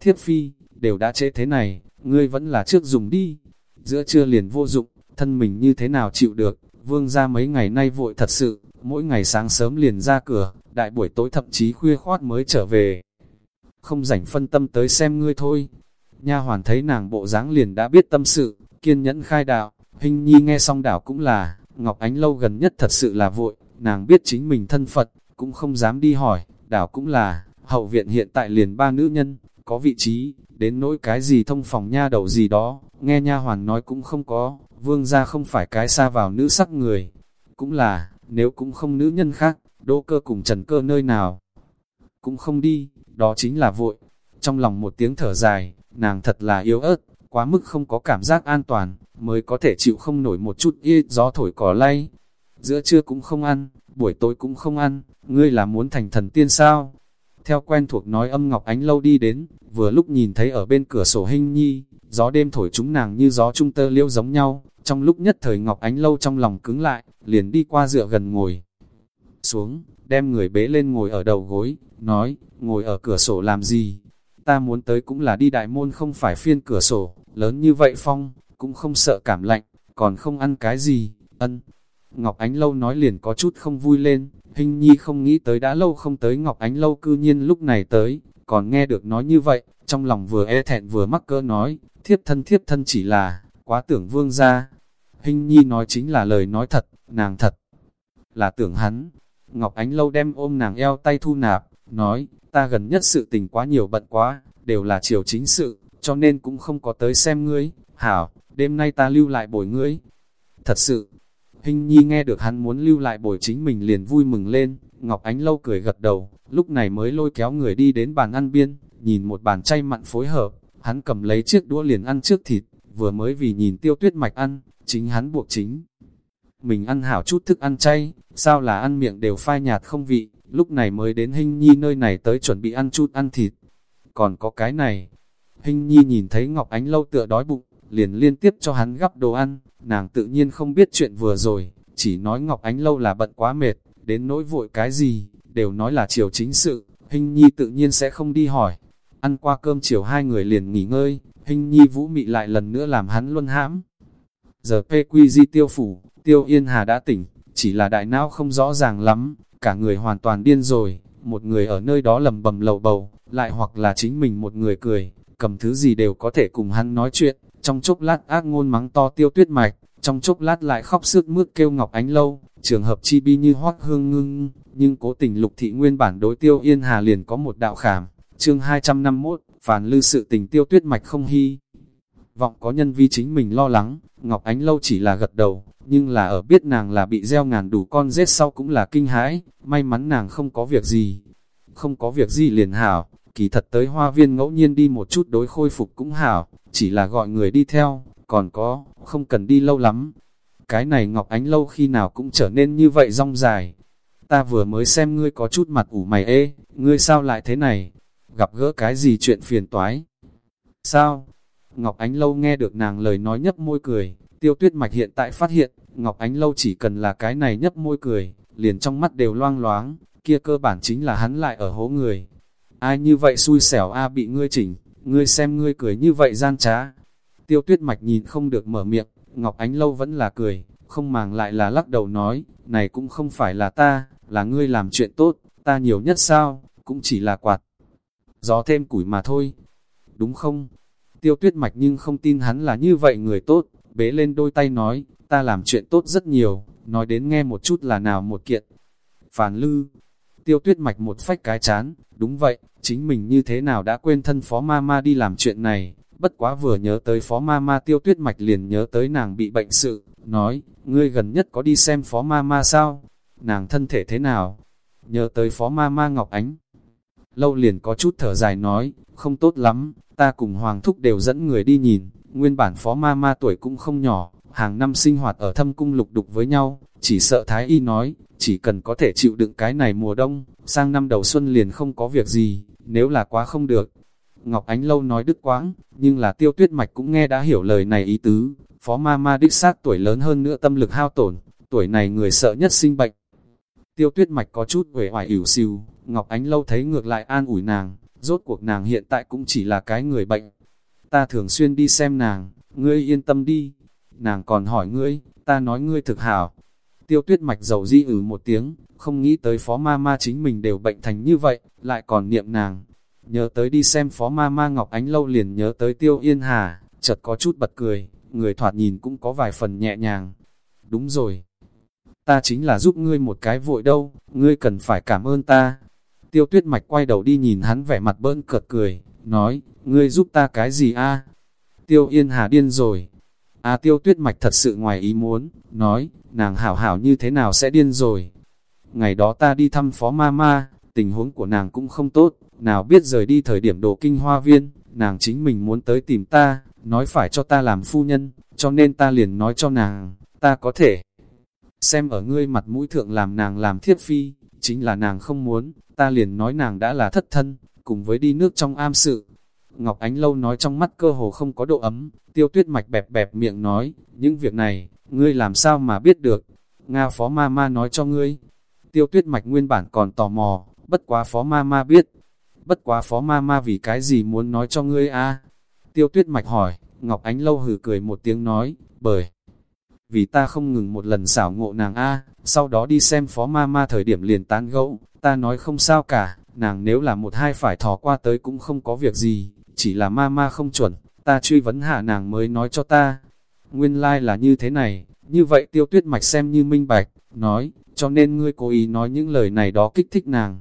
Thiếp phi, đều đã trễ thế này, ngươi vẫn là trước dùng đi. Giữa trưa liền vô dụng, thân mình như thế nào chịu được, vương ra mấy ngày nay vội thật sự, mỗi ngày sáng sớm liền ra cửa, đại buổi tối thậm chí khuya khoát mới trở về. Không rảnh phân tâm tới xem ngươi thôi. Nha hoàn thấy nàng bộ dáng liền đã biết tâm sự, kiên nhẫn khai đạo, hình nhi nghe xong đảo cũng là, Ngọc Ánh lâu gần nhất thật sự là vội, nàng biết chính mình thân Phật, cũng không dám đi hỏi, đảo cũng là, hậu viện hiện tại liền ba nữ nhân, có vị trí, đến nỗi cái gì thông phòng nha đầu gì đó, nghe nha hoàn nói cũng không có, vương gia không phải cái xa vào nữ sắc người. Cũng là, nếu cũng không nữ nhân khác, đỗ cơ cùng trần cơ nơi nào. Cũng không đi, đó chính là vội. Trong lòng một tiếng thở dài, nàng thật là yếu ớt, quá mức không có cảm giác an toàn, mới có thể chịu không nổi một chút y gió thổi cỏ lay. Giữa trưa cũng không ăn, buổi tối cũng không ăn, ngươi là muốn thành thần tiên sao? Theo quen thuộc nói âm Ngọc Ánh lâu đi đến, vừa lúc nhìn thấy ở bên cửa sổ hình nhi, gió đêm thổi chúng nàng như gió trung tơ liêu giống nhau, trong lúc nhất thời Ngọc Ánh lâu trong lòng cứng lại, liền đi qua dựa gần ngồi. Xuống, đem người bế lên ngồi ở đầu gối, nói, ngồi ở cửa sổ làm gì? Ta muốn tới cũng là đi đại môn không phải phiên cửa sổ, lớn như vậy phong, cũng không sợ cảm lạnh, còn không ăn cái gì, ân. Ngọc Ánh Lâu nói liền có chút không vui lên, hình nhi không nghĩ tới đã lâu không tới Ngọc Ánh Lâu cư nhiên lúc này tới, còn nghe được nói như vậy, trong lòng vừa e thẹn vừa mắc cỡ nói, thiếp thân thiếp thân chỉ là, quá tưởng vương ra. Hình nhi nói chính là lời nói thật, nàng thật, là tưởng hắn. Ngọc Ánh Lâu đem ôm nàng eo tay thu nạp, nói, ta gần nhất sự tình quá nhiều bận quá, đều là chiều chính sự, cho nên cũng không có tới xem ngươi, hảo, đêm nay ta lưu lại bồi ngươi. Thật sự, Hình nhi nghe được hắn muốn lưu lại bồi chính mình liền vui mừng lên, Ngọc Ánh Lâu cười gật đầu, lúc này mới lôi kéo người đi đến bàn ăn biên, nhìn một bàn chay mặn phối hợp, hắn cầm lấy chiếc đũa liền ăn trước thịt, vừa mới vì nhìn tiêu tuyết mạch ăn, chính hắn buộc chính. Mình ăn hảo chút thức ăn chay, sao là ăn miệng đều phai nhạt không vị, lúc này mới đến hình nhi nơi này tới chuẩn bị ăn chút ăn thịt. Còn có cái này, Hình nhi nhìn thấy Ngọc Ánh Lâu tựa đói bụng, liền liên tiếp cho hắn gắp đồ ăn, nàng tự nhiên không biết chuyện vừa rồi, chỉ nói Ngọc Ánh Lâu là bận quá mệt, đến nỗi vội cái gì, đều nói là chiều chính sự, Hình nhi tự nhiên sẽ không đi hỏi. Ăn qua cơm chiều hai người liền nghỉ ngơi, Hình nhi vũ mị lại lần nữa làm hắn luân hãm. Giờ PQZ tiêu phủ, tiêu yên hà đã tỉnh, chỉ là đại não không rõ ràng lắm, cả người hoàn toàn điên rồi, một người ở nơi đó lầm bầm lầu bầu, lại hoặc là chính mình một người cười, cầm thứ gì đều có thể cùng hắn nói chuyện, trong chốc lát ác ngôn mắng to tiêu tuyết mạch, trong chốc lát lại khóc sức mướt kêu Ngọc Ánh Lâu, trường hợp chi bi như hoác hương ngưng, nhưng cố tình lục thị nguyên bản đối tiêu yên hà liền có một đạo khảm, chương 251, phản lư sự tình tiêu tuyết mạch không hy. Vọng có nhân vi chính mình lo lắng, Ngọc Ánh Lâu chỉ là gật đầu, nhưng là ở biết nàng là bị gieo ngàn đủ con rết sau cũng là kinh hãi, may mắn nàng không có việc gì. Không có việc gì liền hảo, kỳ thật tới hoa viên ngẫu nhiên đi một chút đối khôi phục cũng hảo, chỉ là gọi người đi theo, còn có, không cần đi lâu lắm. Cái này Ngọc Ánh lâu khi nào cũng trở nên như vậy rong dài. Ta vừa mới xem ngươi có chút mặt ủ mày ê, ngươi sao lại thế này? Gặp gỡ cái gì chuyện phiền toái? Sao? Ngọc Ánh lâu nghe được nàng lời nói nhấp môi cười, tiêu tuyết mạch hiện tại phát hiện, Ngọc Ánh lâu chỉ cần là cái này nhấp môi cười, liền trong mắt đều loang loáng, kia cơ bản chính là hắn lại ở hố người. Ai như vậy xui xẻo a bị ngươi chỉnh, ngươi xem ngươi cười như vậy gian trá, Tiêu tuyết mạch nhìn không được mở miệng, Ngọc Ánh Lâu vẫn là cười, không màng lại là lắc đầu nói, này cũng không phải là ta, là ngươi làm chuyện tốt, ta nhiều nhất sao, cũng chỉ là quạt. Gió thêm củi mà thôi, đúng không? Tiêu tuyết mạch nhưng không tin hắn là như vậy người tốt, bế lên đôi tay nói, ta làm chuyện tốt rất nhiều, nói đến nghe một chút là nào một kiện. Phản lư, tiêu tuyết mạch một phách cái chán, đúng vậy, chính mình như thế nào đã quên thân phó ma ma đi làm chuyện này, Bất quá vừa nhớ tới phó ma ma tiêu tuyết mạch liền nhớ tới nàng bị bệnh sự, nói, ngươi gần nhất có đi xem phó ma ma sao? Nàng thân thể thế nào? Nhớ tới phó ma ma Ngọc Ánh. Lâu liền có chút thở dài nói, không tốt lắm, ta cùng Hoàng Thúc đều dẫn người đi nhìn, nguyên bản phó ma ma tuổi cũng không nhỏ, hàng năm sinh hoạt ở thâm cung lục đục với nhau, chỉ sợ Thái Y nói, chỉ cần có thể chịu đựng cái này mùa đông, sang năm đầu xuân liền không có việc gì, nếu là quá không được, Ngọc Ánh Lâu nói đứt quãng, nhưng là tiêu tuyết mạch cũng nghe đã hiểu lời này ý tứ, phó ma ma đích xác tuổi lớn hơn nữa tâm lực hao tổn, tuổi này người sợ nhất sinh bệnh. Tiêu tuyết mạch có chút uể oải ỉu siêu, Ngọc Ánh Lâu thấy ngược lại an ủi nàng, rốt cuộc nàng hiện tại cũng chỉ là cái người bệnh. Ta thường xuyên đi xem nàng, ngươi yên tâm đi. Nàng còn hỏi ngươi, ta nói ngươi thực hảo. Tiêu tuyết mạch dầu di ử một tiếng, không nghĩ tới phó ma ma chính mình đều bệnh thành như vậy, lại còn niệm nàng, Nhớ tới đi xem phó ma ma Ngọc Ánh Lâu liền nhớ tới Tiêu Yên Hà, chợt có chút bật cười, người thoạt nhìn cũng có vài phần nhẹ nhàng. Đúng rồi, ta chính là giúp ngươi một cái vội đâu, ngươi cần phải cảm ơn ta. Tiêu tuyết mạch quay đầu đi nhìn hắn vẻ mặt bơn cợt cười, nói, ngươi giúp ta cái gì a? Tiêu Yên Hà điên rồi. À tiêu tuyết mạch thật sự ngoài ý muốn, nói, nàng hảo hảo như thế nào sẽ điên rồi. Ngày đó ta đi thăm phó ma ma, tình huống của nàng cũng không tốt, nào biết rời đi thời điểm đồ kinh hoa viên, nàng chính mình muốn tới tìm ta, nói phải cho ta làm phu nhân, cho nên ta liền nói cho nàng, ta có thể xem ở ngươi mặt mũi thượng làm nàng làm thiết phi, chính là nàng không muốn, ta liền nói nàng đã là thất thân, cùng với đi nước trong am sự. Ngọc Ánh Lâu nói trong mắt cơ hồ không có độ ấm, tiêu tuyết mạch bẹp bẹp miệng nói, những việc này, ngươi làm sao mà biết được, Nga phó ma ma nói cho ngươi. Tiêu tuyết mạch nguyên bản còn tò mò, bất quá phó ma ma biết, bất quá phó ma ma vì cái gì muốn nói cho ngươi a? Tiêu tuyết mạch hỏi, Ngọc Ánh lâu hừ cười một tiếng nói, bởi vì ta không ngừng một lần xảo ngộ nàng a sau đó đi xem phó ma ma thời điểm liền tán gẫu, ta nói không sao cả, nàng nếu là một hai phải thò qua tới cũng không có việc gì, chỉ là ma ma không chuẩn, ta truy vấn hạ nàng mới nói cho ta. Nguyên lai like là như thế này, như vậy tiêu tuyết mạch xem như minh bạch, nói, cho nên ngươi cố ý nói những lời này đó kích thích nàng.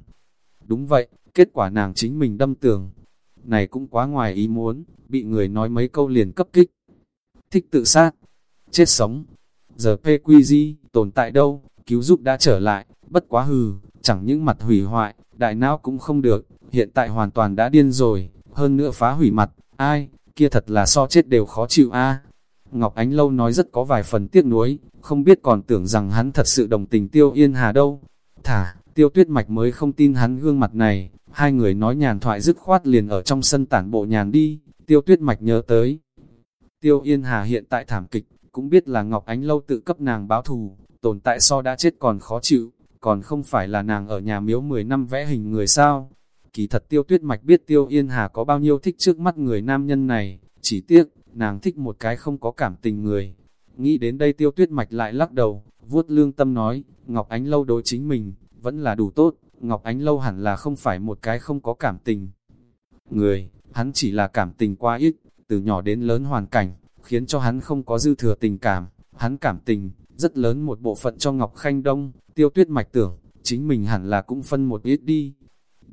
Đúng vậy, kết quả nàng chính mình đâm tường. Này cũng quá ngoài ý muốn, bị người nói mấy câu liền cấp kích. Thích tự sát, chết sống. Giờ PQZ, tồn tại đâu, cứu giúp đã trở lại, bất quá hừ, chẳng những mặt hủy hoại, đại não cũng không được, hiện tại hoàn toàn đã điên rồi, hơn nữa phá hủy mặt, ai, kia thật là so chết đều khó chịu a. Ngọc Ánh Lâu nói rất có vài phần tiếc nuối, không biết còn tưởng rằng hắn thật sự đồng tình Tiêu Yên Hà đâu. Thả, Tiêu Tuyết Mạch mới không tin hắn gương mặt này, Hai người nói nhàn thoại dứt khoát liền ở trong sân tản bộ nhàn đi, tiêu tuyết mạch nhớ tới. Tiêu Yên Hà hiện tại thảm kịch, cũng biết là Ngọc Ánh Lâu tự cấp nàng báo thù, tồn tại so đã chết còn khó chịu, còn không phải là nàng ở nhà miếu 10 năm vẽ hình người sao. Kỳ thật Tiêu Tuyết Mạch biết Tiêu Yên Hà có bao nhiêu thích trước mắt người nam nhân này, chỉ tiếc, nàng thích một cái không có cảm tình người. Nghĩ đến đây Tiêu Tuyết Mạch lại lắc đầu, vuốt lương tâm nói, Ngọc Ánh Lâu đối chính mình, vẫn là đủ tốt, Ngọc Ánh Lâu hẳn là không phải một cái không có cảm tình. Người, hắn chỉ là cảm tình quá ít, từ nhỏ đến lớn hoàn cảnh, khiến cho hắn không có dư thừa tình cảm, hắn cảm tình, rất lớn một bộ phận cho Ngọc Khanh Đông, tiêu tuyết mạch tưởng, chính mình hẳn là cũng phân một ít đi.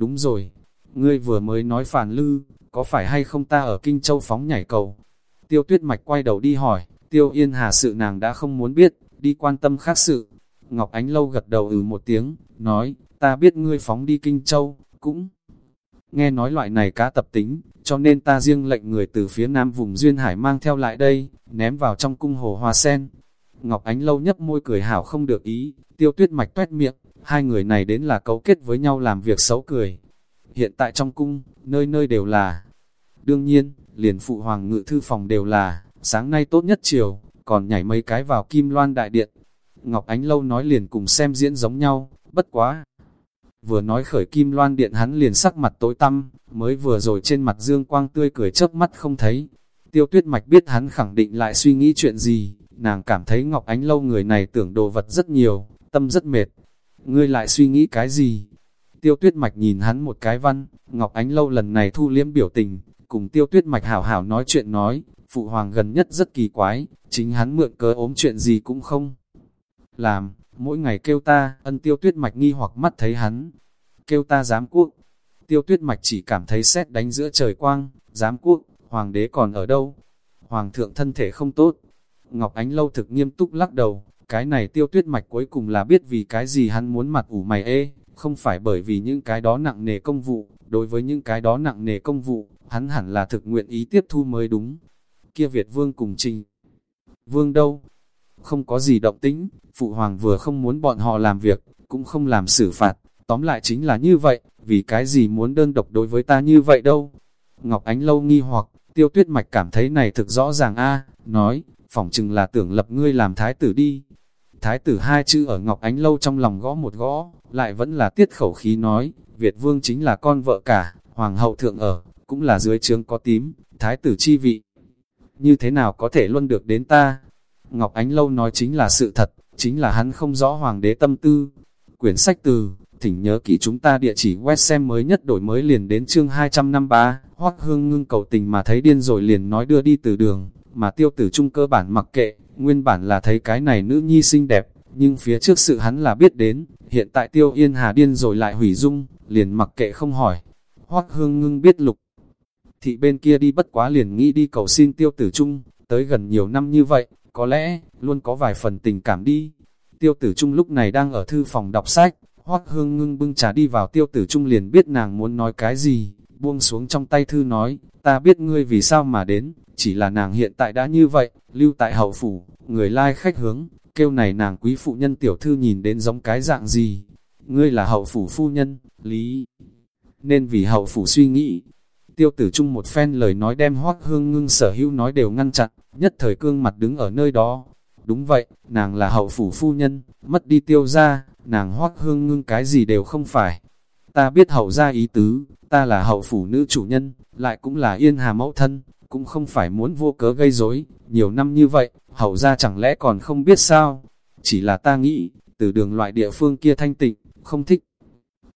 Đúng rồi, ngươi vừa mới nói phản lư, có phải hay không ta ở Kinh Châu phóng nhảy cầu? Tiêu tuyết mạch quay đầu đi hỏi, tiêu yên hà sự nàng đã không muốn biết, đi quan tâm khác sự. Ngọc Ánh Lâu gật đầu ừ một tiếng, nói, ta biết ngươi phóng đi Kinh Châu, cũng nghe nói loại này cá tập tính, cho nên ta riêng lệnh người từ phía nam vùng Duyên Hải mang theo lại đây, ném vào trong cung hồ hoa sen. Ngọc Ánh lâu nhấp môi cười hảo không được ý, tiêu tuyết mạch tuét miệng, hai người này đến là cấu kết với nhau làm việc xấu cười. Hiện tại trong cung, nơi nơi đều là. Đương nhiên, liền phụ hoàng ngự thư phòng đều là, sáng nay tốt nhất chiều, còn nhảy mấy cái vào kim loan đại điện. Ngọc Ánh lâu nói liền cùng xem diễn giống nhau, bất quá, Vừa nói khởi kim loan điện hắn liền sắc mặt tối tăm, mới vừa rồi trên mặt dương quang tươi cười chớp mắt không thấy. Tiêu tuyết mạch biết hắn khẳng định lại suy nghĩ chuyện gì, nàng cảm thấy Ngọc Ánh Lâu người này tưởng đồ vật rất nhiều, tâm rất mệt. Ngươi lại suy nghĩ cái gì? Tiêu tuyết mạch nhìn hắn một cái văn, Ngọc Ánh Lâu lần này thu liếm biểu tình, cùng tiêu tuyết mạch hảo hảo nói chuyện nói, phụ hoàng gần nhất rất kỳ quái, chính hắn mượn cớ ốm chuyện gì cũng không làm, mỗi ngày kêu ta, ân tiêu tuyết mạch nghi hoặc mắt thấy hắn, kêu ta giám quốc. Tiêu tuyết mạch chỉ cảm thấy xét đánh giữa trời quang, giám quốc, hoàng đế còn ở đâu? Hoàng thượng thân thể không tốt. Ngọc Ánh lâu thực nghiêm túc lắc đầu, cái này tiêu tuyết mạch cuối cùng là biết vì cái gì hắn muốn mặt ủ mày ê, không phải bởi vì những cái đó nặng nề công vụ, đối với những cái đó nặng nề công vụ, hắn hẳn là thực nguyện ý tiếp thu mới đúng. Kia Việt vương cùng trình. Vương đâu? không có gì động tĩnh, phụ hoàng vừa không muốn bọn họ làm việc, cũng không làm xử phạt, tóm lại chính là như vậy, vì cái gì muốn đơn độc đối với ta như vậy đâu. Ngọc Ánh lâu nghi hoặc, tiêu tuyết mạch cảm thấy này thực rõ ràng a nói, phỏng chừng là tưởng lập ngươi làm thái tử đi. Thái tử hai chữ ở Ngọc Ánh lâu trong lòng gõ một gõ, lại vẫn là tiết khẩu khí nói, Việt vương chính là con vợ cả, hoàng hậu thượng ở, cũng là dưới trướng có tím, thái tử chi vị. Như thế nào có thể luôn được đến ta, Ngọc Ánh Lâu nói chính là sự thật, chính là hắn không rõ hoàng đế tâm tư. Quyển sách từ, thỉnh nhớ kỹ chúng ta địa chỉ web xem mới nhất đổi mới liền đến chương 253, hoắc hương ngưng cầu tình mà thấy điên rồi liền nói đưa đi từ đường, mà tiêu tử trung cơ bản mặc kệ, nguyên bản là thấy cái này nữ nhi xinh đẹp, nhưng phía trước sự hắn là biết đến, hiện tại tiêu yên hà điên rồi lại hủy dung, liền mặc kệ không hỏi. hoắc hương ngưng biết lục, thị bên kia đi bất quá liền nghĩ đi cầu xin tiêu tử trung, tới gần nhiều năm như vậy, có lẽ, luôn có vài phần tình cảm đi. Tiêu tử trung lúc này đang ở thư phòng đọc sách, hoác hương ngưng bưng trà đi vào tiêu tử trung liền biết nàng muốn nói cái gì, buông xuống trong tay thư nói, ta biết ngươi vì sao mà đến, chỉ là nàng hiện tại đã như vậy, lưu tại hậu phủ, người lai khách hướng, kêu này nàng quý phụ nhân tiểu thư nhìn đến giống cái dạng gì. Ngươi là hậu phủ phu nhân, lý. Nên vì hậu phủ suy nghĩ, tiêu tử trung một phen lời nói đem hoác hương ngưng sở hữu nói đều ngăn chặn, nhất thời cương mặt đứng ở nơi đó. Đúng vậy, nàng là hậu phủ phu nhân, mất đi tiêu ra, nàng hoác hương ngưng cái gì đều không phải. Ta biết hậu ra ý tứ, ta là hậu phủ nữ chủ nhân, lại cũng là yên hà mẫu thân, cũng không phải muốn vô cớ gây rối nhiều năm như vậy, hậu ra chẳng lẽ còn không biết sao. Chỉ là ta nghĩ, từ đường loại địa phương kia thanh tịnh, không thích.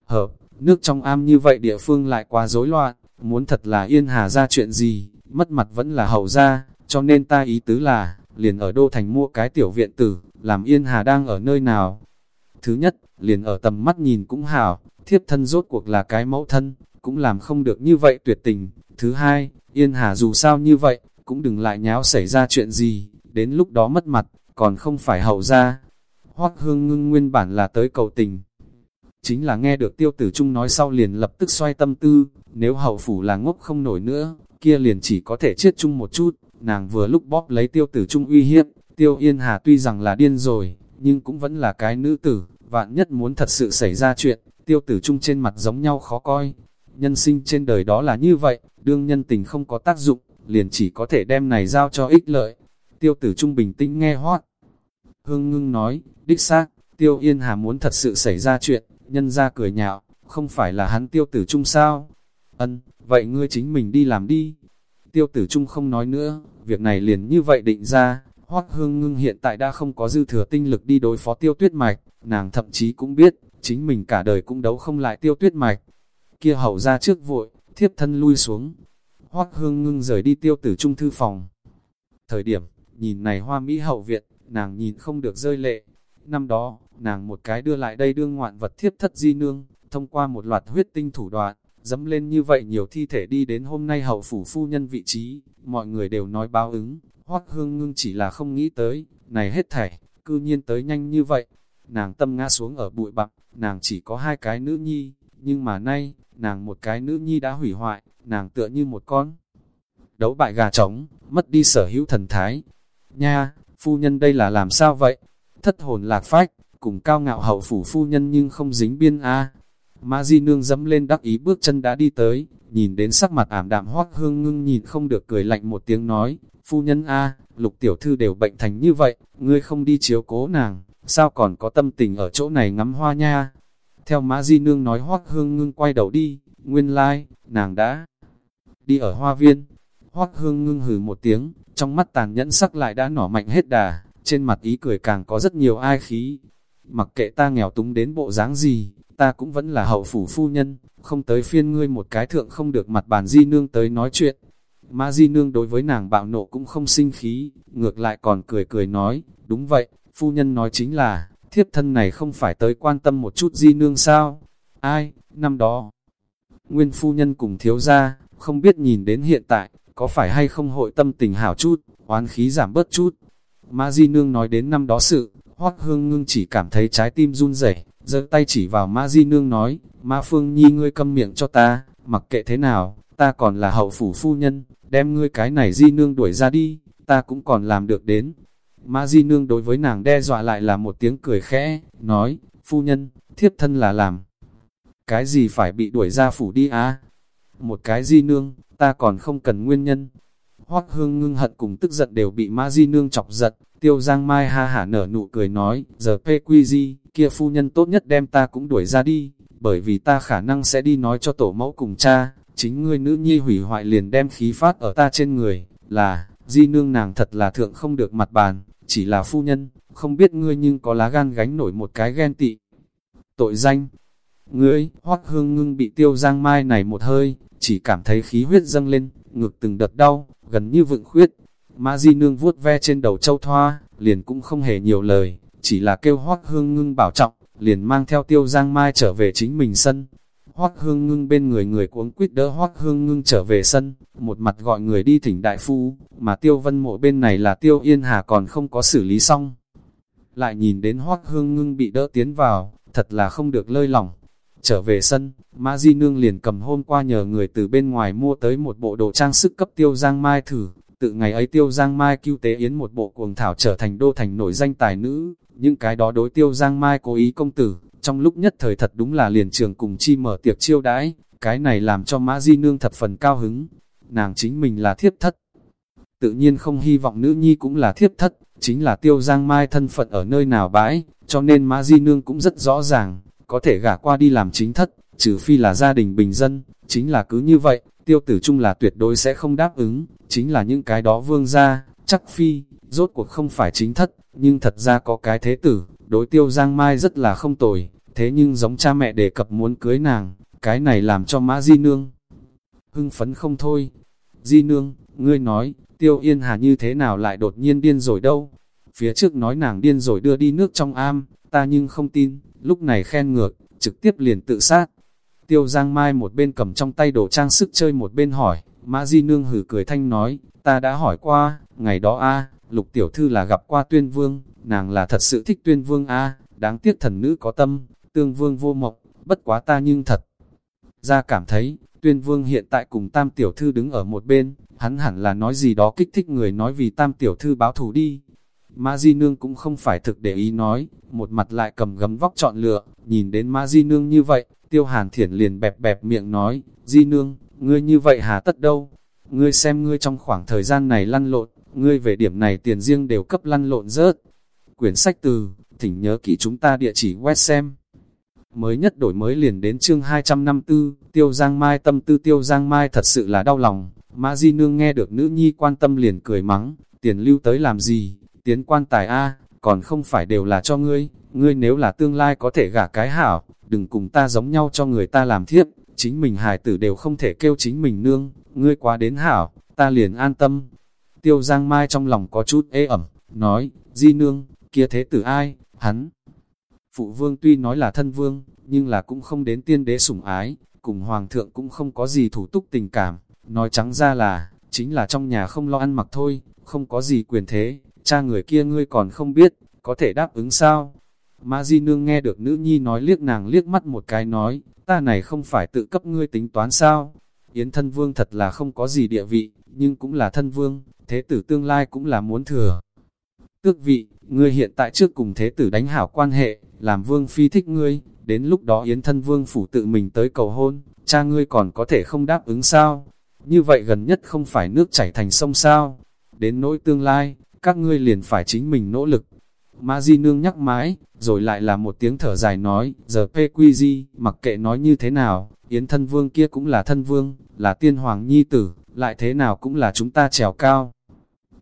Hợp, nước trong am như vậy địa phương lại quá rối loạn, muốn thật là yên hà ra chuyện gì, mất mặt vẫn là hậu ra, cho nên ta ý tứ là, liền ở Đô Thành mua cái tiểu viện tử, làm Yên Hà đang ở nơi nào. Thứ nhất, liền ở tầm mắt nhìn cũng hảo, thiếp thân rốt cuộc là cái mẫu thân, cũng làm không được như vậy tuyệt tình. Thứ hai, Yên Hà dù sao như vậy, cũng đừng lại nháo xảy ra chuyện gì, đến lúc đó mất mặt, còn không phải hậu ra. Hoác hương ngưng nguyên bản là tới cầu tình. Chính là nghe được tiêu tử trung nói sau liền lập tức xoay tâm tư, nếu hậu phủ là ngốc không nổi nữa, kia liền chỉ có thể chết chung một chút, nàng vừa lúc bóp lấy tiêu tử trung uy hiếp, tiêu yên hà tuy rằng là điên rồi, nhưng cũng vẫn là cái nữ tử, vạn nhất muốn thật sự xảy ra chuyện, tiêu tử trung trên mặt giống nhau khó coi. Nhân sinh trên đời đó là như vậy, đương nhân tình không có tác dụng, liền chỉ có thể đem này giao cho ích lợi. Tiêu tử trung bình tĩnh nghe hoát. Hương ngưng nói, đích xác, tiêu yên hà muốn thật sự xảy ra chuyện, nhân ra cười nhạo, không phải là hắn tiêu tử trung sao? Ân, vậy ngươi chính mình đi làm đi. Tiêu tử trung không nói nữa, việc này liền như vậy định ra, Hoác hương ngưng hiện tại đã không có dư thừa tinh lực đi đối phó tiêu tuyết mạch, nàng thậm chí cũng biết, chính mình cả đời cũng đấu không lại tiêu tuyết mạch. Kia hậu ra trước vội, thiếp thân lui xuống. Hoác hương ngưng rời đi tiêu tử trung thư phòng. Thời điểm, nhìn này hoa mỹ hậu viện, nàng nhìn không được rơi lệ. Năm đó, nàng một cái đưa lại đây đương ngoạn vật thiếp thất di nương, thông qua một loạt huyết tinh thủ đoạn, dẫm lên như vậy nhiều thi thể đi đến hôm nay hậu phủ phu nhân vị trí, mọi người đều nói báo ứng, hoắc hương ngưng chỉ là không nghĩ tới, này hết thảy, cư nhiên tới nhanh như vậy, nàng tâm ngã xuống ở bụi bặm, nàng chỉ có hai cái nữ nhi, nhưng mà nay, nàng một cái nữ nhi đã hủy hoại, nàng tựa như một con. Đấu bại gà trống, mất đi sở hữu thần thái. Nha, phu nhân đây là làm sao vậy? Thất hồn lạc phách, cùng cao ngạo hậu phủ phu nhân nhưng không dính biên a Mã Di Nương dẫm lên đắc ý bước chân đã đi tới, nhìn đến sắc mặt ảm đạm hoác hương ngưng nhìn không được cười lạnh một tiếng nói, phu nhân A, lục tiểu thư đều bệnh thành như vậy, ngươi không đi chiếu cố nàng, sao còn có tâm tình ở chỗ này ngắm hoa nha. Theo Mã Di Nương nói hoác hương ngưng quay đầu đi, nguyên lai, like, nàng đã đi ở hoa viên. Hoác hương ngưng hừ một tiếng, trong mắt tàn nhẫn sắc lại đã nỏ mạnh hết đà, trên mặt ý cười càng có rất nhiều ai khí. Mặc kệ ta nghèo túng đến bộ dáng gì, ta cũng vẫn là hậu phủ phu nhân, không tới phiên ngươi một cái thượng không được mặt bàn di nương tới nói chuyện. Mã di nương đối với nàng bạo nộ cũng không sinh khí, ngược lại còn cười cười nói, đúng vậy, phu nhân nói chính là, thiếp thân này không phải tới quan tâm một chút di nương sao? Ai, năm đó, nguyên phu nhân cùng thiếu gia, không biết nhìn đến hiện tại, có phải hay không hội tâm tình hảo chút, oán khí giảm bớt chút. Mã di nương nói đến năm đó sự, hoắc hương ngưng chỉ cảm thấy trái tim run rẩy giơ tay chỉ vào Ma Di Nương nói, Ma Phương Nhi ngươi câm miệng cho ta, mặc kệ thế nào, ta còn là hậu phủ phu nhân, đem ngươi cái này Di Nương đuổi ra đi, ta cũng còn làm được đến. Ma Di Nương đối với nàng đe dọa lại là một tiếng cười khẽ, nói, phu nhân, thiếp thân là làm. Cái gì phải bị đuổi ra phủ đi á? Một cái Di Nương, ta còn không cần nguyên nhân. Hoác hương ngưng hận cùng tức giận đều bị Ma Di Nương chọc giật, tiêu giang mai ha hả nở nụ cười nói, giờ PQG, kia phu nhân tốt nhất đem ta cũng đuổi ra đi, bởi vì ta khả năng sẽ đi nói cho tổ mẫu cùng cha, chính ngươi nữ nhi hủy hoại liền đem khí phát ở ta trên người, là, di nương nàng thật là thượng không được mặt bàn, chỉ là phu nhân, không biết ngươi nhưng có lá gan gánh nổi một cái ghen tị. Tội danh, ngươi, hoắc hương ngưng bị tiêu giang mai này một hơi, chỉ cảm thấy khí huyết dâng lên, ngực từng đợt đau, gần như vựng khuyết. Mã di nương vuốt ve trên đầu châu thoa, liền cũng không hề nhiều lời, chỉ là kêu hoác hương ngưng bảo trọng, liền mang theo tiêu giang mai trở về chính mình sân. Hoác hương ngưng bên người người cuống quýt đỡ hoác hương ngưng trở về sân, một mặt gọi người đi thỉnh đại phu, mà tiêu vân mộ bên này là tiêu yên hà còn không có xử lý xong. Lại nhìn đến hoác hương ngưng bị đỡ tiến vào, thật là không được lơi lỏng. Trở về sân, Mã Di Nương liền cầm hôm qua nhờ người từ bên ngoài mua tới một bộ đồ trang sức cấp tiêu giang mai thử, Tự ngày ấy tiêu giang mai cứu tế yến một bộ cuồng thảo trở thành đô thành nổi danh tài nữ, những cái đó đối tiêu giang mai cố ý công tử, trong lúc nhất thời thật đúng là liền trường cùng chi mở tiệc chiêu đãi, cái này làm cho mã di nương thập phần cao hứng, nàng chính mình là thiếp thất. Tự nhiên không hy vọng nữ nhi cũng là thiếp thất, chính là tiêu giang mai thân phận ở nơi nào bãi, cho nên mã di nương cũng rất rõ ràng, có thể gả qua đi làm chính thất, trừ phi là gia đình bình dân, chính là cứ như vậy, tiêu tử chung là tuyệt đối sẽ không đáp ứng, chính là những cái đó vương gia, chắc phi, rốt cuộc không phải chính thất, nhưng thật ra có cái thế tử, đối tiêu giang mai rất là không tồi, thế nhưng giống cha mẹ đề cập muốn cưới nàng, cái này làm cho mã di nương. Hưng phấn không thôi, di nương, ngươi nói, tiêu yên hà như thế nào lại đột nhiên điên rồi đâu, phía trước nói nàng điên rồi đưa đi nước trong am, ta nhưng không tin, lúc này khen ngược, trực tiếp liền tự sát, Tiêu Giang Mai một bên cầm trong tay đồ trang sức chơi một bên hỏi, Mã Di Nương hử cười thanh nói, ta đã hỏi qua, ngày đó a lục tiểu thư là gặp qua tuyên vương, nàng là thật sự thích tuyên vương a đáng tiếc thần nữ có tâm, tương vương vô mộc, bất quá ta nhưng thật. Ra cảm thấy, tuyên vương hiện tại cùng tam tiểu thư đứng ở một bên, hắn hẳn là nói gì đó kích thích người nói vì tam tiểu thư báo thù đi. Mã Di Nương cũng không phải thực để ý nói, một mặt lại cầm gấm vóc chọn lựa, nhìn đến Mã Di Nương như vậy, Tiêu hàn thiển liền bẹp bẹp miệng nói, Di nương, ngươi như vậy hà tất đâu? ngươi xem ngươi trong khoảng thời gian này lăn lộn, ngươi về điểm này tiền riêng đều cấp lăn lộn rớt. Quyển sách từ, thỉnh nhớ kỹ chúng ta địa chỉ web xem. Mới nhất đổi mới liền đến chương 254, Tiêu Giang Mai tâm tư Tiêu Giang Mai thật sự là đau lòng. Mã Di Nương nghe được nữ nhi quan tâm liền cười mắng, tiền lưu tới làm gì, tiến quan tài A, còn không phải đều là cho ngươi, ngươi nếu là tương lai có thể gả cái hảo, đừng cùng ta giống nhau cho người ta làm thiếp, chính mình hài tử đều không thể kêu chính mình nương, ngươi quá đến hảo, ta liền an tâm. Tiêu Giang Mai trong lòng có chút ê ẩm, nói, Di Nương, kia thế tử ai, hắn. Phụ vương tuy nói là thân vương, nhưng là cũng không đến tiên đế sủng ái, cùng hoàng thượng cũng không có gì thủ túc tình cảm, nói trắng ra là, chính là trong nhà không lo ăn mặc thôi, không có gì quyền thế, cha người kia ngươi còn không biết, có thể đáp ứng sao? Mã Di Nương nghe được nữ nhi nói liếc nàng liếc mắt một cái nói, ta này không phải tự cấp ngươi tính toán sao? Yến thân vương thật là không có gì địa vị, nhưng cũng là thân vương, thế tử tương lai cũng là muốn thừa. Tước vị, ngươi hiện tại trước cùng thế tử đánh hảo quan hệ, làm vương phi thích ngươi, đến lúc đó Yến thân vương phủ tự mình tới cầu hôn, cha ngươi còn có thể không đáp ứng sao? Như vậy gần nhất không phải nước chảy thành sông sao? Đến nỗi tương lai, các ngươi liền phải chính mình nỗ lực. ma Di Nương nhắc mãi, rồi lại là một tiếng thở dài nói, giờ PQG, mặc kệ nói như thế nào, Yến thân vương kia cũng là thân vương, là tiên hoàng nhi tử, lại thế nào cũng là chúng ta trèo cao.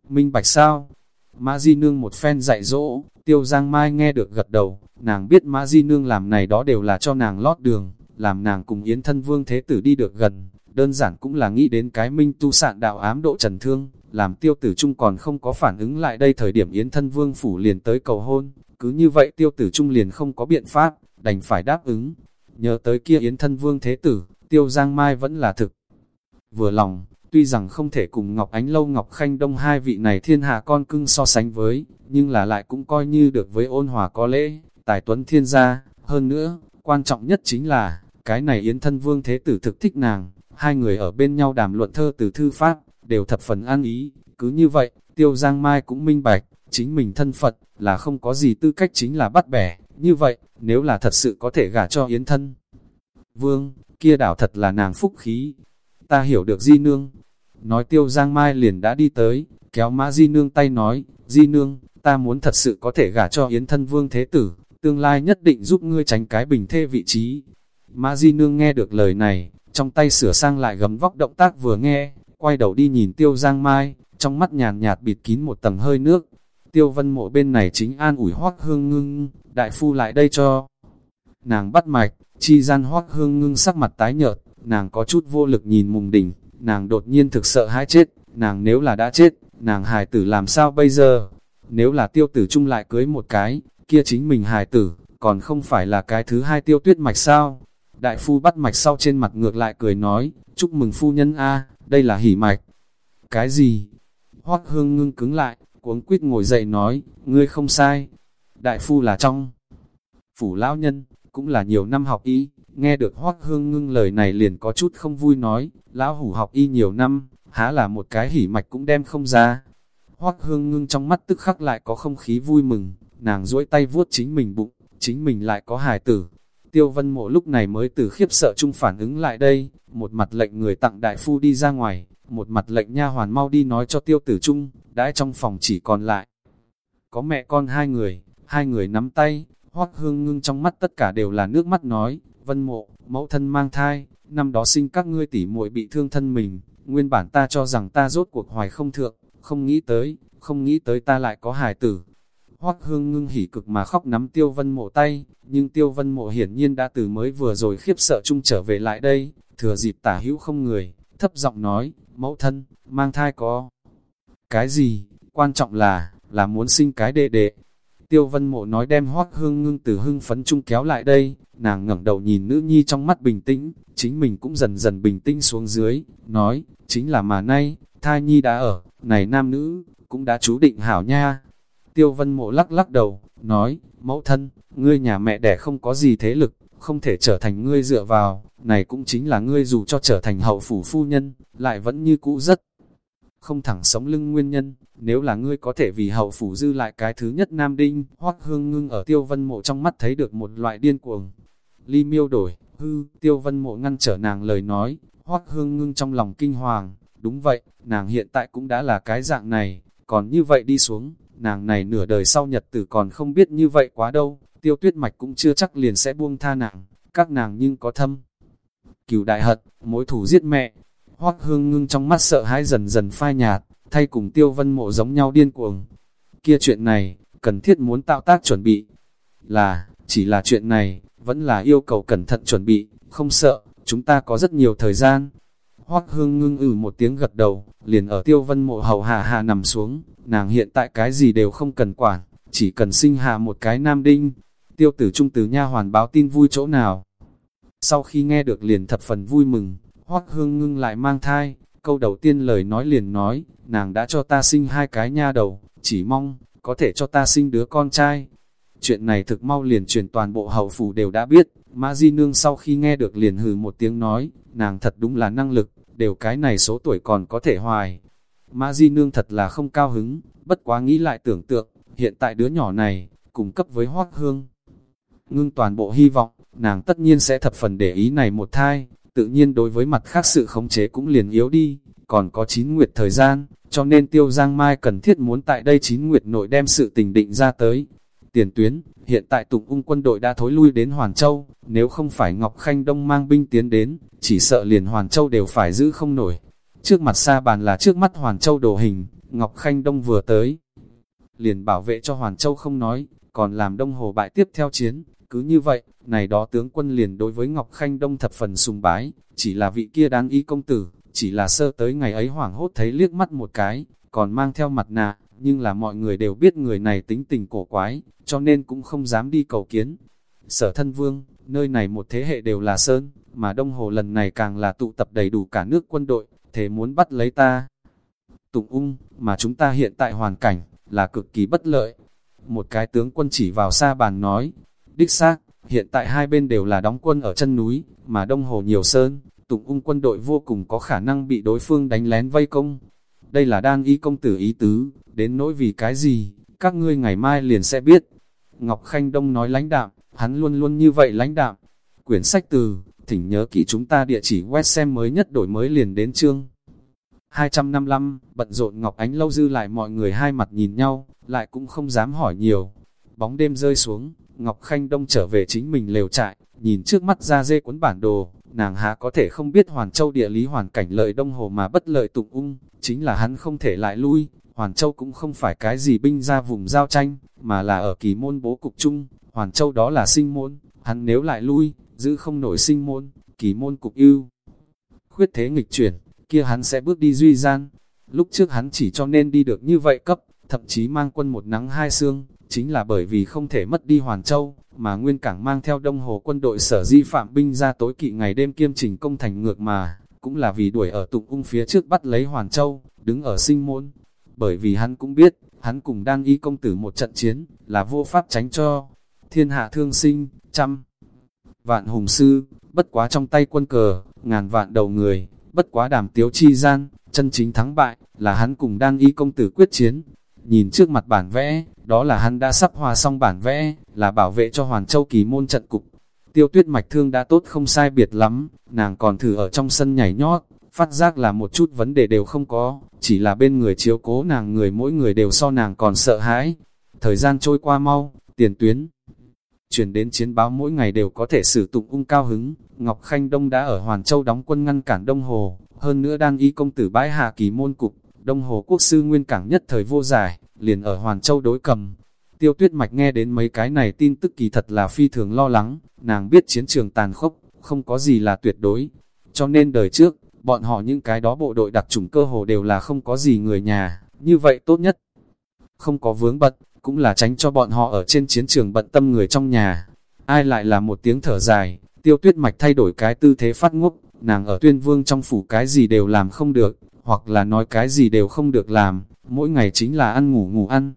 Minh bạch sao? Mã Di Nương một phen dạy dỗ, Tiêu Giang Mai nghe được gật đầu, nàng biết Mã Di Nương làm này đó đều là cho nàng lót đường, làm nàng cùng Yến thân vương thế tử đi được gần, đơn giản cũng là nghĩ đến cái minh tu sạn đạo ám độ trần thương, làm tiêu tử trung còn không có phản ứng lại đây thời điểm Yến thân vương phủ liền tới cầu hôn, cứ như vậy tiêu tử trung liền không có biện pháp, đành phải đáp ứng. Nhớ tới kia Yến thân vương thế tử, tiêu giang mai vẫn là thực. Vừa lòng, tuy rằng không thể cùng Ngọc Ánh Lâu Ngọc Khanh Đông hai vị này thiên hạ con cưng so sánh với, nhưng là lại cũng coi như được với ôn hòa có lễ, tài tuấn thiên gia, hơn nữa, quan trọng nhất chính là, cái này Yến thân vương thế tử thực thích nàng, hai người ở bên nhau đàm luận thơ từ thư pháp, đều thập phần an ý, cứ như vậy, tiêu giang mai cũng minh bạch, chính mình thân Phật, là không có gì tư cách chính là bắt bẻ, như vậy, nếu là thật sự có thể gả cho Yến thân. Vương, kia đảo thật là nàng phúc khí, ta hiểu được di nương. Nói tiêu giang mai liền đã đi tới, kéo mã di nương tay nói, di nương, ta muốn thật sự có thể gả cho Yến thân vương thế tử, tương lai nhất định giúp ngươi tránh cái bình thê vị trí. Mã di nương nghe được lời này, trong tay sửa sang lại gấm vóc động tác vừa nghe, quay đầu đi nhìn tiêu giang mai, trong mắt nhàn nhạt bịt kín một tầng hơi nước. Tiêu vân mộ bên này chính an ủi hoác hương ngưng, đại phu lại đây cho. Nàng bắt mạch, chi gian hoác hương ngưng sắc mặt tái nhợt, nàng có chút vô lực nhìn mùng đỉnh, nàng đột nhiên thực sợ hãi chết, nàng nếu là đã chết, nàng hài tử làm sao bây giờ? Nếu là tiêu tử chung lại cưới một cái, kia chính mình hài tử, còn không phải là cái thứ hai tiêu tuyết mạch sao? Đại phu bắt mạch sau trên mặt ngược lại cười nói, chúc mừng phu nhân A, đây là hỉ mạch. Cái gì? Hoác hương ngưng cứng lại, cuống quýt ngồi dậy nói, ngươi không sai. Đại phu là trong phủ lão nhân, cũng là nhiều năm học y, nghe được hoác hương ngưng lời này liền có chút không vui nói, lão hủ học y nhiều năm, há là một cái hỉ mạch cũng đem không ra. Hoác hương ngưng trong mắt tức khắc lại có không khí vui mừng, nàng duỗi tay vuốt chính mình bụng, chính mình lại có hài tử, Tiêu vân mộ lúc này mới từ khiếp sợ chung phản ứng lại đây, một mặt lệnh người tặng đại phu đi ra ngoài, một mặt lệnh nha hoàn mau đi nói cho tiêu tử trung, đãi trong phòng chỉ còn lại. Có mẹ con hai người, hai người nắm tay, hoác hương ngưng trong mắt tất cả đều là nước mắt nói, vân mộ, mẫu thân mang thai, năm đó sinh các ngươi tỉ muội bị thương thân mình, nguyên bản ta cho rằng ta rốt cuộc hoài không thượng, không nghĩ tới, không nghĩ tới ta lại có hài tử, Hoắc hương ngưng hỉ cực mà khóc nắm tiêu vân mộ tay, nhưng tiêu vân mộ hiển nhiên đã từ mới vừa rồi khiếp sợ chung trở về lại đây, thừa dịp tả hữu không người, thấp giọng nói, mẫu thân, mang thai có. Cái gì, quan trọng là, là muốn sinh cái đệ đệ. Tiêu vân mộ nói đem hoác hương ngưng từ hưng phấn chung kéo lại đây, nàng ngẩng đầu nhìn nữ nhi trong mắt bình tĩnh, chính mình cũng dần dần bình tĩnh xuống dưới, nói, chính là mà nay, thai nhi đã ở, này nam nữ, cũng đã chú định hảo nha, Tiêu vân mộ lắc lắc đầu, nói, mẫu thân, ngươi nhà mẹ đẻ không có gì thế lực, không thể trở thành ngươi dựa vào, này cũng chính là ngươi dù cho trở thành hậu phủ phu nhân, lại vẫn như cũ rất không thẳng sống lưng nguyên nhân, nếu là ngươi có thể vì hậu phủ dư lại cái thứ nhất nam đinh, hoắc hương ngưng ở tiêu vân mộ trong mắt thấy được một loại điên cuồng. Ly miêu đổi, hư, tiêu vân mộ ngăn trở nàng lời nói, hoắc hương ngưng trong lòng kinh hoàng, Đúng vậy, nàng hiện tại cũng đã là cái dạng này, còn như vậy đi xuống, nàng này nửa đời sau nhật tử còn không biết như vậy quá đâu, tiêu tuyết mạch cũng chưa chắc liền sẽ buông tha nàng, các nàng nhưng có thâm. Cửu đại hận, mối thủ giết mẹ, hoác hương ngưng trong mắt sợ hãi dần dần phai nhạt, thay cùng tiêu vân mộ giống nhau điên cuồng. Kia chuyện này, cần thiết muốn tạo tác chuẩn bị, là, chỉ là chuyện này, vẫn là yêu cầu cẩn thận chuẩn bị, không sợ, chúng ta có rất nhiều thời gian. Hoác hương ngưng ử một tiếng gật đầu, liền ở tiêu vân mộ hầu hạ hạ nằm xuống, nàng hiện tại cái gì đều không cần quản, chỉ cần sinh hạ một cái nam đinh. Tiêu tử trung tử nha hoàn báo tin vui chỗ nào. Sau khi nghe được liền thập phần vui mừng, Hoắc hương ngưng lại mang thai, câu đầu tiên lời nói liền nói, nàng đã cho ta sinh hai cái nha đầu, chỉ mong, có thể cho ta sinh đứa con trai. Chuyện này thực mau liền truyền toàn bộ hậu phủ đều đã biết, Mã Di Nương sau khi nghe được liền hừ một tiếng nói, nàng thật đúng là năng lực, đều cái này số tuổi còn có thể hoài. Mã Di Nương thật là không cao hứng, bất quá nghĩ lại tưởng tượng, hiện tại đứa nhỏ này, cùng cấp với Hoác Hương. Ngưng toàn bộ hy vọng, nàng tất nhiên sẽ thập phần để ý này một thai, tự nhiên đối với mặt khác sự khống chế cũng liền yếu đi, còn có chín nguyệt thời gian, cho nên Tiêu Giang Mai cần thiết muốn tại đây chín nguyệt nội đem sự tình định ra tới. Tiền tuyến, hiện tại Tùng ung quân đội đã thối lui đến Hoàn Châu, nếu không phải Ngọc Khanh Đông mang binh tiến đến, chỉ sợ liền Hoàn Châu đều phải giữ không nổi. Trước mặt xa bàn là trước mắt Hoàn Châu đồ hình, Ngọc Khanh Đông vừa tới. Liền bảo vệ cho Hoàn Châu không nói, còn làm Đông Hồ bại tiếp theo chiến. Cứ như vậy, này đó tướng quân liền đối với Ngọc Khanh Đông thập phần sùng bái, chỉ là vị kia đáng ý công tử, chỉ là sơ tới ngày ấy hoảng hốt thấy liếc mắt một cái, còn mang theo mặt nạ, nhưng là mọi người đều biết người này tính tình cổ quái, cho nên cũng không dám đi cầu kiến. Sở thân vương, nơi này một thế hệ đều là sơn, mà Đông Hồ lần này càng là tụ tập đầy đủ cả nước quân đội, thế muốn bắt lấy ta. Tụng ung, mà chúng ta hiện tại hoàn cảnh, là cực kỳ bất lợi. Một cái tướng quân chỉ vào xa bàn nói, đích xác, hiện tại hai bên đều là đóng quân ở chân núi, mà Đông Hồ nhiều sơn, Tụng ung quân đội vô cùng có khả năng bị đối phương đánh lén vây công. Đây là đan ý công tử ý tứ, đến nỗi vì cái gì, các ngươi ngày mai liền sẽ biết. Ngọc Khanh Đông nói lãnh đạm, hắn luôn luôn như vậy lãnh đạm. Quyển sách từ, thỉnh nhớ kỹ chúng ta địa chỉ web xem mới nhất đổi mới liền đến chương. 255, bận rộn Ngọc Ánh lâu dư lại mọi người hai mặt nhìn nhau, lại cũng không dám hỏi nhiều. Bóng đêm rơi xuống, Ngọc Khanh Đông trở về chính mình lều trại, nhìn trước mắt ra dê cuốn bản đồ, nàng hạ có thể không biết Hoàn Châu địa lý hoàn cảnh lợi Đông Hồ mà bất lợi tụng ung, chính là hắn không thể lại lui, Hoàn Châu cũng không phải cái gì binh ra vùng giao tranh, mà là ở kỳ môn bố cục chung, Hoàn Châu đó là sinh môn, hắn nếu lại lui, giữ không nổi sinh môn, kỳ môn cục ưu. Khuyết thế nghịch chuyển, kia hắn sẽ bước đi duy gian, lúc trước hắn chỉ cho nên đi được như vậy cấp, thậm chí mang quân một nắng hai xương, chính là bởi vì không thể mất đi Hoàn Châu, mà Nguyên Cảng mang theo đông hồ quân đội sở di phạm binh ra tối kỵ ngày đêm kiêm trình công thành ngược mà, cũng là vì đuổi ở tụng ung phía trước bắt lấy Hoàn Châu, đứng ở sinh môn. Bởi vì hắn cũng biết, hắn cùng đang y công tử một trận chiến, là vô pháp tránh cho. Thiên hạ thương sinh, trăm vạn hùng sư, bất quá trong tay quân cờ, ngàn vạn đầu người, bất quá đàm tiếu chi gian, chân chính thắng bại, là hắn cùng đang y công tử quyết chiến. Nhìn trước mặt bản vẽ, đó là hắn đã sắp hòa xong bản vẽ, là bảo vệ cho Hoàn Châu kỳ môn trận cục. Tiêu tuyết mạch thương đã tốt không sai biệt lắm, nàng còn thử ở trong sân nhảy nhót, phát giác là một chút vấn đề đều không có, chỉ là bên người chiếu cố nàng người mỗi người đều so nàng còn sợ hãi. Thời gian trôi qua mau, tiền tuyến. Chuyển đến chiến báo mỗi ngày đều có thể sử tụng ung cao hứng, Ngọc Khanh Đông đã ở Hoàn Châu đóng quân ngăn cản Đông Hồ, hơn nữa đang y công tử bãi hạ kỳ môn cục, Đông Hồ Quốc sư nguyên cảng nhất thời vô giải, liền ở Hoàn Châu đối cầm. Tiêu tuyết mạch nghe đến mấy cái này tin tức kỳ thật là phi thường lo lắng, nàng biết chiến trường tàn khốc, không có gì là tuyệt đối. Cho nên đời trước, bọn họ những cái đó bộ đội đặc trùng cơ hồ đều là không có gì người nhà, như vậy tốt nhất. Không có vướng bận, cũng là tránh cho bọn họ ở trên chiến trường bận tâm người trong nhà. Ai lại là một tiếng thở dài, tiêu tuyết mạch thay đổi cái tư thế phát ngốc, nàng ở tuyên vương trong phủ cái gì đều làm không được, hoặc là nói cái gì đều không được làm, mỗi ngày chính là ăn ngủ ngủ ăn.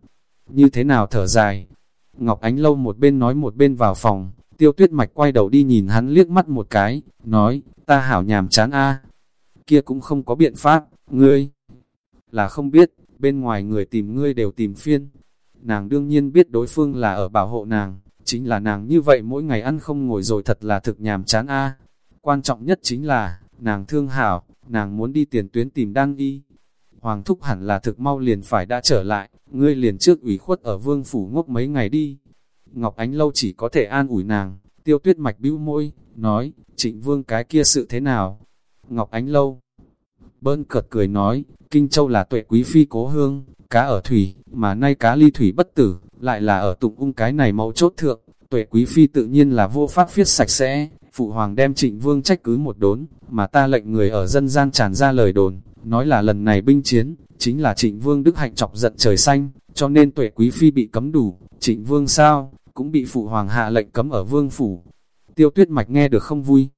Như thế nào thở dài? Ngọc Ánh Lâu một bên nói một bên vào phòng, tiêu tuyết mạch quay đầu đi nhìn hắn liếc mắt một cái, nói, ta hảo nhàm chán a kia cũng không có biện pháp, ngươi là không biết, bên ngoài người tìm ngươi đều tìm phiên. Nàng đương nhiên biết đối phương là ở bảo hộ nàng, chính là nàng như vậy mỗi ngày ăn không ngồi rồi thật là thực nhàm chán a Quan trọng nhất chính là, nàng thương hảo, nàng muốn đi tiền tuyến tìm đăng y. Hoàng thúc hẳn là thực mau liền phải đã trở lại, ngươi liền trước ủy khuất ở vương phủ ngốc mấy ngày đi. Ngọc Ánh Lâu chỉ có thể an ủi nàng, tiêu tuyết mạch bĩu môi, nói, trịnh vương cái kia sự thế nào? Ngọc Ánh Lâu bơn cợt cười nói, Kinh Châu là tuệ quý phi cố hương, cá ở thủy, mà nay cá ly thủy bất tử, lại là ở tụng ung cái này mẫu chốt thượng, tuệ quý phi tự nhiên là vô pháp viết sạch sẽ, phụ hoàng đem trịnh vương trách cứ một đốn, mà ta lệnh người ở dân gian tràn ra lời đồn, nói là lần này binh chiến, chính là trịnh vương đức hạnh chọc giận trời xanh, cho nên tuệ quý phi bị cấm đủ, trịnh vương sao, cũng bị phụ hoàng hạ lệnh cấm ở vương phủ. Tiêu tuyết mạch nghe được không vui.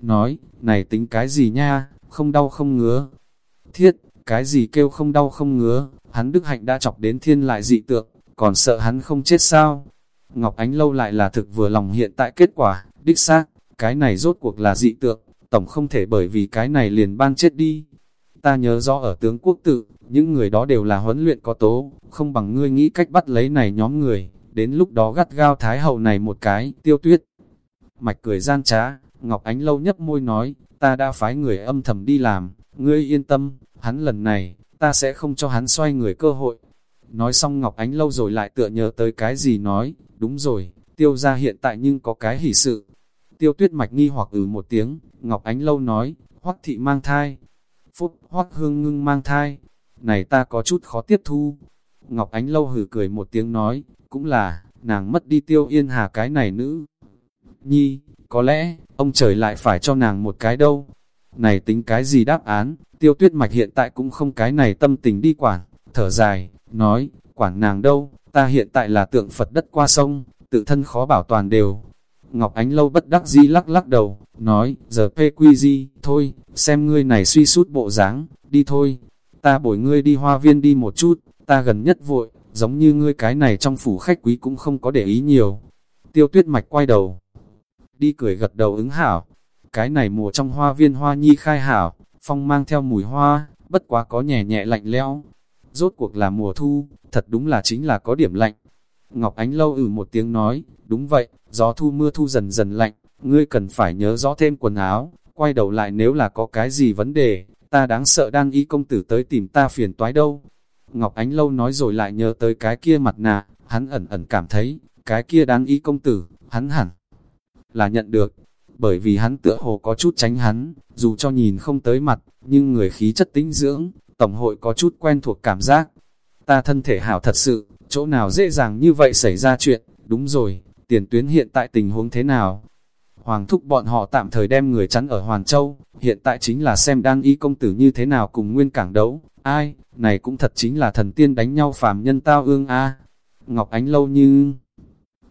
Nói, này tính cái gì nha, không đau không ngứa. Thiết, cái gì kêu không đau không ngứa, hắn đức hạnh đã chọc đến thiên lại dị tượng, còn sợ hắn không chết sao. Ngọc Ánh lâu lại là thực vừa lòng hiện tại kết quả, đích xác, cái này rốt cuộc là dị tượng, tổng không thể bởi vì cái này liền ban chết đi. Ta nhớ rõ ở tướng quốc tự, những người đó đều là huấn luyện có tố, không bằng ngươi nghĩ cách bắt lấy này nhóm người, đến lúc đó gắt gao thái hậu này một cái, tiêu tuyết. Mạch cười gian trá, Ngọc Ánh lâu nhấp môi nói, ta đã phái người âm thầm đi làm, ngươi yên tâm, hắn lần này, ta sẽ không cho hắn xoay người cơ hội. Nói xong Ngọc Ánh lâu rồi lại tựa nhớ tới cái gì nói, đúng rồi, tiêu ra hiện tại nhưng có cái hỷ sự. Tiêu tuyết mạch nghi hoặc ừ một tiếng, Ngọc Ánh lâu nói, hoắc thị mang thai, phúc hoắc hương ngưng mang thai, này ta có chút khó tiếp thu. Ngọc Ánh lâu hử cười một tiếng nói, cũng là, nàng mất đi tiêu yên hà cái này nữ. Nhi, có lẽ, ông trời lại phải cho nàng một cái đâu. Này tính cái gì đáp án, tiêu tuyết mạch hiện tại cũng không cái này tâm tình đi quản, thở dài, nói, quản nàng đâu, ta hiện tại là tượng Phật đất qua sông, tự thân khó bảo toàn đều. Ngọc Ánh Lâu bất đắc di lắc lắc đầu, nói, giờ PQG, thôi, xem ngươi này suy sút bộ dáng đi thôi, ta bổi ngươi đi hoa viên đi một chút, ta gần nhất vội, giống như ngươi cái này trong phủ khách quý cũng không có để ý nhiều. Tiêu tuyết mạch quay đầu, đi cười gật đầu ứng hảo. Cái này mùa trong hoa viên hoa nhi khai hảo, phong mang theo mùi hoa, bất quá có nhẹ nhẹ lạnh lẽo. Rốt cuộc là mùa thu, thật đúng là chính là có điểm lạnh. Ngọc Ánh lâu ử một tiếng nói, đúng vậy, gió thu mưa thu dần dần lạnh, ngươi cần phải nhớ rõ thêm quần áo, quay đầu lại nếu là có cái gì vấn đề, ta đáng sợ đang y công tử tới tìm ta phiền toái đâu. Ngọc Ánh lâu nói rồi lại nhớ tới cái kia mặt nạ, hắn ẩn ẩn cảm thấy, cái kia đáng y công tử, hắn hẳn là nhận được, bởi vì hắn tựa hồ có chút tránh hắn, dù cho nhìn không tới mặt, nhưng người khí chất tinh dưỡng, tổng hội có chút quen thuộc cảm giác. Ta thân thể hảo thật sự, chỗ nào dễ dàng như vậy xảy ra chuyện, đúng rồi, tiền tuyến hiện tại tình huống thế nào? Hoàng thúc bọn họ tạm thời đem người chắn ở Hoàn Châu, hiện tại chính là xem đang y công tử như thế nào cùng nguyên cảng đấu. Ai, này cũng thật chính là thần tiên đánh nhau phàm nhân tao ương a Ngọc Ánh lâu như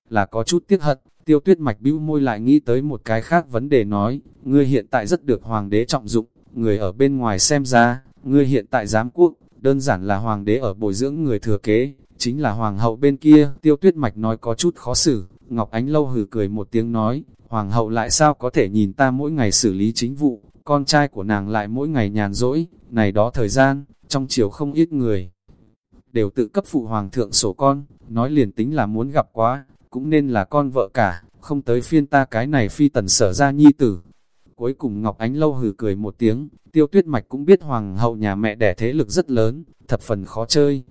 là có chút tiếc hận, Tiêu tuyết mạch bĩu môi lại nghĩ tới một cái khác vấn đề nói, ngươi hiện tại rất được hoàng đế trọng dụng, người ở bên ngoài xem ra, ngươi hiện tại giám quốc, đơn giản là hoàng đế ở bồi dưỡng người thừa kế, chính là hoàng hậu bên kia, tiêu tuyết mạch nói có chút khó xử, Ngọc Ánh lâu hừ cười một tiếng nói, hoàng hậu lại sao có thể nhìn ta mỗi ngày xử lý chính vụ, con trai của nàng lại mỗi ngày nhàn rỗi, này đó thời gian, trong chiều không ít người, đều tự cấp phụ hoàng thượng sổ con, nói liền tính là muốn gặp quá, cũng nên là con vợ cả, không tới phiên ta cái này phi tần sở ra nhi tử. Cuối cùng Ngọc Ánh lâu hừ cười một tiếng, tiêu tuyết mạch cũng biết hoàng hậu nhà mẹ đẻ thế lực rất lớn, thập phần khó chơi.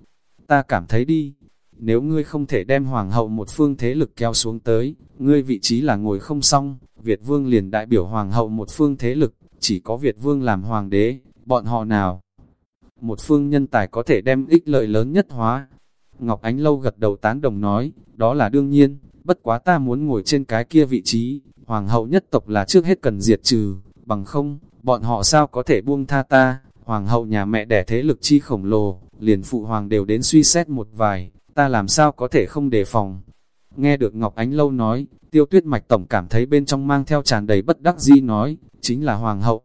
Ta cảm thấy đi, nếu ngươi không thể đem hoàng hậu một phương thế lực kéo xuống tới, ngươi vị trí là ngồi không xong, Việt vương liền đại biểu hoàng hậu một phương thế lực, chỉ có Việt vương làm hoàng đế, bọn họ nào? Một phương nhân tài có thể đem ích lợi lớn nhất hóa, Ngọc Ánh Lâu gật đầu tán đồng nói, đó là đương nhiên, bất quá ta muốn ngồi trên cái kia vị trí, hoàng hậu nhất tộc là trước hết cần diệt trừ, bằng không, bọn họ sao có thể buông tha ta, hoàng hậu nhà mẹ đẻ thế lực chi khổng lồ, liền phụ hoàng đều đến suy xét một vài, ta làm sao có thể không đề phòng. Nghe được Ngọc Ánh Lâu nói, tiêu tuyết mạch tổng cảm thấy bên trong mang theo tràn đầy bất đắc di nói, chính là hoàng hậu.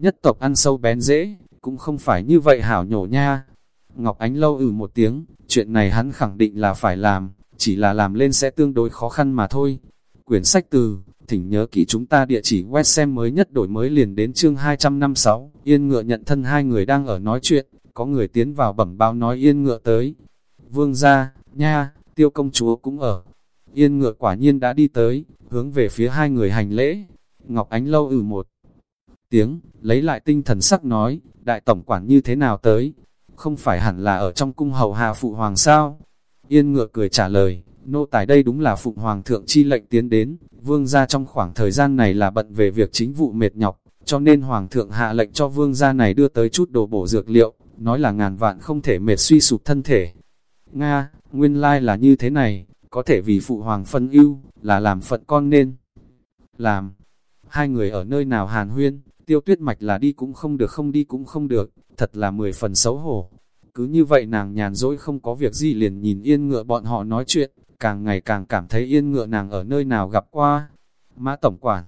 Nhất tộc ăn sâu bén dễ, cũng không phải như vậy hảo nhổ nha, Ngọc Ánh lâu ừ một tiếng, chuyện này hắn khẳng định là phải làm, chỉ là làm lên sẽ tương đối khó khăn mà thôi. Quyển sách từ, thỉnh nhớ kỹ chúng ta địa chỉ web xem mới nhất đổi mới liền đến chương 256, Yên Ngựa nhận thân hai người đang ở nói chuyện, có người tiến vào bẩm báo nói Yên Ngựa tới. Vương ra, nha, tiêu công chúa cũng ở. Yên Ngựa quả nhiên đã đi tới, hướng về phía hai người hành lễ. Ngọc Ánh lâu ừ một tiếng, lấy lại tinh thần sắc nói, đại tổng quản như thế nào tới? Không phải hẳn là ở trong cung hầu hạ phụ hoàng sao? Yên ngựa cười trả lời, nô tài đây đúng là phụ hoàng thượng chi lệnh tiến đến, vương gia trong khoảng thời gian này là bận về việc chính vụ mệt nhọc, cho nên hoàng thượng hạ lệnh cho vương gia này đưa tới chút đồ bổ dược liệu, nói là ngàn vạn không thể mệt suy sụp thân thể. Nga, nguyên lai là như thế này, có thể vì phụ hoàng phân ưu, là làm phận con nên làm. Hai người ở nơi nào hàn huyên, tiêu tuyết mạch là đi cũng không được không đi cũng không được, thật là mười phần xấu hổ. Cứ như vậy nàng nhàn dỗi không có việc gì liền nhìn yên ngựa bọn họ nói chuyện, càng ngày càng cảm thấy yên ngựa nàng ở nơi nào gặp qua. Mã Tổng Quản,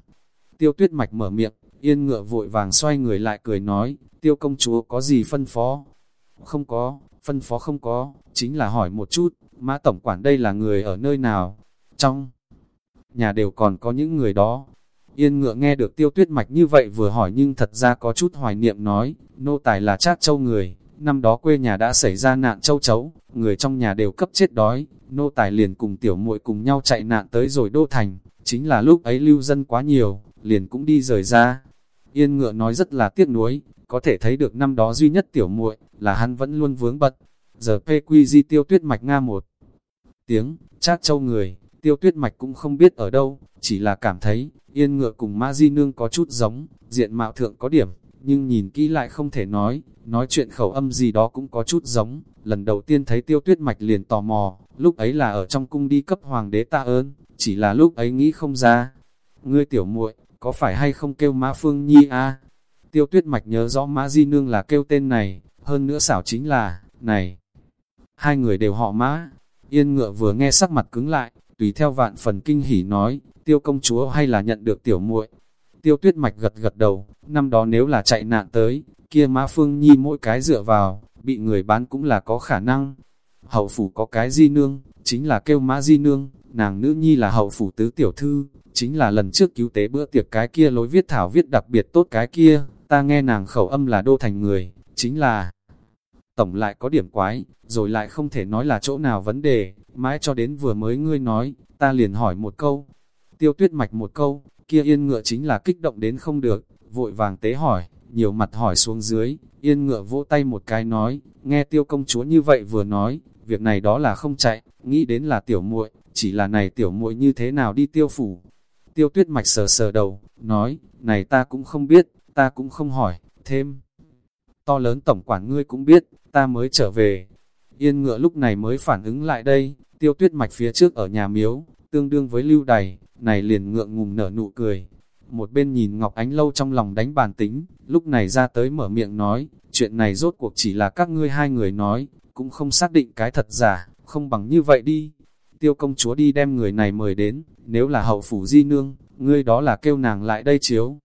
tiêu tuyết mạch mở miệng, yên ngựa vội vàng xoay người lại cười nói, tiêu công chúa có gì phân phó? Không có, phân phó không có, chính là hỏi một chút, Mã Tổng Quản đây là người ở nơi nào? Trong nhà đều còn có những người đó. Yên ngựa nghe được tiêu tuyết mạch như vậy vừa hỏi nhưng thật ra có chút hoài niệm nói, nô tài là chát châu người, năm đó quê nhà đã xảy ra nạn châu chấu, người trong nhà đều cấp chết đói, nô tài liền cùng tiểu muội cùng nhau chạy nạn tới rồi đô thành, chính là lúc ấy lưu dân quá nhiều, liền cũng đi rời ra. Yên ngựa nói rất là tiếc nuối, có thể thấy được năm đó duy nhất tiểu muội là hắn vẫn luôn vướng bật. Giờ PQZ tiêu tuyết mạch Nga một tiếng, chát châu người, tiêu tuyết mạch cũng không biết ở đâu, chỉ là cảm thấy, yên ngựa cùng ma di nương có chút giống, diện mạo thượng có điểm, nhưng nhìn kỹ lại không thể nói, nói chuyện khẩu âm gì đó cũng có chút giống. Lần đầu tiên thấy tiêu tuyết mạch liền tò mò, lúc ấy là ở trong cung đi cấp hoàng đế ta ơn, chỉ là lúc ấy nghĩ không ra. Ngươi tiểu muội có phải hay không kêu Mã Phương Nhi a Tiêu tuyết mạch nhớ rõ Mã Di Nương là kêu tên này, hơn nữa xảo chính là, này. Hai người đều họ Mã, yên ngựa vừa nghe sắc mặt cứng lại, tùy theo vạn phần kinh hỉ nói, tiêu công chúa hay là nhận được tiểu muội Tiêu tuyết mạch gật gật đầu, năm đó nếu là chạy nạn tới, kia Mã Phương Nhi mỗi cái dựa vào, bị người bán cũng là có khả năng. Hậu phủ có cái di nương, chính là kêu Mã Di Nương, nàng nữ nhi là hậu phủ tứ tiểu thư, chính là lần trước cứu tế bữa tiệc cái kia lối viết thảo viết đặc biệt tốt cái kia, ta nghe nàng khẩu âm là đô thành người, chính là tổng lại có điểm quái, rồi lại không thể nói là chỗ nào vấn đề, mãi cho đến vừa mới ngươi nói, ta liền hỏi một câu, tiêu tuyết mạch một câu, kia yên ngựa chính là kích động đến không được, vội vàng tế hỏi, nhiều mặt hỏi xuống dưới, yên ngựa vỗ tay một cái nói, nghe tiêu công chúa như vậy vừa nói, việc này đó là không chạy, nghĩ đến là tiểu muội, chỉ là này tiểu muội như thế nào đi tiêu phủ. Tiêu tuyết mạch sờ sờ đầu, nói, này ta cũng không biết, ta cũng không hỏi, thêm. To lớn tổng quản ngươi cũng biết, ta mới trở về. Yên ngựa lúc này mới phản ứng lại đây, tiêu tuyết mạch phía trước ở nhà miếu, tương đương với lưu đày, này liền ngượng ngùng nở nụ cười. Một bên nhìn Ngọc Ánh Lâu trong lòng đánh bàn tính, lúc này ra tới mở miệng nói, chuyện này rốt cuộc chỉ là các ngươi hai người nói, cũng không xác định cái thật giả, không bằng như vậy đi. Tiêu công chúa đi đem người này mời đến, nếu là hậu phủ di nương, ngươi đó là kêu nàng lại đây chiếu.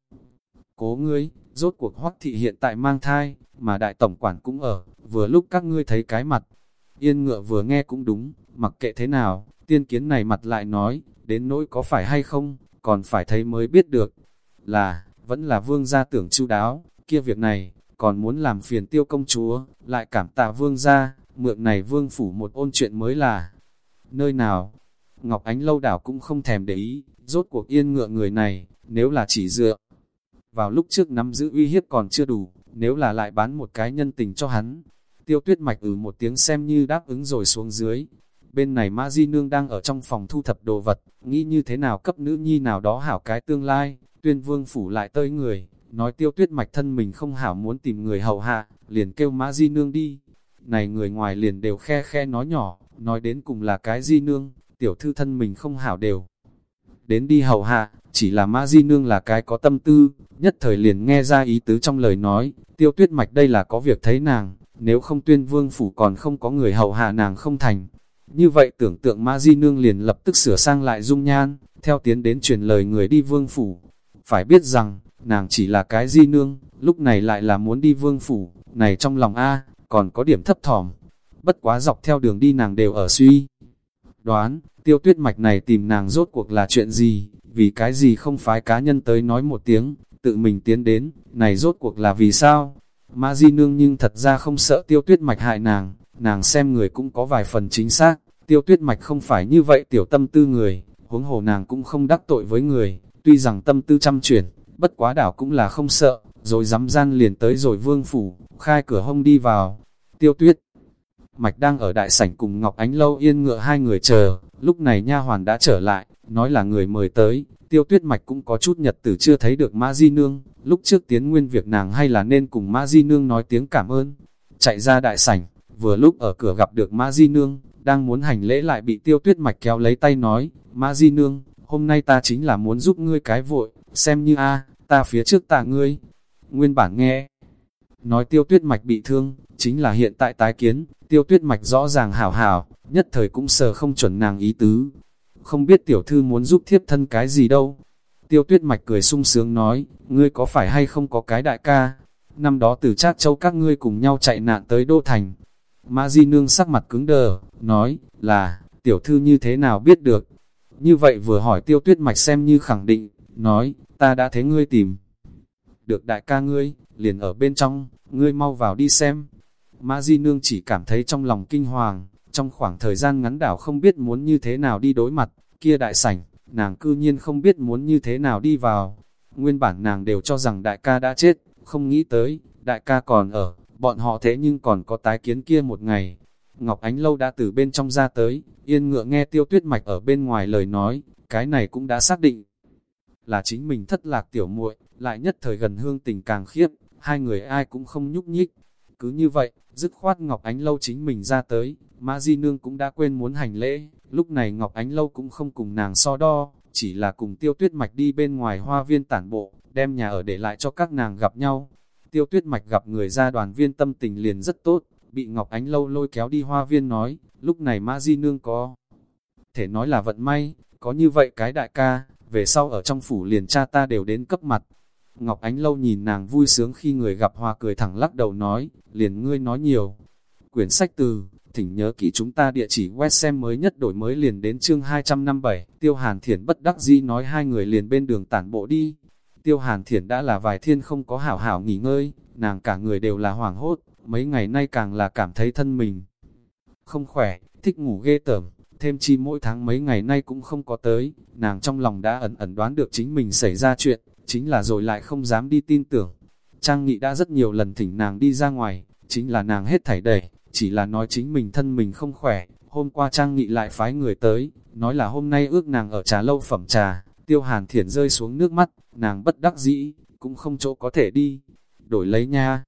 Cố ngươi, rốt cuộc hoắc thị hiện tại mang thai, mà đại tổng quản cũng ở, vừa lúc các ngươi thấy cái mặt. Yên ngựa vừa nghe cũng đúng, mặc kệ thế nào, tiên kiến này mặt lại nói, đến nỗi có phải hay không, còn phải thấy mới biết được. Là, vẫn là vương gia tưởng chu đáo, kia việc này, còn muốn làm phiền tiêu công chúa, lại cảm tạ vương gia, mượn này vương phủ một ôn chuyện mới là. Nơi nào? Ngọc Ánh lâu đảo cũng không thèm để ý, rốt cuộc yên ngựa người này, nếu là chỉ dựa. Vào lúc trước nắm giữ uy hiếp còn chưa đủ, nếu là lại bán một cái nhân tình cho hắn. Tiêu tuyết mạch ừ một tiếng xem như đáp ứng rồi xuống dưới. Bên này Ma Di Nương đang ở trong phòng thu thập đồ vật, nghĩ như thế nào cấp nữ nhi nào đó hảo cái tương lai, tuyên vương phủ lại tới người, nói tiêu tuyết mạch thân mình không hảo muốn tìm người hầu hạ, liền kêu Ma Di Nương đi. Này người ngoài liền đều khe khe nói nhỏ, nói đến cùng là cái Di Nương, tiểu thư thân mình không hảo đều. Đến đi hầu hạ, chỉ là Ma Di Nương là cái có tâm tư, nhất thời liền nghe ra ý tứ trong lời nói, tiêu tuyết mạch đây là có việc thấy nàng, nếu không tuyên vương phủ còn không có người hầu hạ nàng không thành. Như vậy tưởng tượng Ma Di Nương liền lập tức sửa sang lại dung nhan, theo tiến đến truyền lời người đi vương phủ. Phải biết rằng, nàng chỉ là cái Di Nương, lúc này lại là muốn đi vương phủ, này trong lòng A, còn có điểm thấp thỏm. Bất quá dọc theo đường đi nàng đều ở suy. Đoán, tiêu tuyết mạch này tìm nàng rốt cuộc là chuyện gì, vì cái gì không phái cá nhân tới nói một tiếng, tự mình tiến đến, này rốt cuộc là vì sao? Mã Di Nương nhưng thật ra không sợ tiêu tuyết mạch hại nàng, nàng xem người cũng có vài phần chính xác, tiêu tuyết mạch không phải như vậy tiểu tâm tư người, huống hồ nàng cũng không đắc tội với người, tuy rằng tâm tư chăm chuyển, bất quá đảo cũng là không sợ, rồi dám gian liền tới rồi vương phủ, khai cửa hông đi vào. Tiêu tuyết, Mạch đang ở đại sảnh cùng Ngọc Ánh Lâu yên ngựa hai người chờ, lúc này nha hoàn đã trở lại, nói là người mời tới, tiêu tuyết mạch cũng có chút nhật tử chưa thấy được Mã Di Nương, lúc trước tiến nguyên việc nàng hay là nên cùng Mã Di Nương nói tiếng cảm ơn. Chạy ra đại sảnh, vừa lúc ở cửa gặp được Mã Di Nương, đang muốn hành lễ lại bị tiêu tuyết mạch kéo lấy tay nói, Mã Di Nương, hôm nay ta chính là muốn giúp ngươi cái vội, xem như a ta phía trước tạ ngươi. Nguyên bản nghe, nói tiêu tuyết mạch bị thương, chính là hiện tại tái kiến, tiêu tuyết mạch rõ ràng hảo hảo, nhất thời cũng sờ không chuẩn nàng ý tứ. Không biết tiểu thư muốn giúp thiếp thân cái gì đâu. Tiêu tuyết mạch cười sung sướng nói, ngươi có phải hay không có cái đại ca? Năm đó từ Trác Châu các ngươi cùng nhau chạy nạn tới Đô Thành. Mã Di Nương sắc mặt cứng đờ, nói, là, tiểu thư như thế nào biết được? Như vậy vừa hỏi tiêu tuyết mạch xem như khẳng định, nói, ta đã thấy ngươi tìm. Được đại ca ngươi, liền ở bên trong, ngươi mau vào đi xem. Mã Di Nương chỉ cảm thấy trong lòng kinh hoàng, trong khoảng thời gian ngắn đảo không biết muốn như thế nào đi đối mặt, kia đại sảnh, nàng cư nhiên không biết muốn như thế nào đi vào. Nguyên bản nàng đều cho rằng đại ca đã chết, không nghĩ tới, đại ca còn ở, bọn họ thế nhưng còn có tái kiến kia một ngày. Ngọc Ánh Lâu đã từ bên trong ra tới, yên ngựa nghe tiêu tuyết mạch ở bên ngoài lời nói, cái này cũng đã xác định. Là chính mình thất lạc tiểu muội lại nhất thời gần hương tình càng khiếp, hai người ai cũng không nhúc nhích. Cứ như vậy, dứt khoát Ngọc Ánh Lâu chính mình ra tới, Mã Di Nương cũng đã quên muốn hành lễ, lúc này Ngọc Ánh Lâu cũng không cùng nàng so đo, chỉ là cùng tiêu tuyết mạch đi bên ngoài hoa viên tản bộ, đem nhà ở để lại cho các nàng gặp nhau. Tiêu tuyết mạch gặp người ra đoàn viên tâm tình liền rất tốt, bị Ngọc Ánh Lâu lôi kéo đi hoa viên nói, lúc này Mã Di Nương có. Thể nói là vận may, có như vậy cái đại ca, về sau ở trong phủ liền cha ta đều đến cấp mặt. Ngọc Ánh Lâu nhìn nàng vui sướng khi người gặp hoa cười thẳng lắc đầu nói, liền ngươi nói nhiều. Quyển sách từ, thỉnh nhớ kỹ chúng ta địa chỉ web xem mới nhất đổi mới liền đến chương 257, Tiêu Hàn Thiển bất đắc dĩ nói hai người liền bên đường tản bộ đi. Tiêu Hàn Thiển đã là vài thiên không có hảo hảo nghỉ ngơi, nàng cả người đều là hoảng hốt, mấy ngày nay càng là cảm thấy thân mình không khỏe, thích ngủ ghê tởm, thêm chi mỗi tháng mấy ngày nay cũng không có tới, nàng trong lòng đã ẩn ẩn đoán được chính mình xảy ra chuyện, chính là rồi lại không dám đi tin tưởng. Trang Nghị đã rất nhiều lần thỉnh nàng đi ra ngoài, chính là nàng hết thảy đẩy, chỉ là nói chính mình thân mình không khỏe. Hôm qua Trang Nghị lại phái người tới, nói là hôm nay ước nàng ở trà lâu phẩm trà, tiêu hàn thiển rơi xuống nước mắt, nàng bất đắc dĩ, cũng không chỗ có thể đi, đổi lấy nha.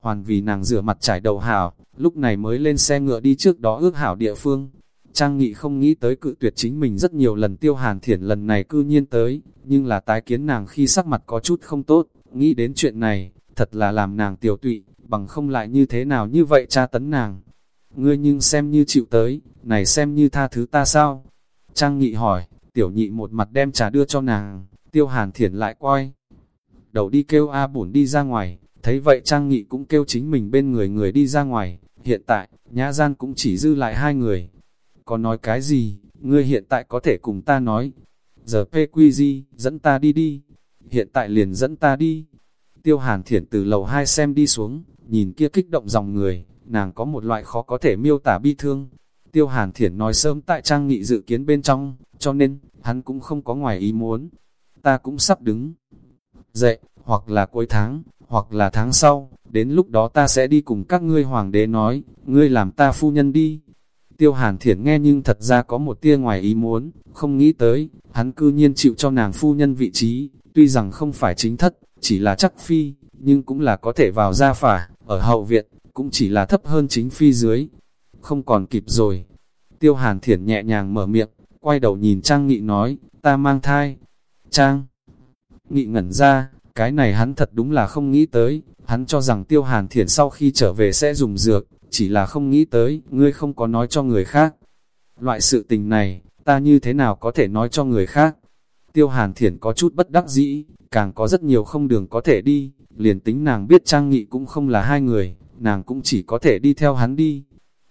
Hoàn vì nàng rửa mặt trải đầu hảo, lúc này mới lên xe ngựa đi trước đó ước hảo địa phương. Trang Nghị không nghĩ tới cự tuyệt chính mình rất nhiều lần tiêu hàn thiển lần này cư nhiên tới, nhưng là tái kiến nàng khi sắc mặt có chút không tốt, nghĩ đến chuyện này, thật là làm nàng tiểu tụy, bằng không lại như thế nào như vậy cha tấn nàng. Ngươi nhưng xem như chịu tới, này xem như tha thứ ta sao? Trang Nghị hỏi, tiểu nhị một mặt đem trà đưa cho nàng, tiêu hàn thiển lại quay. Đầu đi kêu A bổn đi ra ngoài, thấy vậy Trang Nghị cũng kêu chính mình bên người người đi ra ngoài, hiện tại, nhã gian cũng chỉ dư lại hai người. Có nói cái gì, ngươi hiện tại có thể cùng ta nói. Giờ PQG, dẫn ta đi đi. Hiện tại liền dẫn ta đi. Tiêu hàn thiển từ lầu hai xem đi xuống, nhìn kia kích động dòng người, nàng có một loại khó có thể miêu tả bi thương. Tiêu hàn thiển nói sớm tại trang nghị dự kiến bên trong, cho nên, hắn cũng không có ngoài ý muốn. Ta cũng sắp đứng dậy, hoặc là cuối tháng, hoặc là tháng sau, đến lúc đó ta sẽ đi cùng các ngươi hoàng đế nói, ngươi làm ta phu nhân đi. Tiêu hàn thiển nghe nhưng thật ra có một tia ngoài ý muốn, không nghĩ tới, hắn cư nhiên chịu cho nàng phu nhân vị trí, tuy rằng không phải chính thất, chỉ là chắc phi, nhưng cũng là có thể vào gia phả, ở hậu viện, cũng chỉ là thấp hơn chính phi dưới. Không còn kịp rồi. Tiêu hàn thiển nhẹ nhàng mở miệng, quay đầu nhìn Trang Nghị nói, ta mang thai. Trang Nghị ngẩn ra, cái này hắn thật đúng là không nghĩ tới, hắn cho rằng tiêu hàn thiển sau khi trở về sẽ dùng dược, chỉ là không nghĩ tới, ngươi không có nói cho người khác. Loại sự tình này, ta như thế nào có thể nói cho người khác? Tiêu hàn thiển có chút bất đắc dĩ, càng có rất nhiều không đường có thể đi, liền tính nàng biết trang nghị cũng không là hai người, nàng cũng chỉ có thể đi theo hắn đi.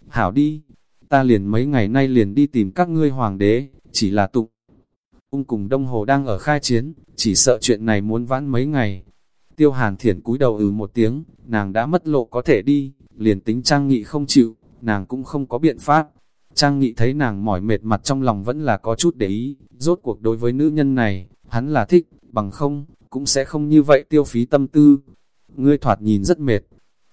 Hảo đi, ta liền mấy ngày nay liền đi tìm các ngươi hoàng đế, chỉ là tụng. Ung cùng Đông Hồ đang ở khai chiến, chỉ sợ chuyện này muốn vãn mấy ngày. Tiêu hàn thiển cúi đầu ừ một tiếng, nàng đã mất lộ có thể đi, liền tính Trang Nghị không chịu, nàng cũng không có biện pháp. Trang Nghị thấy nàng mỏi mệt mặt trong lòng vẫn là có chút để ý, rốt cuộc đối với nữ nhân này, hắn là thích, bằng không, cũng sẽ không như vậy tiêu phí tâm tư. Ngươi thoạt nhìn rất mệt.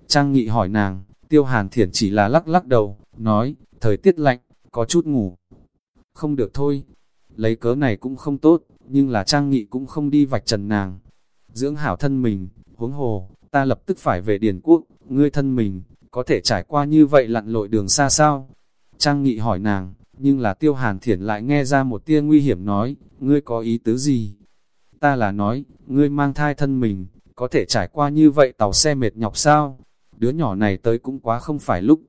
Trang Nghị hỏi nàng, tiêu hàn thiển chỉ là lắc lắc đầu, nói, thời tiết lạnh, có chút ngủ. Không được thôi, lấy cớ này cũng không tốt, nhưng là Trang Nghị cũng không đi vạch trần nàng. Dưỡng hảo thân mình, huống hồ, ta lập tức phải về Điền Quốc, ngươi thân mình, có thể trải qua như vậy lặn lội đường xa sao? Trang Nghị hỏi nàng, nhưng là tiêu hàn thiển lại nghe ra một tia nguy hiểm nói, ngươi có ý tứ gì? Ta là nói, ngươi mang thai thân mình, có thể trải qua như vậy tàu xe mệt nhọc sao? Đứa nhỏ này tới cũng quá không phải lúc.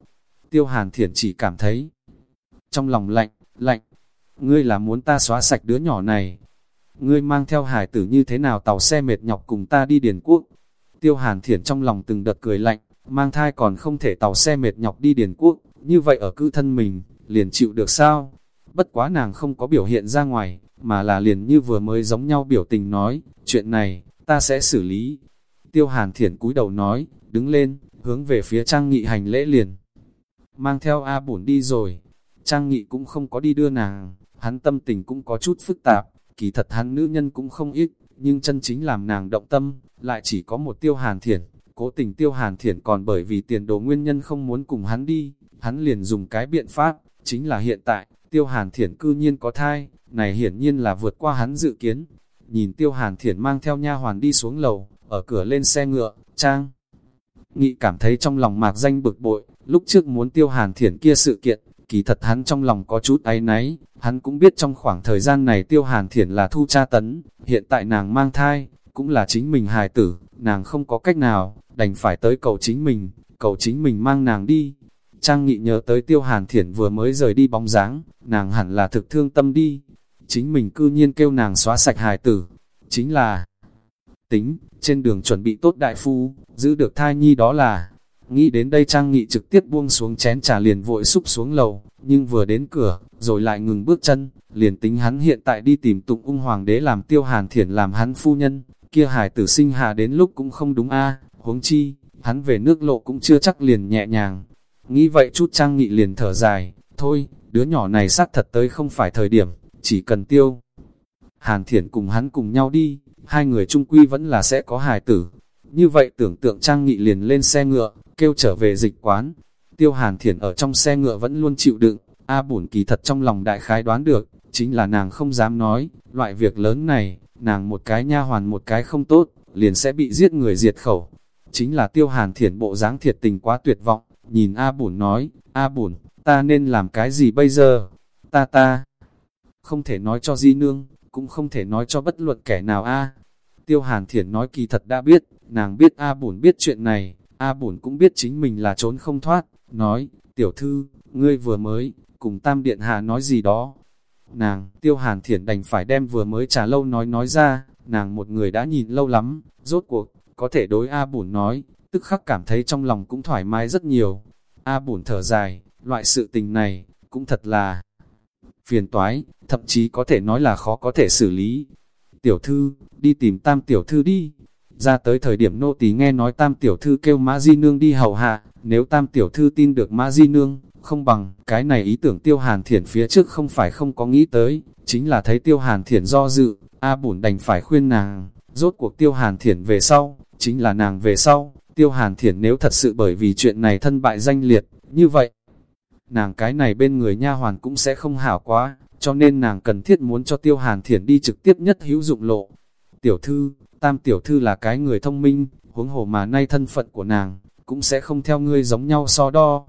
Tiêu hàn thiển chỉ cảm thấy, trong lòng lạnh, lạnh, ngươi là muốn ta xóa sạch đứa nhỏ này. Ngươi mang theo hải tử như thế nào tàu xe mệt nhọc cùng ta đi điền quốc. Tiêu hàn thiển trong lòng từng đợt cười lạnh, mang thai còn không thể tàu xe mệt nhọc đi điền quốc, như vậy ở cư thân mình, liền chịu được sao? Bất quá nàng không có biểu hiện ra ngoài, mà là liền như vừa mới giống nhau biểu tình nói, chuyện này, ta sẽ xử lý. Tiêu hàn thiển cúi đầu nói, đứng lên, hướng về phía trang nghị hành lễ liền. Mang theo A bổn đi rồi, trang nghị cũng không có đi đưa nàng, hắn tâm tình cũng có chút phức tạp, kỳ thật hắn nữ nhân cũng không ít, nhưng chân chính làm nàng động tâm, lại chỉ có một tiêu hàn thiển. Cố tình tiêu hàn thiển còn bởi vì tiền đồ nguyên nhân không muốn cùng hắn đi, hắn liền dùng cái biện pháp, chính là hiện tại, tiêu hàn thiển cư nhiên có thai, này hiển nhiên là vượt qua hắn dự kiến. Nhìn tiêu hàn thiển mang theo nha hoàn đi xuống lầu, ở cửa lên xe ngựa, trang. Nghị cảm thấy trong lòng mạc danh bực bội, lúc trước muốn tiêu hàn thiển kia sự kiện, kỳ thật hắn trong lòng có chút áy náy, hắn cũng biết trong khoảng thời gian này tiêu hàn thiển là thu tra tấn, hiện tại nàng mang thai, cũng là chính mình hài tử, nàng không có cách nào, đành phải tới cầu chính mình, cầu chính mình mang nàng đi. Trang Nghị nhớ tới tiêu hàn thiển vừa mới rời đi bóng dáng, nàng hẳn là thực thương tâm đi. Chính mình cư nhiên kêu nàng xóa sạch hài tử. Chính là tính, trên đường chuẩn bị tốt đại phu, giữ được thai nhi đó là. Nghĩ đến đây Trang Nghị trực tiếp buông xuống chén trà liền vội xúc xuống lầu, nhưng vừa đến cửa, rồi lại ngừng bước chân, liền tính hắn hiện tại đi tìm tụng ung hoàng đế làm tiêu hàn thiển làm hắn phu nhân, kia hải tử sinh hạ đến lúc cũng không đúng a huống chi, hắn về nước lộ cũng chưa chắc liền nhẹ nhàng, Nghĩ vậy chút trang nghị liền thở dài, thôi, đứa nhỏ này xác thật tới không phải thời điểm, chỉ cần tiêu. Hàn Thiển cùng hắn cùng nhau đi, hai người trung quy vẫn là sẽ có hài tử. Như vậy tưởng tượng trang nghị liền lên xe ngựa, kêu trở về dịch quán. Tiêu Hàn Thiển ở trong xe ngựa vẫn luôn chịu đựng, A bổn kỳ thật trong lòng đại khái đoán được, chính là nàng không dám nói, loại việc lớn này, nàng một cái nha hoàn một cái không tốt, liền sẽ bị giết người diệt khẩu. Chính là tiêu hàn thiển bộ dáng thiệt tình quá tuyệt vọng, Nhìn A Bùn nói, A Bùn, ta nên làm cái gì bây giờ? Ta ta, không thể nói cho di nương, cũng không thể nói cho bất luận kẻ nào A. Tiêu Hàn Thiển nói kỳ thật đã biết, nàng biết A Bùn biết chuyện này, A Bùn cũng biết chính mình là trốn không thoát, nói, tiểu thư, ngươi vừa mới, cùng Tam Điện Hạ nói gì đó. Nàng, Tiêu Hàn Thiển đành phải đem vừa mới trả lâu nói nói ra, nàng một người đã nhìn lâu lắm, rốt cuộc, có thể đối A Bùn nói, tức khắc cảm thấy trong lòng cũng thoải mái rất nhiều. A Bùn thở dài, loại sự tình này, cũng thật là phiền toái, thậm chí có thể nói là khó có thể xử lý. Tiểu thư, đi tìm tam tiểu thư đi. Ra tới thời điểm nô tỳ nghe nói tam tiểu thư kêu mã di nương đi hầu hạ, nếu tam tiểu thư tin được mã di nương, không bằng, cái này ý tưởng tiêu hàn thiển phía trước không phải không có nghĩ tới, chính là thấy tiêu hàn thiển do dự, A Bùn đành phải khuyên nàng, rốt cuộc tiêu hàn thiển về sau, chính là nàng về sau, Tiêu Hàn Thiển nếu thật sự bởi vì chuyện này thân bại danh liệt, như vậy, nàng cái này bên người nha hoàn cũng sẽ không hảo quá, cho nên nàng cần thiết muốn cho Tiêu Hàn Thiển đi trực tiếp nhất hữu dụng lộ. Tiểu thư, tam tiểu thư là cái người thông minh, huống hồ mà nay thân phận của nàng, cũng sẽ không theo ngươi giống nhau so đo.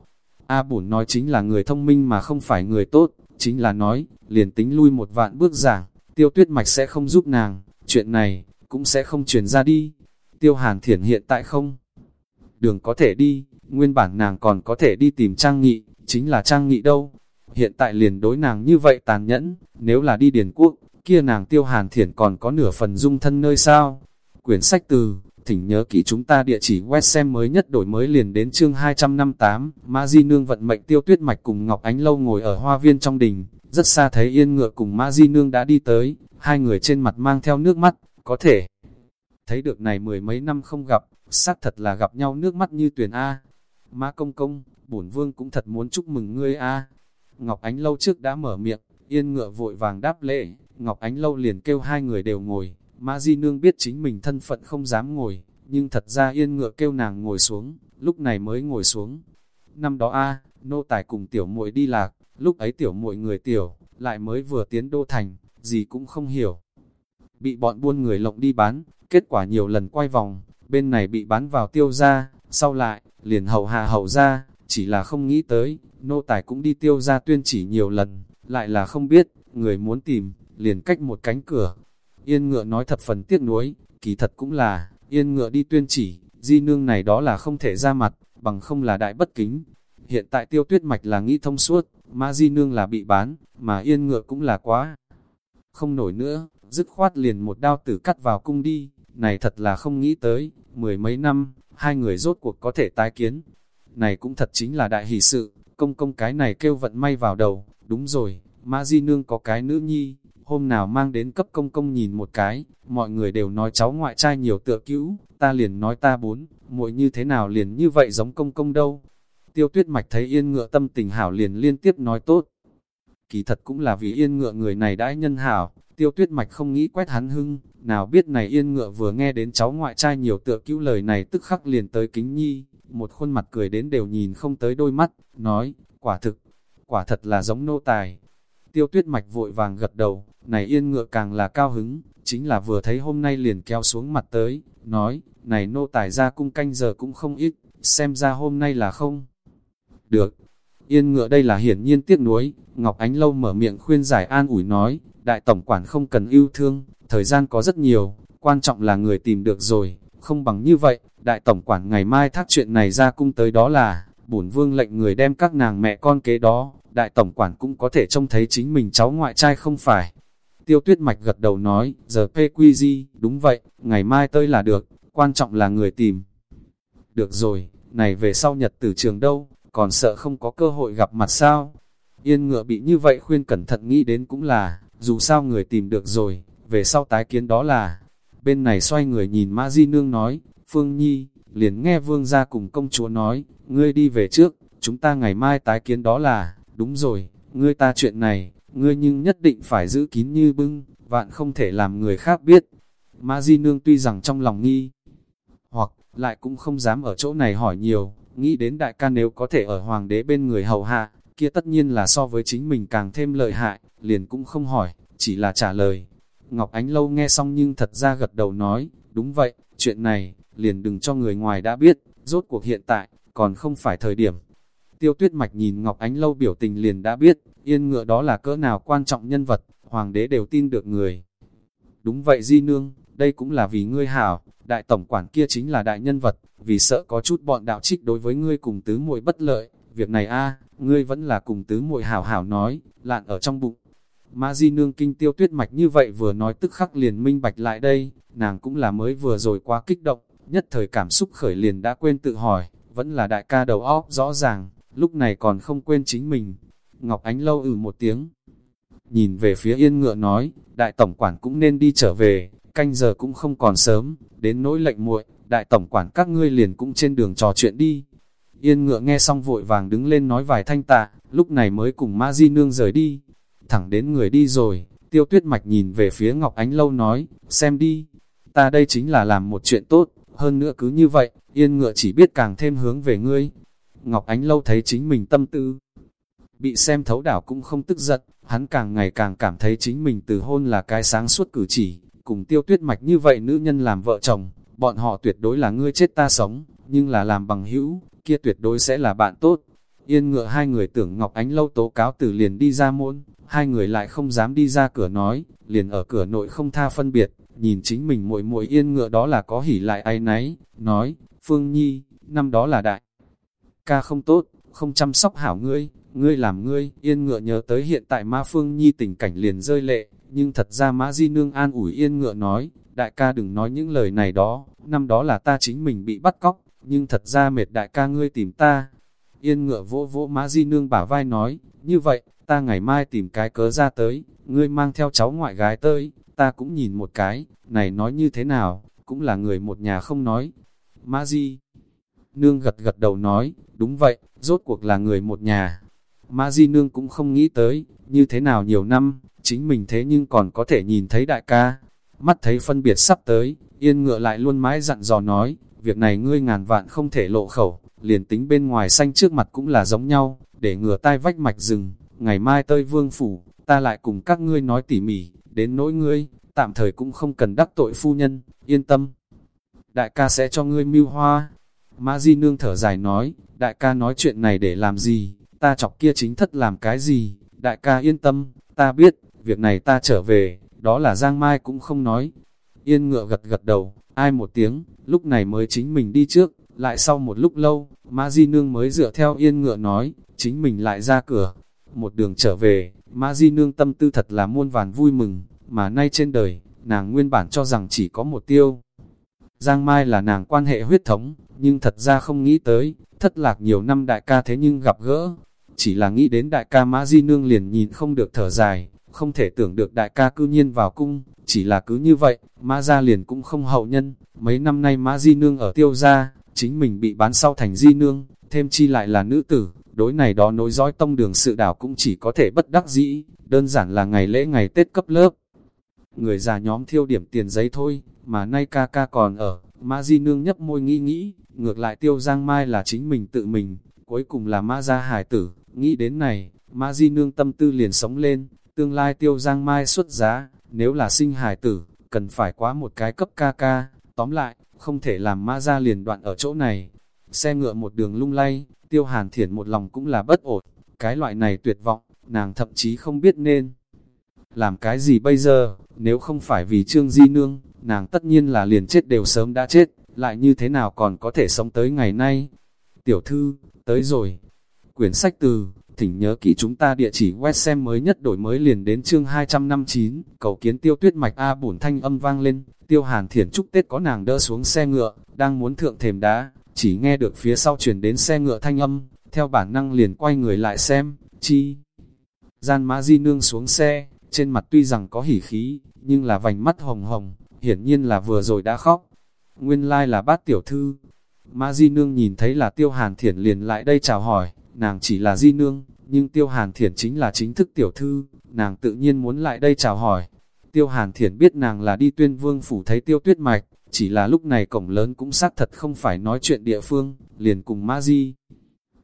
A bổn nói chính là người thông minh mà không phải người tốt, chính là nói, liền tính lui một vạn bước giảng, tiêu tuyết mạch sẽ không giúp nàng, chuyện này, cũng sẽ không truyền ra đi. Tiêu hàn thiển hiện tại không đường có thể đi, nguyên bản nàng còn có thể đi tìm Trang Nghị, chính là Trang Nghị đâu. Hiện tại liền đối nàng như vậy tàn nhẫn, nếu là đi Điền Quốc, kia nàng tiêu hàn thiển còn có nửa phần dung thân nơi sao. Quyển sách từ, thỉnh nhớ kỹ chúng ta địa chỉ web xem mới nhất đổi mới liền đến chương 258, Mã Di Nương vận mệnh tiêu tuyết mạch cùng Ngọc Ánh Lâu ngồi ở hoa viên trong đình, rất xa thấy yên ngựa cùng Mã Di Nương đã đi tới, hai người trên mặt mang theo nước mắt, có thể thấy được này mười mấy năm không gặp, xác thật là gặp nhau nước mắt như tuyền A. Má công công, bổn vương cũng thật muốn chúc mừng ngươi A. Ngọc Ánh lâu trước đã mở miệng, yên ngựa vội vàng đáp lễ, Ngọc Ánh lâu liền kêu hai người đều ngồi, Mã Di Nương biết chính mình thân phận không dám ngồi, nhưng thật ra yên ngựa kêu nàng ngồi xuống, lúc này mới ngồi xuống. Năm đó a nô tài cùng tiểu muội đi lạc, lúc ấy tiểu muội người tiểu, lại mới vừa tiến đô thành, gì cũng không hiểu. Bị bọn buôn người lộng đi bán, kết quả nhiều lần quay vòng, bên này bị bán vào tiêu ra, sau lại, liền hầu hạ hầu ra, chỉ là không nghĩ tới, nô tài cũng đi tiêu ra tuyên chỉ nhiều lần, lại là không biết, người muốn tìm, liền cách một cánh cửa. Yên ngựa nói thật phần tiếc nuối, kỳ thật cũng là, yên ngựa đi tuyên chỉ, di nương này đó là không thể ra mặt, bằng không là đại bất kính. Hiện tại tiêu tuyết mạch là nghĩ thông suốt, mà di nương là bị bán, mà yên ngựa cũng là quá. Không nổi nữa, dứt khoát liền một đao tử cắt vào cung đi, này thật là không nghĩ tới, mười mấy năm, hai người rốt cuộc có thể tái kiến. Này cũng thật chính là đại hỷ sự, công công cái này kêu vận may vào đầu, đúng rồi, Mã Di Nương có cái nữ nhi, hôm nào mang đến cấp công công nhìn một cái, mọi người đều nói cháu ngoại trai nhiều tựa cứu, ta liền nói ta bốn, muội như thế nào liền như vậy giống công công đâu. Tiêu tuyết mạch thấy yên ngựa tâm tình hảo liền liên tiếp nói tốt. Kỳ thật cũng là vì yên ngựa người này đã nhân hảo, tiêu tuyết mạch không nghĩ quét hắn hưng, nào biết này yên ngựa vừa nghe đến cháu ngoại trai nhiều tựa cứu lời này tức khắc liền tới kính nhi, một khuôn mặt cười đến đều nhìn không tới đôi mắt, nói, quả thực, quả thật là giống nô tài. Tiêu tuyết mạch vội vàng gật đầu, này yên ngựa càng là cao hứng, chính là vừa thấy hôm nay liền kéo xuống mặt tới, nói, này nô tài ra cung canh giờ cũng không ít, xem ra hôm nay là không. Được, yên ngựa đây là hiển nhiên tiếc nuối, Ngọc Ánh Lâu mở miệng khuyên giải an ủi nói, đại tổng quản không cần yêu thương, thời gian có rất nhiều, quan trọng là người tìm được rồi, không bằng như vậy, đại tổng quản ngày mai thác chuyện này ra cung tới đó là, bổn vương lệnh người đem các nàng mẹ con kế đó, đại tổng quản cũng có thể trông thấy chính mình cháu ngoại trai không phải. Tiêu tuyết mạch gật đầu nói, giờ PQG, đúng vậy, ngày mai tới là được, quan trọng là người tìm. Được rồi, này về sau nhật tử trường đâu, còn sợ không có cơ hội gặp mặt sao? Yên ngựa bị như vậy khuyên cẩn thận nghĩ đến cũng là, dù sao người tìm được rồi, về sau tái kiến đó là. Bên này xoay người nhìn Mã Di Nương nói, Phương Nhi, liền nghe vương gia cùng công chúa nói, ngươi đi về trước, chúng ta ngày mai tái kiến đó là, đúng rồi, ngươi ta chuyện này, ngươi nhưng nhất định phải giữ kín như bưng, vạn không thể làm người khác biết. Mã Di Nương tuy rằng trong lòng nghi, hoặc lại cũng không dám ở chỗ này hỏi nhiều, nghĩ đến đại ca nếu có thể ở hoàng đế bên người hầu hạ, kia tất nhiên là so với chính mình càng thêm lợi hại, liền cũng không hỏi, chỉ là trả lời. Ngọc Ánh Lâu nghe xong nhưng thật ra gật đầu nói, đúng vậy, chuyện này, liền đừng cho người ngoài đã biết, rốt cuộc hiện tại, còn không phải thời điểm. Tiêu tuyết mạch nhìn Ngọc Ánh Lâu biểu tình liền đã biết, yên ngựa đó là cỡ nào quan trọng nhân vật, hoàng đế đều tin được người. Đúng vậy Di Nương, đây cũng là vì ngươi hảo, đại tổng quản kia chính là đại nhân vật, vì sợ có chút bọn đạo trích đối với ngươi cùng tứ muội bất lợi, việc này a ngươi vẫn là cùng tứ muội hảo hảo nói, lạn ở trong bụng. Mã Di Nương kinh tiêu tuyết mạch như vậy vừa nói tức khắc liền minh bạch lại đây, nàng cũng là mới vừa rồi quá kích động, nhất thời cảm xúc khởi liền đã quên tự hỏi, vẫn là đại ca đầu óc rõ ràng, lúc này còn không quên chính mình. Ngọc Ánh lâu ừ một tiếng, nhìn về phía yên ngựa nói, đại tổng quản cũng nên đi trở về, canh giờ cũng không còn sớm, đến nỗi lệnh muội, đại tổng quản các ngươi liền cũng trên đường trò chuyện đi. Yên ngựa nghe xong vội vàng đứng lên nói vài thanh tạ, lúc này mới cùng Ma Di Nương rời đi. Thẳng đến người đi rồi, tiêu tuyết mạch nhìn về phía Ngọc Ánh Lâu nói, xem đi, ta đây chính là làm một chuyện tốt, hơn nữa cứ như vậy, yên ngựa chỉ biết càng thêm hướng về ngươi. Ngọc Ánh Lâu thấy chính mình tâm tư, bị xem thấu đảo cũng không tức giận, hắn càng ngày càng cảm thấy chính mình từ hôn là cái sáng suốt cử chỉ, cùng tiêu tuyết mạch như vậy nữ nhân làm vợ chồng, bọn họ tuyệt đối là ngươi chết ta sống, nhưng là làm bằng hữu, kia tuyệt đối sẽ là bạn tốt. Yên ngựa hai người tưởng Ngọc Ánh Lâu tố cáo từ liền đi ra môn, hai người lại không dám đi ra cửa nói, liền ở cửa nội không tha phân biệt, nhìn chính mình muội muội yên ngựa đó là có hỉ lại ai nấy, nói, Phương Nhi, năm đó là đại. Ca không tốt, không chăm sóc hảo ngươi, ngươi làm ngươi, yên ngựa nhớ tới hiện tại ma Phương Nhi tình cảnh liền rơi lệ, nhưng thật ra Mã Di Nương an ủi yên ngựa nói, đại ca đừng nói những lời này đó, năm đó là ta chính mình bị bắt cóc, nhưng thật ra mệt đại ca ngươi tìm ta. Yên ngựa vỗ vỗ Mã Di Nương bả vai nói, như vậy, ta ngày mai tìm cái cớ ra tới, ngươi mang theo cháu ngoại gái tới, ta cũng nhìn một cái, này nói như thế nào, cũng là người một nhà không nói. Mã Di Nương gật gật đầu nói, đúng vậy, rốt cuộc là người một nhà. Mã Di Nương cũng không nghĩ tới, như thế nào nhiều năm, chính mình thế nhưng còn có thể nhìn thấy đại ca. mắt thấy phân biệt sắp tới, yên ngựa lại luôn mãi dặn dò nói, việc này ngươi ngàn vạn không thể lộ khẩu, liền tính bên ngoài xanh trước mặt cũng là giống nhau, để ngừa tai vách mạch rừng, ngày mai tơi vương phủ, ta lại cùng các ngươi nói tỉ mỉ, đến nỗi ngươi, tạm thời cũng không cần đắc tội phu nhân, yên tâm. Đại ca sẽ cho ngươi mưu hoa. Mã Di Nương thở dài nói, đại ca nói chuyện này để làm gì, ta chọc kia chính thất làm cái gì, đại ca yên tâm, ta biết, việc này ta trở về, đó là Giang Mai cũng không nói. Yên ngựa gật gật đầu, ai một tiếng, lúc này mới chính mình đi trước, lại sau một lúc lâu, Mã Di Nương mới dựa theo yên ngựa nói, chính mình lại ra cửa. Một đường trở về, Mã Di Nương tâm tư thật là muôn vàn vui mừng, mà nay trên đời, nàng nguyên bản cho rằng chỉ có một tiêu. Giang Mai là nàng quan hệ huyết thống, nhưng thật ra không nghĩ tới, thất lạc nhiều năm đại ca thế nhưng gặp gỡ. Chỉ là nghĩ đến đại ca Mã Di Nương liền nhìn không được thở dài, không thể tưởng được đại ca cư nhiên vào cung, chỉ là cứ như vậy, Mã Gia liền cũng không hậu nhân, mấy năm nay Mã Di Nương ở tiêu gia, chính mình bị bán sau thành Di Nương, thêm chi lại là nữ tử, đối này đó nối dõi tông đường sự đảo cũng chỉ có thể bất đắc dĩ, đơn giản là ngày lễ ngày Tết cấp lớp. Người già nhóm thiêu điểm tiền giấy thôi, mà nay ca ca còn ở, Mã Di Nương nhấp môi nghĩ nghĩ, ngược lại tiêu giang mai là chính mình tự mình, cuối cùng là Mã Gia Hải tử, nghĩ đến này, Mã Di Nương tâm tư liền sống lên, tương lai tiêu giang mai xuất giá, nếu là sinh hài tử, cần phải quá một cái cấp ca ca, tóm lại, không thể làm Mã Gia liền đoạn ở chỗ này. Xe ngựa một đường lung lay, tiêu hàn thiển một lòng cũng là bất ổn, cái loại này tuyệt vọng, nàng thậm chí không biết nên làm cái gì bây giờ, nếu không phải vì Trương Di Nương, nàng tất nhiên là liền chết đều sớm đã chết, lại như thế nào còn có thể sống tới ngày nay. Tiểu thư, tới rồi. Quyển sách từ, thỉnh nhớ kỹ chúng ta địa chỉ web xem mới nhất đổi mới liền đến chương 259, cầu kiến tiêu tuyết mạch A bổn thanh âm vang lên, tiêu hàn thiển chúc Tết có nàng đỡ xuống xe ngựa, đang muốn thượng thềm đá, chỉ nghe được phía sau chuyển đến xe ngựa thanh âm, theo bản năng liền quay người lại xem, chi. Gian mã di nương xuống xe, trên mặt tuy rằng có hỉ khí, nhưng là vành mắt hồng hồng, hiển nhiên là vừa rồi đã khóc. Nguyên lai like là bát tiểu thư. Mã Di Nương nhìn thấy là Tiêu Hàn Thiển liền lại đây chào hỏi, nàng chỉ là Di Nương, nhưng Tiêu Hàn Thiển chính là chính thức tiểu thư, nàng tự nhiên muốn lại đây chào hỏi. Tiêu Hàn Thiển biết nàng là đi tuyên vương phủ thấy Tiêu Tuyết Mạch, chỉ là lúc này cổng lớn cũng xác thật không phải nói chuyện địa phương, liền cùng ma Di.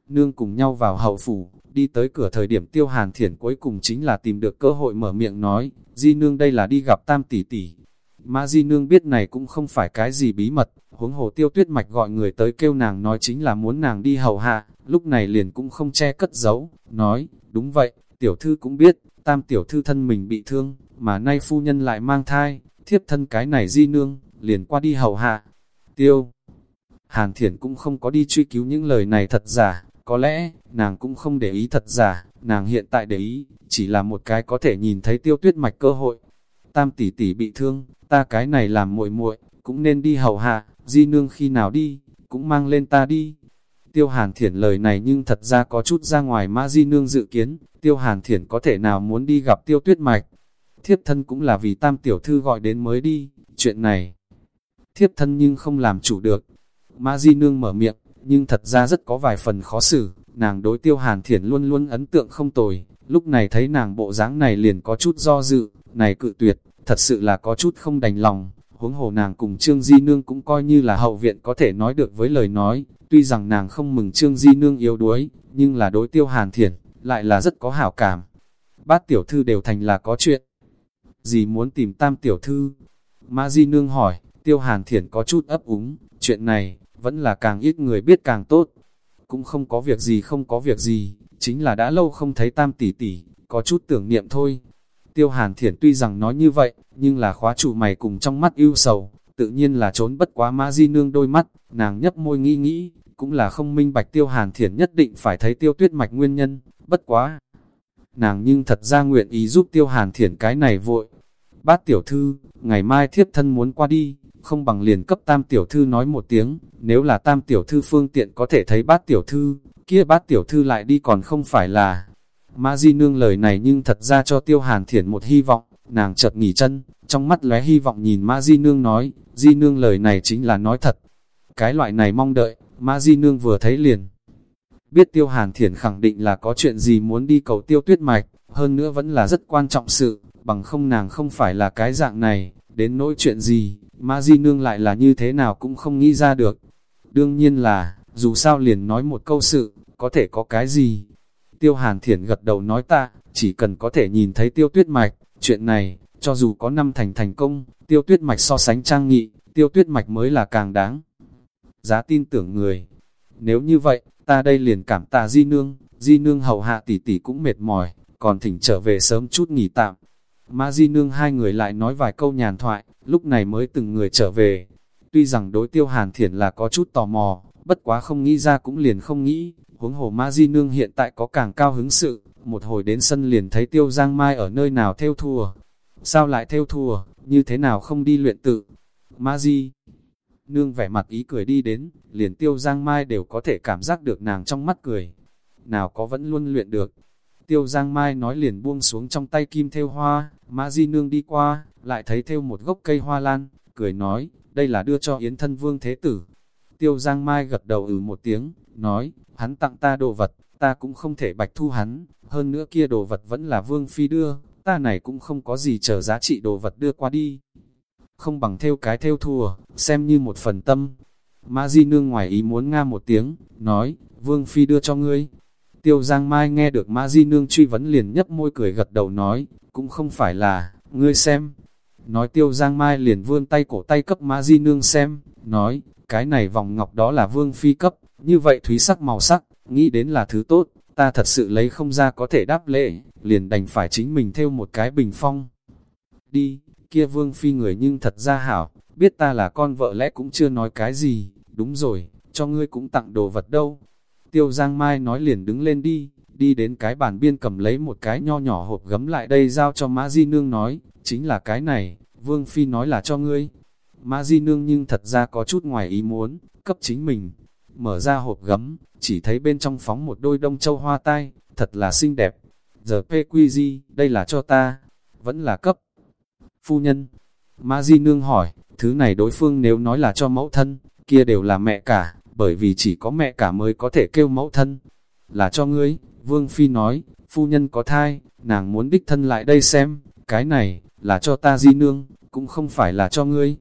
Nương cùng nhau vào hậu phủ, đi tới cửa thời điểm Tiêu Hàn Thiển cuối cùng chính là tìm được cơ hội mở miệng nói, Di Nương đây là đi gặp Tam Tỷ Tỷ, Mã Di Nương biết này cũng không phải cái gì bí mật, huống hồ tiêu tuyết mạch gọi người tới kêu nàng nói chính là muốn nàng đi hầu hạ, lúc này liền cũng không che cất giấu, nói, đúng vậy, tiểu thư cũng biết, tam tiểu thư thân mình bị thương, mà nay phu nhân lại mang thai, thiếp thân cái này Di Nương, liền qua đi hầu hạ. Tiêu Hàn Thiển cũng không có đi truy cứu những lời này thật giả, có lẽ, nàng cũng không để ý thật giả, nàng hiện tại để ý, chỉ là một cái có thể nhìn thấy tiêu tuyết mạch cơ hội. Tam tỷ tỷ bị thương, ta cái này làm muội muội cũng nên đi hầu hạ, di nương khi nào đi, cũng mang lên ta đi. Tiêu hàn thiển lời này nhưng thật ra có chút ra ngoài mã di nương dự kiến, tiêu hàn thiển có thể nào muốn đi gặp tiêu tuyết mạch. Thiếp thân cũng là vì tam tiểu thư gọi đến mới đi, chuyện này. Thiếp thân nhưng không làm chủ được. Mã di nương mở miệng, nhưng thật ra rất có vài phần khó xử, nàng đối tiêu hàn thiển luôn luôn ấn tượng không tồi, lúc này thấy nàng bộ dáng này liền có chút do dự, này cự tuyệt, thật sự là có chút không đành lòng, huống hồ nàng cùng Trương Di Nương cũng coi như là hậu viện có thể nói được với lời nói, tuy rằng nàng không mừng Trương Di Nương yếu đuối, nhưng là đối tiêu hàn thiển, lại là rất có hảo cảm. Bát tiểu thư đều thành là có chuyện. Gì muốn tìm tam tiểu thư? Mã Di Nương hỏi, tiêu hàn thiển có chút ấp úng, chuyện này, vẫn là càng ít người biết càng tốt. Cũng không có việc gì không có việc gì, chính là đã lâu không thấy tam tỷ tỷ, có chút tưởng niệm thôi, Tiêu hàn thiển tuy rằng nói như vậy, nhưng là khóa chủ mày cùng trong mắt ưu sầu, tự nhiên là trốn bất quá mã di nương đôi mắt, nàng nhấp môi nghĩ nghĩ, cũng là không minh bạch tiêu hàn thiển nhất định phải thấy tiêu tuyết mạch nguyên nhân, bất quá. Nàng nhưng thật ra nguyện ý giúp tiêu hàn thiển cái này vội. Bát tiểu thư, ngày mai thiếp thân muốn qua đi, không bằng liền cấp tam tiểu thư nói một tiếng, nếu là tam tiểu thư phương tiện có thể thấy bát tiểu thư, kia bát tiểu thư lại đi còn không phải là Mã Di Nương lời này nhưng thật ra cho Tiêu Hàn Thiển một hy vọng, nàng chợt nghỉ chân, trong mắt lóe hy vọng nhìn Mã Di Nương nói, Di Nương lời này chính là nói thật. Cái loại này mong đợi, Mã Di Nương vừa thấy liền. Biết Tiêu Hàn Thiển khẳng định là có chuyện gì muốn đi cầu Tiêu Tuyết Mạch, hơn nữa vẫn là rất quan trọng sự, bằng không nàng không phải là cái dạng này, Đến nỗi chuyện gì, Ma Di Nương lại là như thế nào cũng không nghĩ ra được. Đương nhiên là, dù sao liền nói một câu sự, có thể có cái gì. Tiêu Hàn Thiển gật đầu nói ta, chỉ cần có thể nhìn thấy tiêu tuyết mạch, chuyện này, cho dù có năm thành thành công, tiêu tuyết mạch so sánh trang nghị, tiêu tuyết mạch mới là càng đáng. Giá tin tưởng người. Nếu như vậy, ta đây liền cảm tạ Di Nương, Di Nương hầu hạ tỷ tỷ cũng mệt mỏi, còn thỉnh trở về sớm chút nghỉ tạm. mà Di Nương hai người lại nói vài câu nhàn thoại, lúc này mới từng người trở về. Tuy rằng đối tiêu hàn thiển là có chút tò mò, bất quá không nghĩ ra cũng liền không nghĩ, huống hồ Ma Di Nương hiện tại có càng cao hứng sự, một hồi đến sân liền thấy tiêu giang mai ở nơi nào theo thua. Sao lại theo thua, như thế nào không đi luyện tự? Ma Di Nương vẻ mặt ý cười đi đến, liền tiêu giang mai đều có thể cảm giác được nàng trong mắt cười. Nào có vẫn luôn luyện được. Tiêu giang mai nói liền buông xuống trong tay kim theo hoa, Ma Di Nương đi qua, lại thấy theo một gốc cây hoa lan, cười nói, đây là đưa cho Yến thân vương thế tử. Tiêu Giang Mai gật đầu ừ một tiếng, nói, hắn tặng ta đồ vật, ta cũng không thể bạch thu hắn, hơn nữa kia đồ vật vẫn là vương phi đưa, ta này cũng không có gì chờ giá trị đồ vật đưa qua đi. Không bằng theo cái theo thua, xem như một phần tâm. Mã Di Nương ngoài ý muốn nga một tiếng, nói, vương phi đưa cho ngươi. Tiêu Giang Mai nghe được Mã Di Nương truy vấn liền nhấp môi cười gật đầu nói, cũng không phải là, ngươi xem. Nói Tiêu Giang Mai liền vươn tay cổ tay cấp Mã Di Nương xem, nói, cái này vòng ngọc đó là vương phi cấp, như vậy thúy sắc màu sắc, nghĩ đến là thứ tốt, ta thật sự lấy không ra có thể đáp lễ, liền đành phải chính mình theo một cái bình phong. Đi, kia vương phi người nhưng thật ra hảo, biết ta là con vợ lẽ cũng chưa nói cái gì, đúng rồi, cho ngươi cũng tặng đồ vật đâu. Tiêu Giang Mai nói liền đứng lên đi, đi đến cái bàn biên cầm lấy một cái nho nhỏ hộp gấm lại đây giao cho Mã Di Nương nói, chính là cái này, Vương Phi nói là cho ngươi. Mã Di Nương nhưng thật ra có chút ngoài ý muốn, cấp chính mình, mở ra hộp gấm, chỉ thấy bên trong phóng một đôi đông châu hoa tai, thật là xinh đẹp. Giờ PQG, đây là cho ta, vẫn là cấp. Phu nhân, Ma Di Nương hỏi, thứ này đối phương nếu nói là cho mẫu thân, kia đều là mẹ cả, bởi vì chỉ có mẹ cả mới có thể kêu mẫu thân. Là cho ngươi, Vương Phi nói, phu nhân có thai, nàng muốn đích thân lại đây xem, cái này, là cho ta Di Nương, cũng không phải là cho ngươi.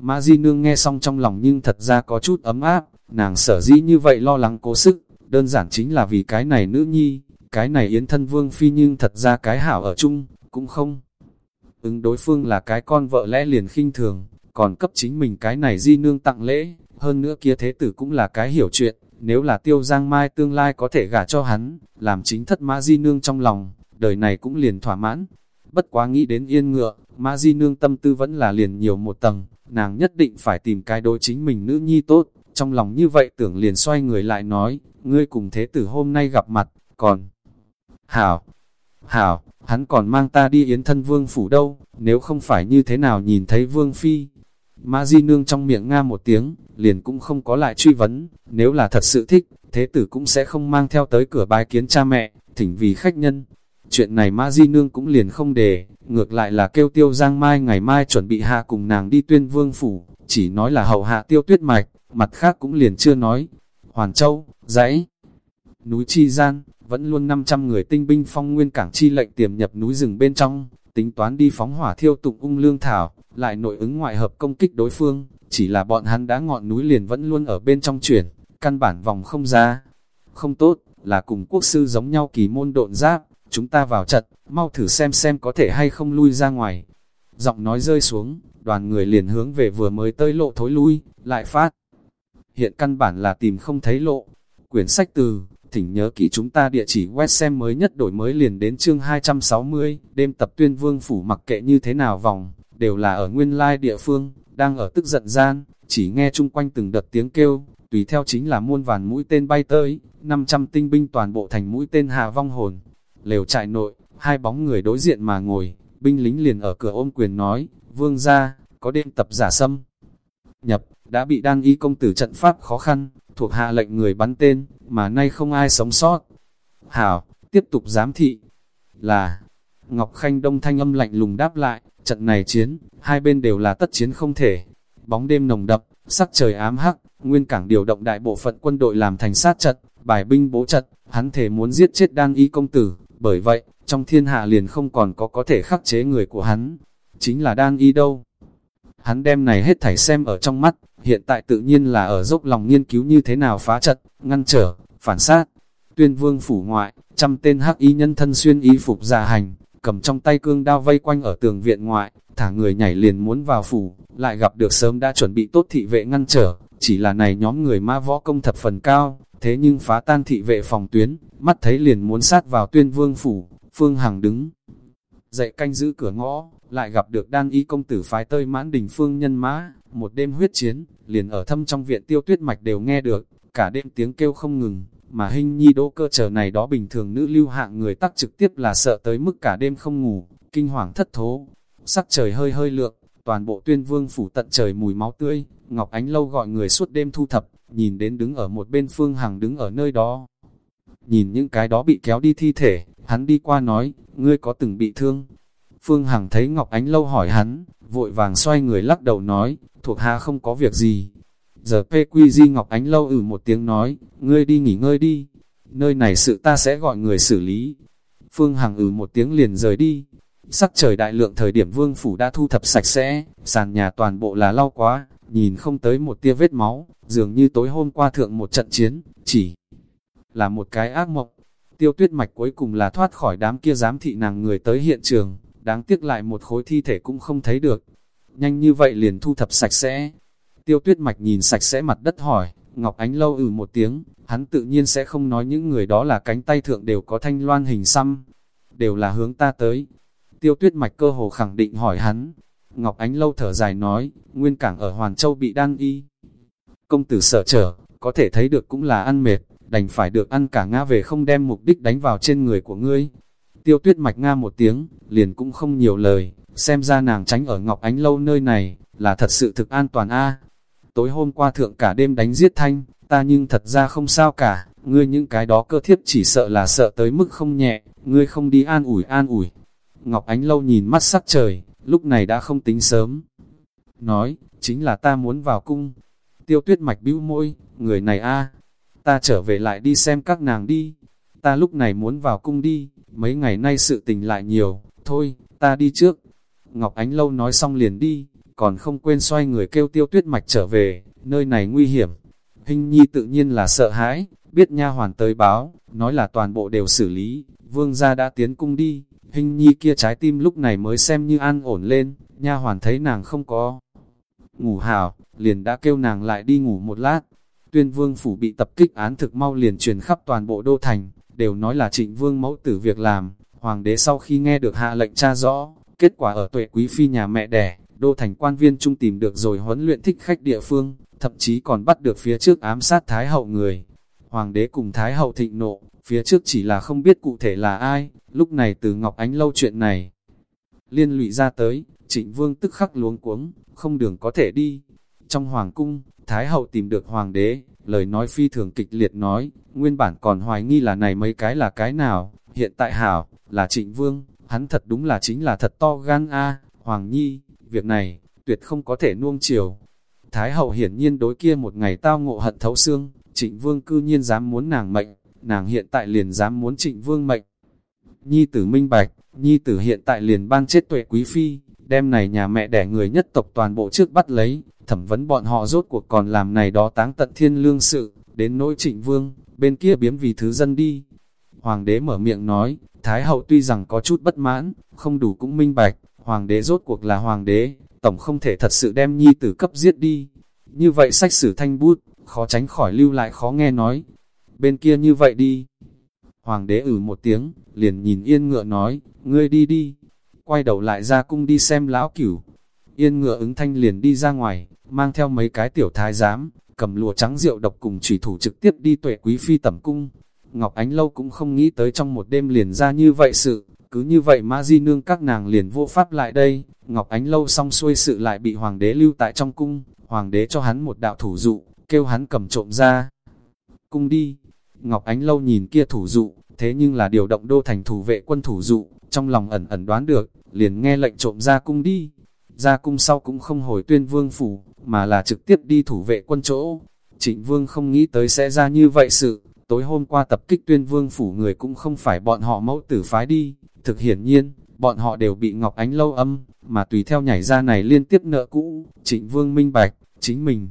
Ma Di Nương nghe xong trong lòng nhưng thật ra có chút ấm áp, Nàng sở dĩ như vậy lo lắng cố sức, đơn giản chính là vì cái này nữ nhi, cái này yến thân vương phi nhưng thật ra cái hảo ở chung, cũng không. Ứng đối phương là cái con vợ lẽ liền khinh thường, còn cấp chính mình cái này di nương tặng lễ, hơn nữa kia thế tử cũng là cái hiểu chuyện, nếu là tiêu giang mai tương lai có thể gả cho hắn, làm chính thất mã di nương trong lòng, đời này cũng liền thỏa mãn. Bất quá nghĩ đến yên ngựa, mã di nương tâm tư vẫn là liền nhiều một tầng, nàng nhất định phải tìm cái đối chính mình nữ nhi tốt, trong lòng như vậy tưởng liền xoay người lại nói, ngươi cùng thế tử hôm nay gặp mặt, còn... Hảo, hảo, hắn còn mang ta đi yến thân vương phủ đâu, nếu không phải như thế nào nhìn thấy vương phi. Ma Di Nương trong miệng nga một tiếng, liền cũng không có lại truy vấn, nếu là thật sự thích, thế tử cũng sẽ không mang theo tới cửa bái kiến cha mẹ, thỉnh vì khách nhân. Chuyện này Ma Di Nương cũng liền không để, ngược lại là kêu tiêu giang mai ngày mai chuẩn bị hạ cùng nàng đi tuyên vương phủ, chỉ nói là hậu hạ tiêu tuyết mạch, mặt khác cũng liền chưa nói. Hoàn Châu, dãy, núi Chi Gian, vẫn luôn 500 người tinh binh phong nguyên cảng chi lệnh tiềm nhập núi rừng bên trong, tính toán đi phóng hỏa thiêu tụng ung lương thảo, lại nội ứng ngoại hợp công kích đối phương, chỉ là bọn hắn đã ngọn núi liền vẫn luôn ở bên trong chuyển, căn bản vòng không ra. Không tốt, là cùng quốc sư giống nhau kỳ môn độn giáp, chúng ta vào trận, mau thử xem xem có thể hay không lui ra ngoài. Giọng nói rơi xuống, đoàn người liền hướng về vừa mới tới lộ thối lui, lại phát hiện căn bản là tìm không thấy lộ. Quyển sách từ, thỉnh nhớ kỹ chúng ta địa chỉ web xem mới nhất đổi mới liền đến chương 260, đêm tập tuyên vương phủ mặc kệ như thế nào vòng, đều là ở nguyên lai địa phương, đang ở tức giận gian, chỉ nghe chung quanh từng đợt tiếng kêu, tùy theo chính là muôn vàn mũi tên bay tới, 500 tinh binh toàn bộ thành mũi tên hạ vong hồn. Lều trại nội, hai bóng người đối diện mà ngồi, binh lính liền ở cửa ôm quyền nói, vương ra, có đêm tập giả xâm Nhập, đã bị đan y công tử trận pháp khó khăn, thuộc hạ lệnh người bắn tên, mà nay không ai sống sót. Hảo, tiếp tục giám thị, là, Ngọc Khanh Đông thanh âm lạnh lùng đáp lại, trận này chiến, hai bên đều là tất chiến không thể. Bóng đêm nồng đậm, sắc trời ám hắc, nguyên cảng điều động đại bộ phận quân đội làm thành sát trận, bài binh bố trận, hắn thể muốn giết chết đan y công tử, bởi vậy, trong thiên hạ liền không còn có có thể khắc chế người của hắn. Chính là đan y đâu. hắn đem này hết thảy xem ở trong mắt, hiện tại tự nhiên là ở dốc lòng nghiên cứu như thế nào phá trận, ngăn trở, phản sát. Tuyên vương phủ ngoại, trăm tên hắc y nhân thân xuyên y phục giả hành, cầm trong tay cương đao vây quanh ở tường viện ngoại, thả người nhảy liền muốn vào phủ, lại gặp được sớm đã chuẩn bị tốt thị vệ ngăn trở, chỉ là này nhóm người ma võ công thập phần cao, thế nhưng phá tan thị vệ phòng tuyến, mắt thấy liền muốn sát vào tuyên vương phủ, phương hằng đứng. Dậy canh giữ cửa ngõ, lại gặp được đan y công tử phái tơi mãn đình phương nhân mã, một đêm huyết chiến, liền ở thâm trong viện tiêu tuyết mạch đều nghe được, cả đêm tiếng kêu không ngừng, mà hình nhi đỗ cơ chờ này đó bình thường nữ lưu hạng người tắc trực tiếp là sợ tới mức cả đêm không ngủ, kinh hoàng thất thố, sắc trời hơi hơi lượng, toàn bộ tuyên vương phủ tận trời mùi máu tươi, Ngọc Ánh Lâu gọi người suốt đêm thu thập, nhìn đến đứng ở một bên phương hằng đứng ở nơi đó. Nhìn những cái đó bị kéo đi thi thể, hắn đi qua nói, ngươi có từng bị thương? Phương Hằng thấy Ngọc Ánh Lâu hỏi hắn, vội vàng xoay người lắc đầu nói, thuộc hạ không có việc gì. Giờ PQZ Ngọc Ánh Lâu ử một tiếng nói, ngươi đi nghỉ ngơi đi, nơi này sự ta sẽ gọi người xử lý. Phương Hằng ử một tiếng liền rời đi. Sắc trời đại lượng thời điểm vương phủ đã thu thập sạch sẽ, sàn nhà toàn bộ là lau quá, nhìn không tới một tia vết máu, dường như tối hôm qua thượng một trận chiến, chỉ là một cái ác mộng. Tiêu tuyết mạch cuối cùng là thoát khỏi đám kia giám thị nàng người tới hiện trường, đáng tiếc lại một khối thi thể cũng không thấy được. Nhanh như vậy liền thu thập sạch sẽ. Tiêu tuyết mạch nhìn sạch sẽ mặt đất hỏi, Ngọc Ánh lâu ừ một tiếng, hắn tự nhiên sẽ không nói những người đó là cánh tay thượng đều có thanh loan hình xăm, đều là hướng ta tới. Tiêu tuyết mạch cơ hồ khẳng định hỏi hắn. Ngọc Ánh lâu thở dài nói, nguyên cảng ở Hoàn Châu bị đan y. Công tử sợ trở, có thể thấy được cũng là ăn mệt, đành phải được ăn cả ngã về không đem mục đích đánh vào trên người của ngươi. Tiêu tuyết mạch Nga một tiếng, liền cũng không nhiều lời, xem ra nàng tránh ở Ngọc Ánh Lâu nơi này, là thật sự thực an toàn a Tối hôm qua thượng cả đêm đánh giết thanh, ta nhưng thật ra không sao cả, ngươi những cái đó cơ thiết chỉ sợ là sợ tới mức không nhẹ, ngươi không đi an ủi an ủi. Ngọc Ánh Lâu nhìn mắt sắc trời, lúc này đã không tính sớm. Nói, chính là ta muốn vào cung. Tiêu tuyết mạch bĩu môi, người này a ta trở về lại đi xem các nàng đi. Ta lúc này muốn vào cung đi, mấy ngày nay sự tình lại nhiều, thôi, ta đi trước. Ngọc Ánh Lâu nói xong liền đi, còn không quên xoay người kêu tiêu tuyết mạch trở về, nơi này nguy hiểm. Hình nhi tự nhiên là sợ hãi, biết nha hoàn tới báo, nói là toàn bộ đều xử lý, vương gia đã tiến cung đi, hình nhi kia trái tim lúc này mới xem như an ổn lên, nha hoàn thấy nàng không có. Ngủ hào, liền đã kêu nàng lại đi ngủ một lát. Tuyên vương phủ bị tập kích án thực mau liền truyền khắp toàn bộ đô thành, đều nói là trịnh vương mẫu tử việc làm. Hoàng đế sau khi nghe được hạ lệnh tra rõ, kết quả ở tuệ quý phi nhà mẹ đẻ, đô thành quan viên trung tìm được rồi huấn luyện thích khách địa phương, thậm chí còn bắt được phía trước ám sát Thái hậu người. Hoàng đế cùng Thái hậu thịnh nộ, phía trước chỉ là không biết cụ thể là ai, lúc này từ Ngọc Ánh lâu chuyện này. Liên lụy ra tới, trịnh vương tức khắc luống cuống, không đường có thể đi. Trong hoàng cung, Thái hậu tìm được hoàng đế, lời nói phi thường kịch liệt nói, nguyên bản còn hoài nghi là này mấy cái là cái nào, hiện tại hảo, là trịnh vương, hắn thật đúng là chính là thật to gan a hoàng nhi, việc này, tuyệt không có thể nuông chiều. Thái hậu hiển nhiên đối kia một ngày tao ngộ hận thấu xương, trịnh vương cư nhiên dám muốn nàng mệnh, nàng hiện tại liền dám muốn trịnh vương mệnh. Nhi tử minh bạch, nhi tử hiện tại liền ban chết tuệ quý phi, đem này nhà mẹ đẻ người nhất tộc toàn bộ trước bắt lấy, thẩm vấn bọn họ rốt cuộc còn làm này đó táng tận thiên lương sự, đến nỗi trịnh vương, bên kia biếm vì thứ dân đi. Hoàng đế mở miệng nói, Thái hậu tuy rằng có chút bất mãn, không đủ cũng minh bạch, hoàng đế rốt cuộc là hoàng đế, tổng không thể thật sự đem nhi tử cấp giết đi. Như vậy sách sử thanh bút, khó tránh khỏi lưu lại khó nghe nói. Bên kia như vậy đi. Hoàng đế ử một tiếng, liền nhìn yên ngựa nói, ngươi đi đi. Quay đầu lại ra cung đi xem lão cửu. Yên ngựa ứng thanh liền đi ra ngoài, mang theo mấy cái tiểu thái giám, cầm lụa trắng rượu độc cùng trùy thủ trực tiếp đi tuệ quý phi tẩm cung. Ngọc Ánh Lâu cũng không nghĩ tới trong một đêm liền ra như vậy sự, cứ như vậy Ma Di Nương các nàng liền vô pháp lại đây. Ngọc Ánh Lâu xong xuôi sự lại bị Hoàng đế lưu tại trong cung, Hoàng đế cho hắn một đạo thủ dụ, kêu hắn cầm trộm ra. Cung đi, Ngọc Ánh Lâu nhìn kia thủ dụ, thế nhưng là điều động đô thành thủ vệ quân thủ dụ, trong lòng ẩn ẩn đoán được, liền nghe lệnh trộm ra cung đi. Ra cung sau cũng không hồi tuyên vương phủ, mà là trực tiếp đi thủ vệ quân chỗ. Trịnh vương không nghĩ tới sẽ ra như vậy sự, tối hôm qua tập kích tuyên vương phủ người cũng không phải bọn họ mẫu tử phái đi. Thực hiển nhiên, bọn họ đều bị Ngọc Ánh lâu âm, mà tùy theo nhảy ra này liên tiếp nợ cũ, trịnh vương minh bạch, chính mình.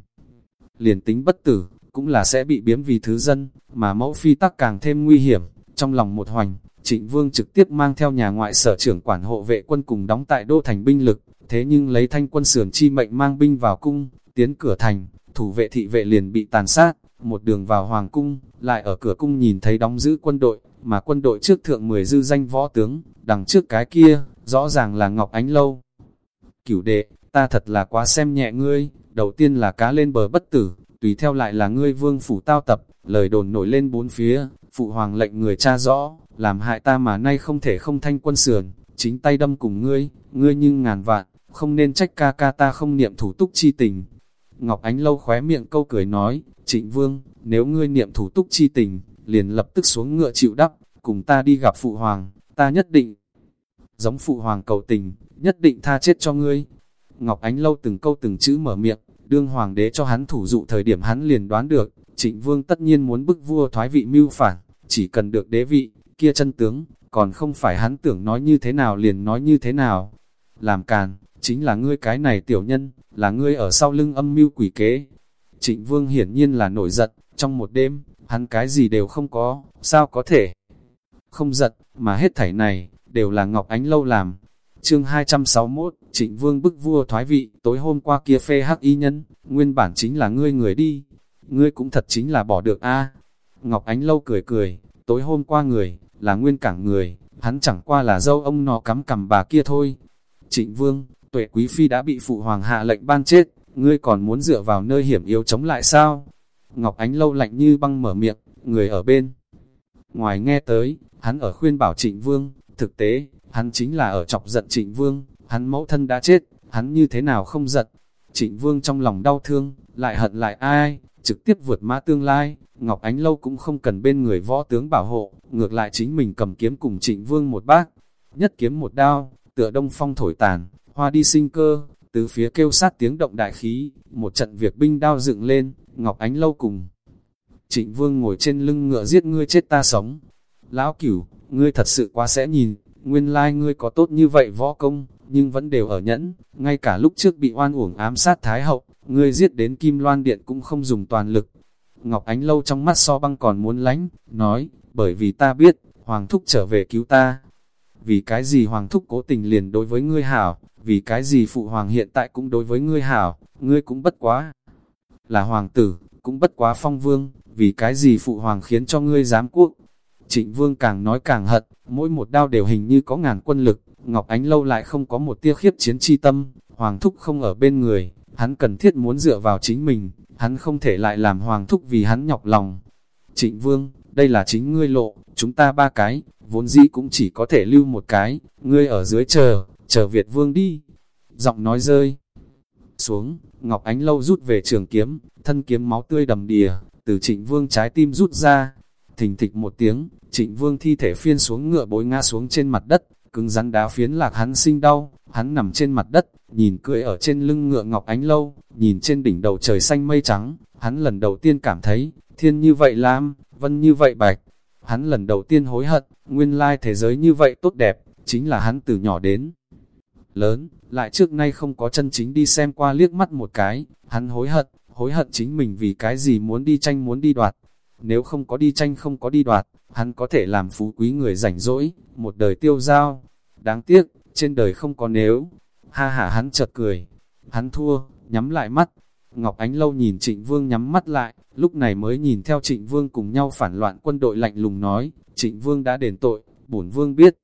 Liền tính bất tử, cũng là sẽ bị biếm vì thứ dân, mà mẫu phi tắc càng thêm nguy hiểm, trong lòng một hoành, trịnh vương trực tiếp mang theo nhà ngoại sở trưởng quản hộ vệ quân cùng đóng tại đô thành binh lực, thế nhưng lấy thanh quân sườn chi mệnh mang binh vào cung, tiến cửa thành, thủ vệ thị vệ liền bị tàn sát, một đường vào hoàng cung, lại ở cửa cung nhìn thấy đóng giữ quân đội, mà quân đội trước thượng 10 dư danh võ tướng, đằng trước cái kia, rõ ràng là Ngọc Ánh Lâu. Cửu đệ, ta thật là quá xem nhẹ ngươi, đầu tiên là cá lên bờ bất tử, tùy theo lại là ngươi vương phủ tao tập, lời đồn nổi lên bốn phía, phụ hoàng lệnh người cha rõ, làm hại ta mà nay không thể không thanh quân sườn, chính tay đâm cùng ngươi, ngươi nhưng ngàn vạn, không nên trách ca ca ta không niệm thủ túc chi tình. Ngọc Ánh Lâu khóe miệng câu cười nói, trịnh vương, nếu ngươi niệm thủ túc chi tình, liền lập tức xuống ngựa chịu đắp, cùng ta đi gặp phụ hoàng, ta nhất định, giống phụ hoàng cầu tình, nhất định tha chết cho ngươi. Ngọc Ánh Lâu từng câu từng chữ mở miệng, đương hoàng đế cho hắn thủ dụ thời điểm hắn liền đoán được, trịnh vương tất nhiên muốn bức vua thoái vị mưu phản, chỉ cần được đế vị, kia chân tướng, còn không phải hắn tưởng nói như thế nào liền nói như thế nào. Làm càn, chính là ngươi cái này tiểu nhân, là ngươi ở sau lưng âm mưu quỷ kế. Trịnh vương hiển nhiên là nổi giận, trong một đêm, hắn cái gì đều không có, sao có thể không giận, mà hết thảy này, đều là Ngọc Ánh Lâu làm. Chương 261, Trịnh Vương bức vua thoái vị, tối hôm qua kia phê hắc y nhân, nguyên bản chính là ngươi người đi, ngươi cũng thật chính là bỏ được a Ngọc Ánh Lâu cười cười, tối hôm qua người, là nguyên cảng người, hắn chẳng qua là dâu ông nó cắm cầm bà kia thôi. Trịnh Vương, tuệ quý phi đã bị phụ hoàng hạ lệnh ban chết, ngươi còn muốn dựa vào nơi hiểm yếu chống lại sao? Ngọc Ánh Lâu lạnh như băng mở miệng, người ở bên. Ngoài nghe tới, hắn ở khuyên bảo trịnh vương, thực tế, hắn chính là ở chọc giận trịnh vương, hắn mẫu thân đã chết, hắn như thế nào không giận. Trịnh vương trong lòng đau thương, lại hận lại ai, trực tiếp vượt mã tương lai, Ngọc Ánh Lâu cũng không cần bên người võ tướng bảo hộ, ngược lại chính mình cầm kiếm cùng trịnh vương một bác, nhất kiếm một đao, tựa đông phong thổi tàn, hoa đi sinh cơ, từ phía kêu sát tiếng động đại khí, một trận việc binh đao dựng lên, Ngọc Ánh Lâu cùng. Trịnh Vương ngồi trên lưng ngựa giết ngươi chết ta sống. Lão cửu, ngươi thật sự quá sẽ nhìn, nguyên lai like ngươi có tốt như vậy võ công, nhưng vẫn đều ở nhẫn, ngay cả lúc trước bị oan uổng ám sát Thái Hậu, ngươi giết đến Kim Loan Điện cũng không dùng toàn lực. Ngọc Ánh Lâu trong mắt so băng còn muốn lánh, nói, bởi vì ta biết, Hoàng Thúc trở về cứu ta. Vì cái gì Hoàng Thúc cố tình liền đối với ngươi hảo, vì cái gì Phụ Hoàng hiện tại cũng đối với ngươi hảo, ngươi cũng bất quá. Là Hoàng tử, cũng bất quá phong vương, vì cái gì Phụ Hoàng khiến cho ngươi dám quốc. Trịnh Vương càng nói càng hận, mỗi một đao đều hình như có ngàn quân lực, Ngọc Ánh Lâu lại không có một tia khiếp chiến chi tâm, Hoàng Thúc không ở bên người, hắn cần thiết muốn dựa vào chính mình, hắn không thể lại làm Hoàng Thúc vì hắn nhọc lòng. Trịnh Vương, đây là chính ngươi lộ, chúng ta ba cái, vốn dĩ cũng chỉ có thể lưu một cái, ngươi ở dưới chờ, chờ Việt Vương đi. Giọng nói rơi xuống, Ngọc Ánh Lâu rút về trường kiếm, thân kiếm máu tươi đầm đìa, từ trịnh vương trái tim rút ra. Thình thịch một tiếng, trịnh vương thi thể phiên xuống ngựa bối ngã xuống trên mặt đất, cứng rắn đá phiến lạc hắn sinh đau, hắn nằm trên mặt đất, nhìn cưỡi ở trên lưng ngựa Ngọc Ánh Lâu, nhìn trên đỉnh đầu trời xanh mây trắng, hắn lần đầu tiên cảm thấy, thiên như vậy lam, vân như vậy bạch. Hắn lần đầu tiên hối hận, nguyên lai thế giới như vậy tốt đẹp, chính là hắn từ nhỏ đến lớn, lại trước nay không có chân chính đi xem qua liếc mắt một cái, hắn hối hận, hối hận chính mình vì cái gì muốn đi tranh muốn đi đoạt. Nếu không có đi tranh không có đi đoạt, hắn có thể làm phú quý người rảnh rỗi, một đời tiêu giao. Đáng tiếc, trên đời không có nếu. Ha ha hắn chợt cười, hắn thua, nhắm lại mắt. Ngọc Ánh Lâu nhìn Trịnh Vương nhắm mắt lại, lúc này mới nhìn theo Trịnh Vương cùng nhau phản loạn quân đội lạnh lùng nói, Trịnh Vương đã đền tội, bổn Vương biết.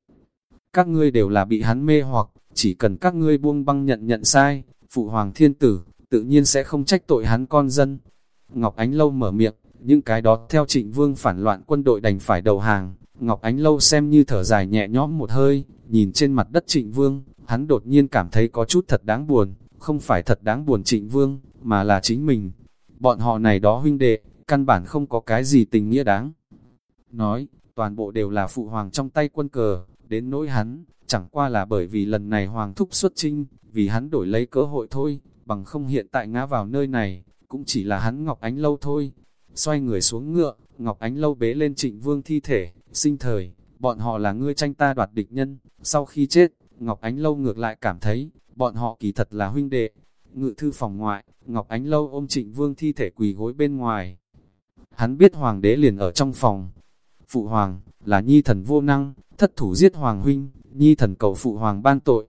Các ngươi đều là bị hắn mê hoặc, chỉ cần các ngươi buông băng nhận nhận sai, Phụ Hoàng Thiên Tử, tự nhiên sẽ không trách tội hắn con dân. Ngọc Ánh Lâu mở miệng, những cái đó theo trịnh vương phản loạn quân đội đành phải đầu hàng. Ngọc Ánh Lâu xem như thở dài nhẹ nhõm một hơi, nhìn trên mặt đất trịnh vương, hắn đột nhiên cảm thấy có chút thật đáng buồn, không phải thật đáng buồn trịnh vương, mà là chính mình. Bọn họ này đó huynh đệ, căn bản không có cái gì tình nghĩa đáng. Nói, toàn bộ đều là phụ hoàng trong tay quân cờ, đến nỗi hắn, chẳng qua là bởi vì lần này hoàng thúc xuất trinh, vì hắn đổi lấy cơ hội thôi, bằng không hiện tại ngã vào nơi này, cũng chỉ là hắn Ngọc Ánh Lâu thôi. Xoay người xuống ngựa, Ngọc Ánh Lâu bế lên trịnh vương thi thể, sinh thời, bọn họ là ngươi tranh ta đoạt địch nhân, sau khi chết, Ngọc Ánh Lâu ngược lại cảm thấy, bọn họ kỳ thật là huynh đệ. Ngự thư phòng ngoại, Ngọc Ánh Lâu ôm trịnh vương thi thể quỳ gối bên ngoài. Hắn biết hoàng đế liền ở trong phòng. Phụ hoàng, là nhi thần vô năng, thất thủ giết hoàng huynh, nhi thần cầu phụ hoàng ban tội.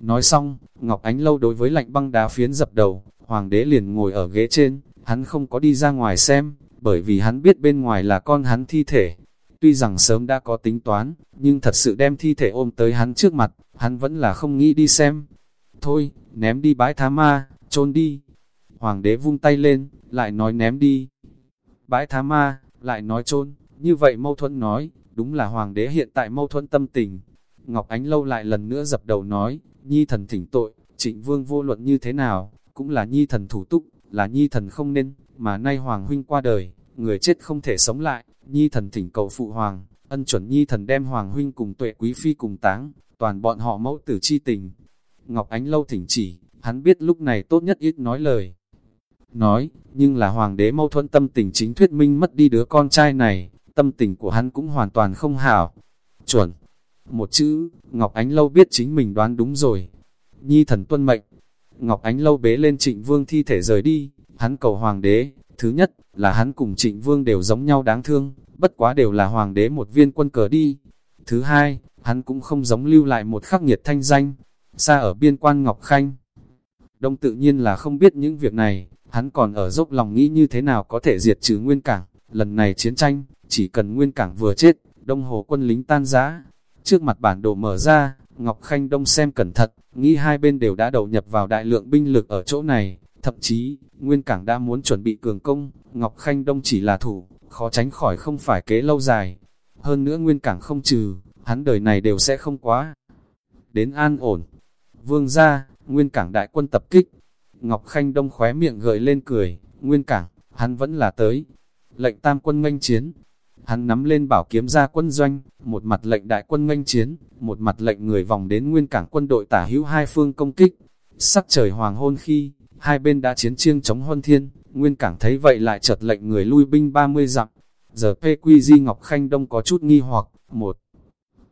Nói xong, Ngọc Ánh Lâu đối với lạnh băng đá phiến dập đầu, hoàng đế liền ngồi ở ghế trên, hắn không có đi ra ngoài xem, bởi vì hắn biết bên ngoài là con hắn thi thể. Tuy rằng sớm đã có tính toán, nhưng thật sự đem thi thể ôm tới hắn trước mặt, hắn vẫn là không nghĩ đi xem. Thôi, ném đi bãi tha ma, trôn đi. Hoàng đế vung tay lên, lại nói ném đi. Bãi tha ma, lại nói trôn, như vậy mâu thuẫn nói, đúng là hoàng đế hiện tại mâu thuẫn tâm tình. Ngọc Ánh Lâu lại lần nữa dập đầu nói, nhi thần thỉnh tội, trịnh vương vô luận như thế nào, cũng là nhi thần thủ túc, là nhi thần không nên, mà nay hoàng huynh qua đời, người chết không thể sống lại, nhi thần thỉnh cầu phụ hoàng, ân chuẩn nhi thần đem hoàng huynh cùng tuệ quý phi cùng táng, toàn bọn họ mẫu tử chi tình. Ngọc Ánh Lâu thỉnh chỉ, hắn biết lúc này tốt nhất ít nói lời. Nói, nhưng là hoàng đế mâu thuẫn tâm tình chính thuyết minh mất đi đứa con trai này, tâm tình của hắn cũng hoàn toàn không hảo. Chuẩn, một chữ, Ngọc Ánh Lâu biết chính mình đoán đúng rồi. Nhi thần tuân mệnh, Ngọc Ánh Lâu bế lên trịnh vương thi thể rời đi, hắn cầu hoàng đế, thứ nhất, là hắn cùng trịnh vương đều giống nhau đáng thương, bất quá đều là hoàng đế một viên quân cờ đi. Thứ hai, hắn cũng không giống lưu lại một khắc nghiệt thanh danh, xa ở biên quan Ngọc Khanh. Đông tự nhiên là không biết những việc này, hắn còn ở dốc lòng nghĩ như thế nào có thể diệt trừ nguyên cảng, lần này chiến tranh, chỉ cần nguyên cảng vừa chết, đông hồ quân lính tan giã. Trước mặt bản đồ mở ra, Ngọc Khanh Đông xem cẩn thận, nghĩ hai bên đều đã đầu nhập vào đại lượng binh lực ở chỗ này, thậm chí, Nguyên Cảng đã muốn chuẩn bị cường công, Ngọc Khanh Đông chỉ là thủ, khó tránh khỏi không phải kế lâu dài. Hơn nữa Nguyên Cảng không trừ, hắn đời này đều sẽ không quá. Đến an ổn, vương ra, Nguyên Cảng đại quân tập kích, Ngọc Khanh Đông khóe miệng gợi lên cười, Nguyên Cảng, hắn vẫn là tới. Lệnh tam quân nganh chiến, hắn nắm lên bảo kiếm ra quân doanh, một mặt lệnh đại quân nganh chiến, một mặt lệnh người vòng đến nguyên cảng quân đội tả hữu hai phương công kích. Sắc trời hoàng hôn khi, hai bên đã chiến chiêng chống huân thiên, nguyên cảng thấy vậy lại chợt lệnh người lui binh 30 dặm. Giờ PQZ Ngọc Khanh Đông có chút nghi hoặc, một,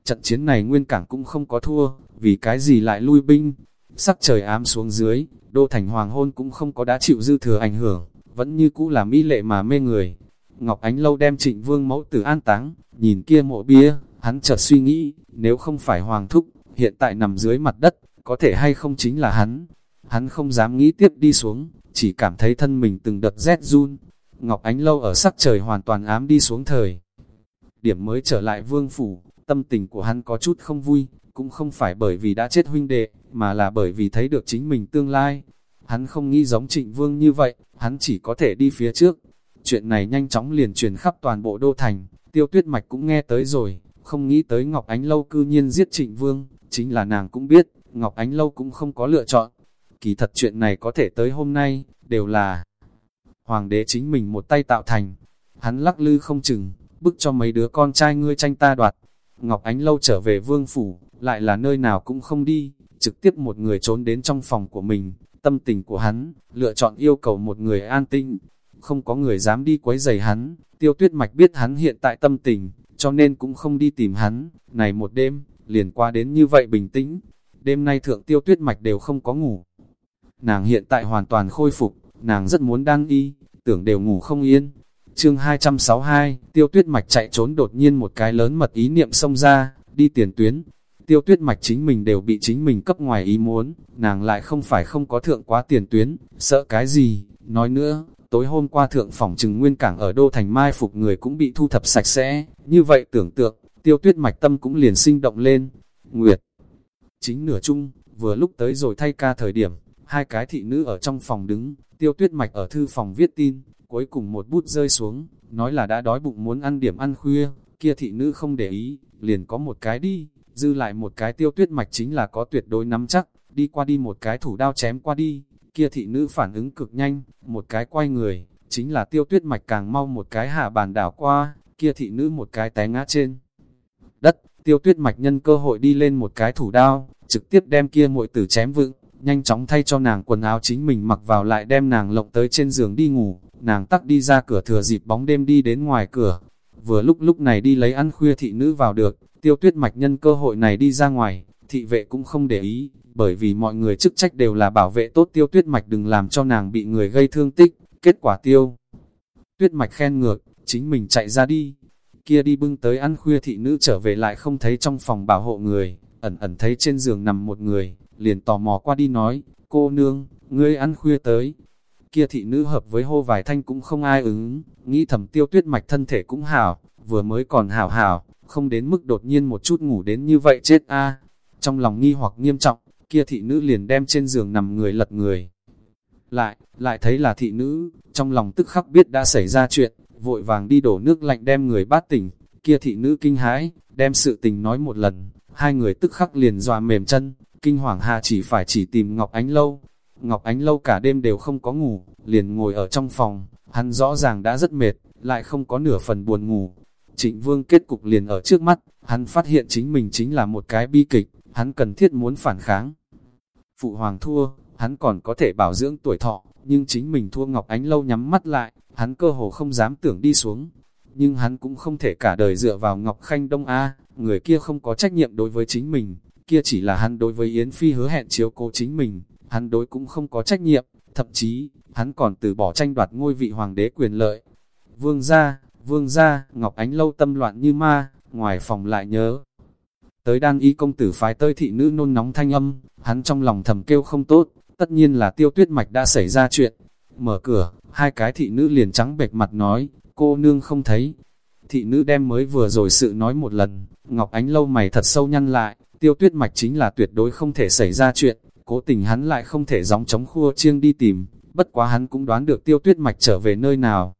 trận chiến này nguyên cảng cũng không có thua, vì cái gì lại lui binh. Sắc trời ám xuống dưới, đô thành hoàng hôn cũng không có đã chịu dư thừa ảnh hưởng, vẫn như cũ là mỹ lệ mà mê người. Ngọc Ánh Lâu đem trịnh vương mẫu tử an táng, nhìn kia mộ bia, hắn chợt suy nghĩ, nếu không phải hoàng thúc, hiện tại nằm dưới mặt đất, có thể hay không chính là hắn. Hắn không dám nghĩ tiếp đi xuống, chỉ cảm thấy thân mình từng đợt rét run. Ngọc Ánh Lâu ở sắc trời hoàn toàn ám đi xuống thời. Điểm mới trở lại vương phủ, tâm tình của hắn có chút không vui, cũng không phải bởi vì đã chết huynh đệ, mà là bởi vì thấy được chính mình tương lai. Hắn không nghĩ giống trịnh vương như vậy, hắn chỉ có thể đi phía trước, Chuyện này nhanh chóng liền truyền khắp toàn bộ đô thành, tiêu tuyết mạch cũng nghe tới rồi, không nghĩ tới Ngọc Ánh Lâu cư nhiên giết trịnh vương, chính là nàng cũng biết, Ngọc Ánh Lâu cũng không có lựa chọn. Kỳ thật chuyện này có thể tới hôm nay, đều là Hoàng đế chính mình một tay tạo thành, hắn lắc lư không chừng, bức cho mấy đứa con trai ngươi tranh ta đoạt. Ngọc Ánh Lâu trở về vương phủ, lại là nơi nào cũng không đi, trực tiếp một người trốn đến trong phòng của mình, tâm tình của hắn, lựa chọn yêu cầu một người an tĩnh, không có người dám đi quấy giày hắn, tiêu tuyết mạch biết hắn hiện tại tâm tình, cho nên cũng không đi tìm hắn, này một đêm, liền qua đến như vậy bình tĩnh, đêm nay thượng tiêu tuyết mạch đều không có ngủ. Nàng hiện tại hoàn toàn khôi phục, nàng rất muốn đăng y, tưởng đều ngủ không yên. Chương 262, tiêu tuyết mạch chạy trốn đột nhiên một cái lớn mật ý niệm xông ra, đi tiền tuyến. Tiêu tuyết mạch chính mình đều bị chính mình cấp ngoài ý muốn, nàng lại không phải không có thượng quá tiền tuyến, sợ cái gì, nói nữa, tối hôm qua thượng phòng trừng nguyên cảng ở Đô Thành Mai phục người cũng bị thu thập sạch sẽ, như vậy tưởng tượng, tiêu tuyết mạch tâm cũng liền sinh động lên. Nguyệt, chính nửa chung, vừa lúc tới rồi thay ca thời điểm, hai cái thị nữ ở trong phòng đứng, tiêu tuyết mạch ở thư phòng viết tin, cuối cùng một bút rơi xuống, nói là đã đói bụng muốn ăn điểm ăn khuya, kia thị nữ không để ý, liền có một cái đi, dư lại một cái tiêu tuyết mạch chính là có tuyệt đối nắm chắc, đi qua đi một cái thủ đao chém qua đi, kia thị nữ phản ứng cực nhanh, một cái quay người, chính là tiêu tuyết mạch càng mau một cái hạ bàn đảo qua, kia thị nữ một cái té ngã trên. Đất, tiêu tuyết mạch nhân cơ hội đi lên một cái thủ đao, trực tiếp đem kia muội tử chém vững, nhanh chóng thay cho nàng quần áo chính mình mặc vào lại đem nàng lộng tới trên giường đi ngủ, nàng tắc đi ra cửa thừa dịp bóng đêm đi đến ngoài cửa. Vừa lúc lúc này đi lấy ăn khuya thị nữ vào được, tiêu tuyết mạch nhân cơ hội này đi ra ngoài, thị vệ cũng không để ý, bởi vì mọi người chức trách đều là bảo vệ tốt tiêu tuyết mạch đừng làm cho nàng bị người gây thương tích, kết quả tiêu. Tuyết mạch khen ngược, chính mình chạy ra đi, kia đi bưng tới ăn khuya thị nữ trở về lại không thấy trong phòng bảo hộ người, ẩn ẩn thấy trên giường nằm một người, liền tò mò qua đi nói, cô nương, ngươi ăn khuya tới. Kia thị nữ hợp với hô vài thanh cũng không ai ứng, nghĩ thầm tiêu tuyết mạch thân thể cũng hảo, vừa mới còn hảo hảo, không đến mức đột nhiên một chút ngủ đến như vậy chết a Trong lòng nghi hoặc nghiêm trọng, kia thị nữ liền đem trên giường nằm người lật người. Lại, lại thấy là thị nữ, trong lòng tức khắc biết đã xảy ra chuyện, vội vàng đi đổ nước lạnh đem người bát tỉnh, kia thị nữ kinh hãi, đem sự tình nói một lần, hai người tức khắc liền dọa mềm chân, kinh hoàng hạ chỉ phải chỉ tìm Ngọc Ánh Lâu. Ngọc Ánh Lâu cả đêm đều không có ngủ, liền ngồi ở trong phòng, hắn rõ ràng đã rất mệt, lại không có nửa phần buồn ngủ. Trịnh Vương kết cục liền ở trước mắt, hắn phát hiện chính mình chính là một cái bi kịch, hắn cần thiết muốn phản kháng. Phụ Hoàng thua, hắn còn có thể bảo dưỡng tuổi thọ, nhưng chính mình thua Ngọc Ánh Lâu nhắm mắt lại, hắn cơ hồ không dám tưởng đi xuống. Nhưng hắn cũng không thể cả đời dựa vào Ngọc Khanh Đông A, người kia không có trách nhiệm đối với chính mình, kia chỉ là hắn đối với Yến Phi hứa hẹn chiếu cố chính mình, hắn đối cũng không có trách nhiệm, thậm chí, hắn còn từ bỏ tranh đoạt ngôi vị hoàng đế quyền lợi. Vương gia, vương gia, Ngọc Ánh lâu tâm loạn như ma, ngoài phòng lại nhớ. Tới đan y công tử phái tơi thị nữ nôn nóng thanh âm, hắn trong lòng thầm kêu không tốt, tất nhiên là tiêu tuyết mạch đã xảy ra chuyện. Mở cửa, hai cái thị nữ liền trắng bệch mặt nói, cô nương không thấy. Thị nữ đem mới vừa rồi sự nói một lần, Ngọc Ánh lâu mày thật sâu nhăn lại, tiêu tuyết mạch chính là tuyệt đối không thể xảy ra chuyện, cố tình hắn lại không thể gióng chống khua chiêng đi tìm, bất quá hắn cũng đoán được tiêu tuyết mạch trở về nơi nào.